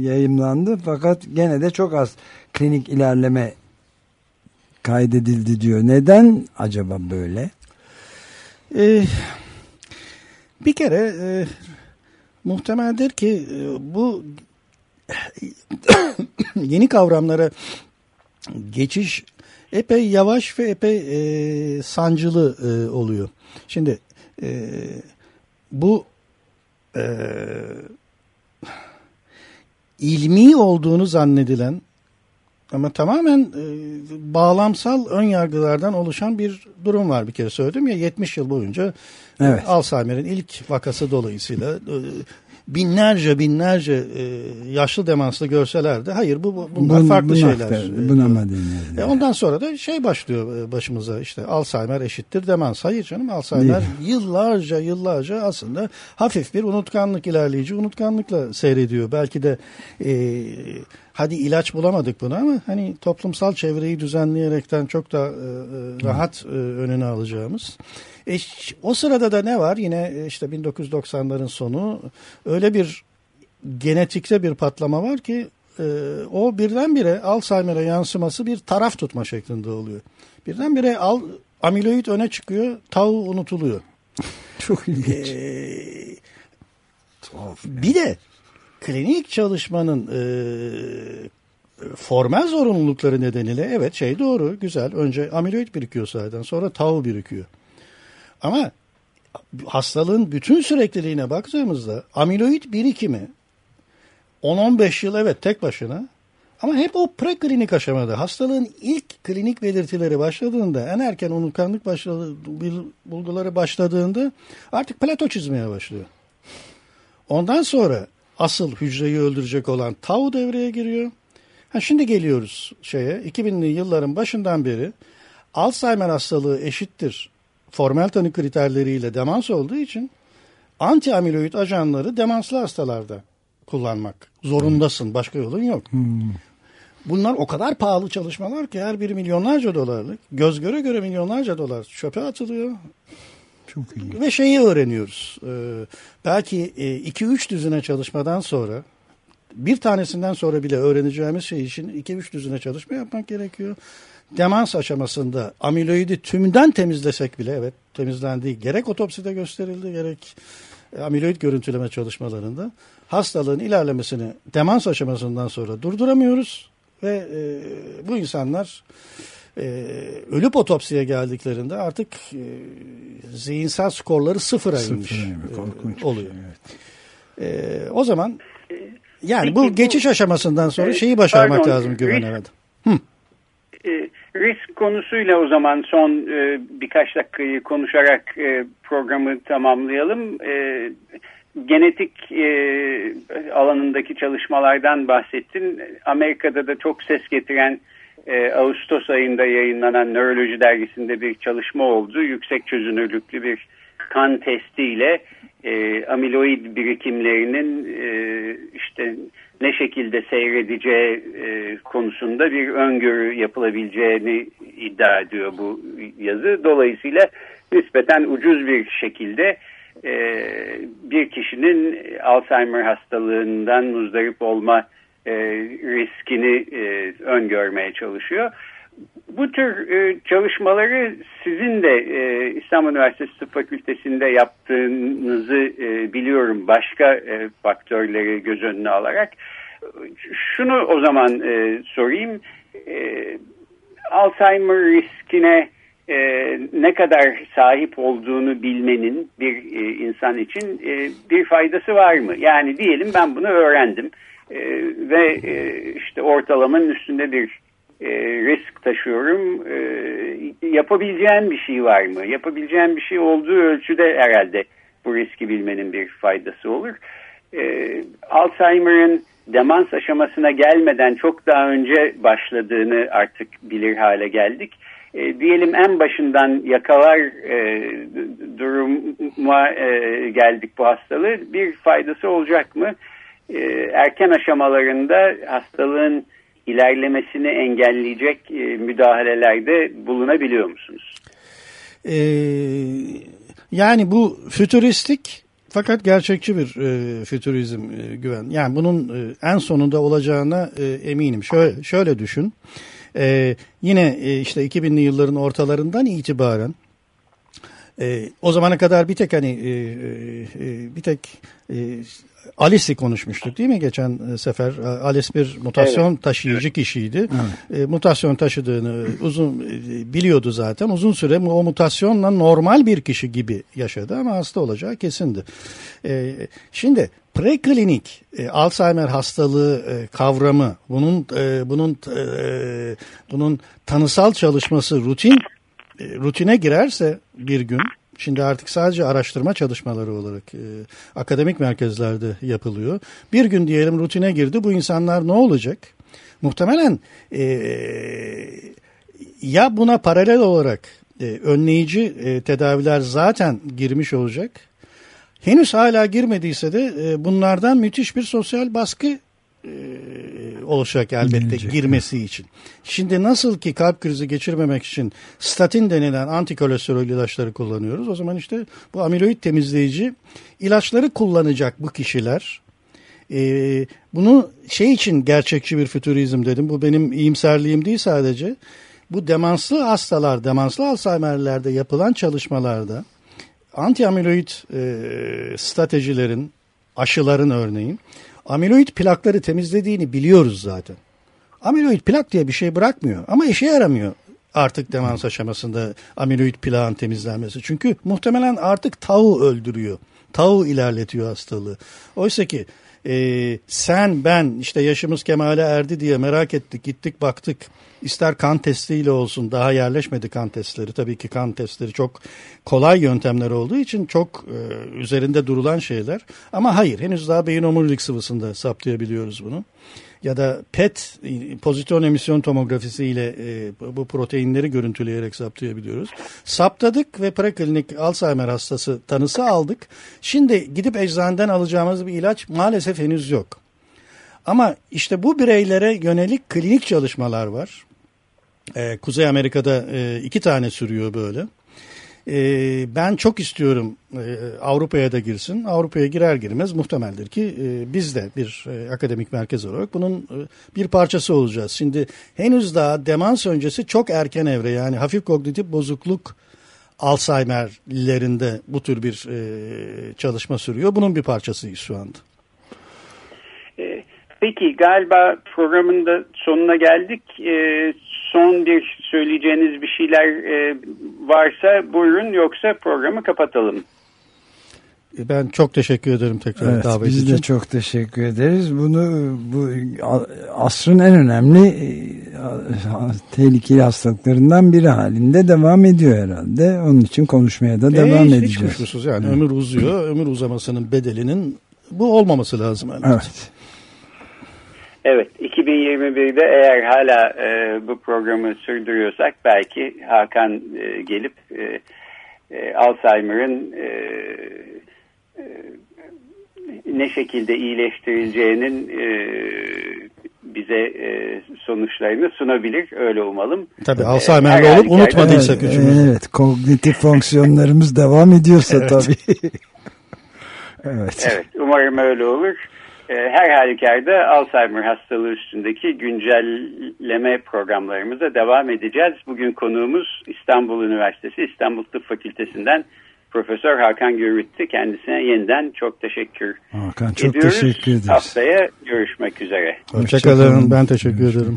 yayımlandı fakat gene de çok az klinik ilerleme kaydedildi diyor. Neden acaba böyle? Ee, bir kere e, muhtemeldir ki e, bu yeni kavramlara geçiş epey yavaş ve epey e, sancılı e, oluyor. Şimdi e, bu e, ilmi olduğunu zannedilen ama tamamen e, bağlamsal ön yargılardan oluşan bir durum var bir kere söyledim ya 70 yıl boyunca evet. e, Alzheimer'in ilk vakası dolayısıyla e, binlerce binlerce e, yaşlı demanslı görseler de hayır bu, bu bunlar Bun, farklı şeyler. E, buna mı e, ondan sonra da şey başlıyor e, başımıza işte Alzheimer eşittir demans. Hayır canım Alzheimer Değil. yıllarca yıllarca aslında hafif bir unutkanlık ilerleyici unutkanlıkla seyrediyor. Belki de e, hadi ilaç bulamadık buna ama hani toplumsal çevreyi düzenleyerekten çok da e, e rahat e, önüne alacağımız. E, o sırada da ne var? Yine e, işte 1990'ların sonu öyle bir genetikte bir patlama var ki e, o birdenbire Alzheimer'a yansıması bir taraf tutma şeklinde oluyor. Birdenbire al, amiloid öne çıkıyor, tau unutuluyor. Çok ilginç. Ee, bir de klinik çalışmanın e, formel zorunlulukları nedeniyle evet şey doğru güzel önce amiloid birikiyor zaten sonra tau birikiyor. Ama hastalığın bütün sürekliliğine baktığımızda amiloid birikimi 10-15 yıl evet tek başına ama hep o preklinik aşamada hastalığın ilk klinik belirtileri başladığında en erken unutkanlık başladı, bulguları başladığında artık plato çizmeye başlıyor. Ondan sonra asıl hücreyi öldürecek olan tau devreye giriyor. Ha şimdi geliyoruz şeye 2000'li yılların başından beri Alzheimer hastalığı eşittir formel tanı kriterleriyle demans olduğu için anti amiloid ajanları demanslı hastalarda kullanmak zorundasın. Başka yolun yok. Hmm. Bunlar o kadar pahalı çalışmalar ki her biri milyonlarca dolarlık. Göz göre göre milyonlarca dolar çöpe atılıyor. Çok iyi. Ve şeyi öğreniyoruz. Ee, belki 2-3 e, düzine çalışmadan sonra bir tanesinden sonra bile öğreneceğimiz şey için 2-3 düzine çalışma yapmak gerekiyor demans aşamasında amiloidi tümden temizlesek bile evet temizlendi. Gerek otopside gösterildi gerek e, amiloid görüntüleme çalışmalarında hastalığın ilerlemesini demans aşamasından sonra durduramıyoruz ve e, bu insanlar e, ölüp otopsiye geldiklerinde artık e, zihinsel skorları sıfıra inmiş e, oluyor. Şey, evet. E, o zaman yani Peki, bu geçiş aşamasından sonra şeyi başarmak pardon, lazım Güven evet. Hı. E, risk konusuyla o zaman son e, birkaç dakikayı konuşarak e, programı tamamlayalım. E, genetik e, alanındaki çalışmalardan bahsettin. Amerika'da da çok ses getiren e, Ağustos ayında yayınlanan Nöroloji dergisinde bir çalışma oldu. Yüksek çözünürlüklü bir kan testiyle e, amiloid birikimlerinin e, işte ne şekilde seyredeceği e, konusunda bir öngörü yapılabileceğini iddia ediyor bu yazı. Dolayısıyla nispeten ucuz bir şekilde e, bir kişinin Alzheimer hastalığından muzdarip olma e, riskini e, öngörmeye çalışıyor. Bu tür e, çalışmaları sizin de e, İstanbul Üniversitesi Tıp Fakültesi'nde yaptığınızı e, biliyorum başka e, faktörleri göz önüne alarak. Şunu o zaman e, sorayım. E, Alzheimer riskine e, ne kadar sahip olduğunu bilmenin bir e, insan için e, bir faydası var mı? Yani diyelim ben bunu öğrendim ve e, işte ortalamanın üstünde bir e, risk taşıyorum. E, yapabileceğim bir şey var mı? Yapabileceğim bir şey olduğu ölçüde herhalde bu riski bilmenin bir faydası olur. E, Alzheimer'ın demans aşamasına gelmeden çok daha önce başladığını artık bilir hale geldik. E, diyelim en başından yakalar e, duruma e, geldik bu hastalığı. Bir faydası olacak mı? E, erken aşamalarında hastalığın ilerlemesini engelleyecek e, müdahalelerde bulunabiliyor musunuz? Ee, yani bu fütüristik Fakat gerçekçi bir e, fütürizm e, güven. Yani bunun e, en sonunda olacağına e, eminim. Şöyle, şöyle düşün. E, yine e, işte 2000'li yılların ortalarından itibaren e, o zamana kadar bir tek hani e, e, bir tek e, Alice'i konuşmuştuk değil mi geçen e, sefer? Alice bir mutasyon evet. taşıyıcı kişiydi. Evet. E, mutasyon taşıdığını uzun e, biliyordu zaten. Uzun süre o mutasyonla normal bir kişi gibi yaşadı ama hasta olacağı kesindi. E, şimdi preklinik e, Alzheimer hastalığı e, kavramı bunun e, bunun e, bunun tanısal çalışması rutin e, rutine girerse bir gün Şimdi artık sadece araştırma çalışmaları olarak e, akademik merkezlerde yapılıyor. Bir gün diyelim rutine girdi bu insanlar ne olacak? Muhtemelen e, ya buna paralel olarak e, önleyici e, tedaviler zaten girmiş olacak. Henüz hala girmediyse de e, bunlardan müthiş bir sosyal baskı e, olacak elbette Gelecek. girmesi için. Şimdi nasıl ki kalp krizi geçirmemek için statin denilen antikolesterol ilaçları kullanıyoruz. O zaman işte bu amiloid temizleyici ilaçları kullanacak bu kişiler. Ee, bunu şey için gerçekçi bir fütürizm dedim. Bu benim iyimserliğim değil sadece. Bu demanslı hastalar, demanslı Alzheimer'lerde yapılan çalışmalarda anti amiloid e, stratejilerin, aşıların örneğin amiloid plakları temizlediğini biliyoruz zaten. Amiloid plak diye bir şey bırakmıyor ama işe yaramıyor artık demans aşamasında amiloid plağın temizlenmesi. Çünkü muhtemelen artık tavu öldürüyor. Tavu ilerletiyor hastalığı. Oysa ki e, sen ben işte yaşımız kemale erdi diye merak ettik gittik baktık ister kan testiyle olsun daha yerleşmedi kan testleri tabii ki kan testleri çok kolay yöntemler olduğu için çok e, üzerinde durulan şeyler ama hayır henüz daha beyin omurilik sıvısında saptayabiliyoruz bunu ya da PET pozitron emisyon tomografisi ile e, bu proteinleri görüntüleyerek saptayabiliyoruz. Saptadık ve preklinik Alzheimer hastası tanısı aldık. Şimdi gidip eczaneden alacağımız bir ilaç maalesef henüz yok. Ama işte bu bireylere yönelik klinik çalışmalar var. Ee, Kuzey Amerika'da e, iki tane sürüyor böyle. E, ben çok istiyorum e, Avrupa'ya da girsin. Avrupa'ya girer girmez muhtemeldir ki e, biz de bir e, akademik merkez olarak bunun e, bir parçası olacağız. Şimdi henüz daha demans öncesi çok erken evre yani hafif kognitif bozukluk Alzheimer'lerinde bu tür bir e, çalışma sürüyor. Bunun bir parçasıyız şu anda. E, peki galiba programın da sonuna geldik. E, son bir söyleyeceğiniz bir şeyler e, varsa buyurun yoksa programı kapatalım. E, ben çok teşekkür ederim tekrar evet, davet biz için. Biz de çok teşekkür ederiz. Bunu bu asrın en önemli e, tehlikeli hastalıklarından biri halinde devam ediyor herhalde. Onun için konuşmaya da devam e, edeceğiz. Hiç kuşkusuz yani evet. ömür uzuyor. Ömür uzamasının bedelinin bu olmaması lazım. Elbette. Evet. Evet, 2021'de eğer hala e, bu programı sürdürüyorsak belki Hakan e, gelip e, e, Alzheimer'ın e, e, ne şekilde iyileştirileceğinin e, bize e, sonuçlarını sunabilir. Öyle umalım. Tabii e, Alzheimer'li olup unutmadıysak evet, Evet, kognitif fonksiyonlarımız devam ediyorsa evet. tabii. evet. Evet, umarım öyle olur. Ee, her halükarda Alzheimer hastalığı üstündeki güncelleme programlarımıza devam edeceğiz. Bugün konuğumuz İstanbul Üniversitesi İstanbul Tıp Fakültesinden Profesör Hakan Gürvit'ti. Kendisine yeniden çok teşekkür Hakan, çok ediyoruz. teşekkür ederiz. Haftaya görüşmek üzere. Hoşçakalın. Ben teşekkür ederim.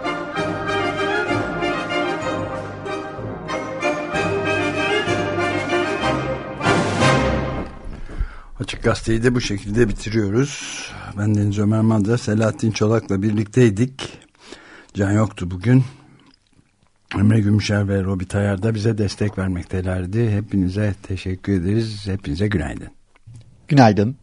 Açık Gazete'yi de bu şekilde bitiriyoruz. Ben Deniz Ömer Madra, Selahattin Çolak'la birlikteydik. Can yoktu bugün. Emre Gümüşer ve Robi Tayar da bize destek vermektelerdi. Hepinize teşekkür ederiz. Hepinize günaydın. Günaydın.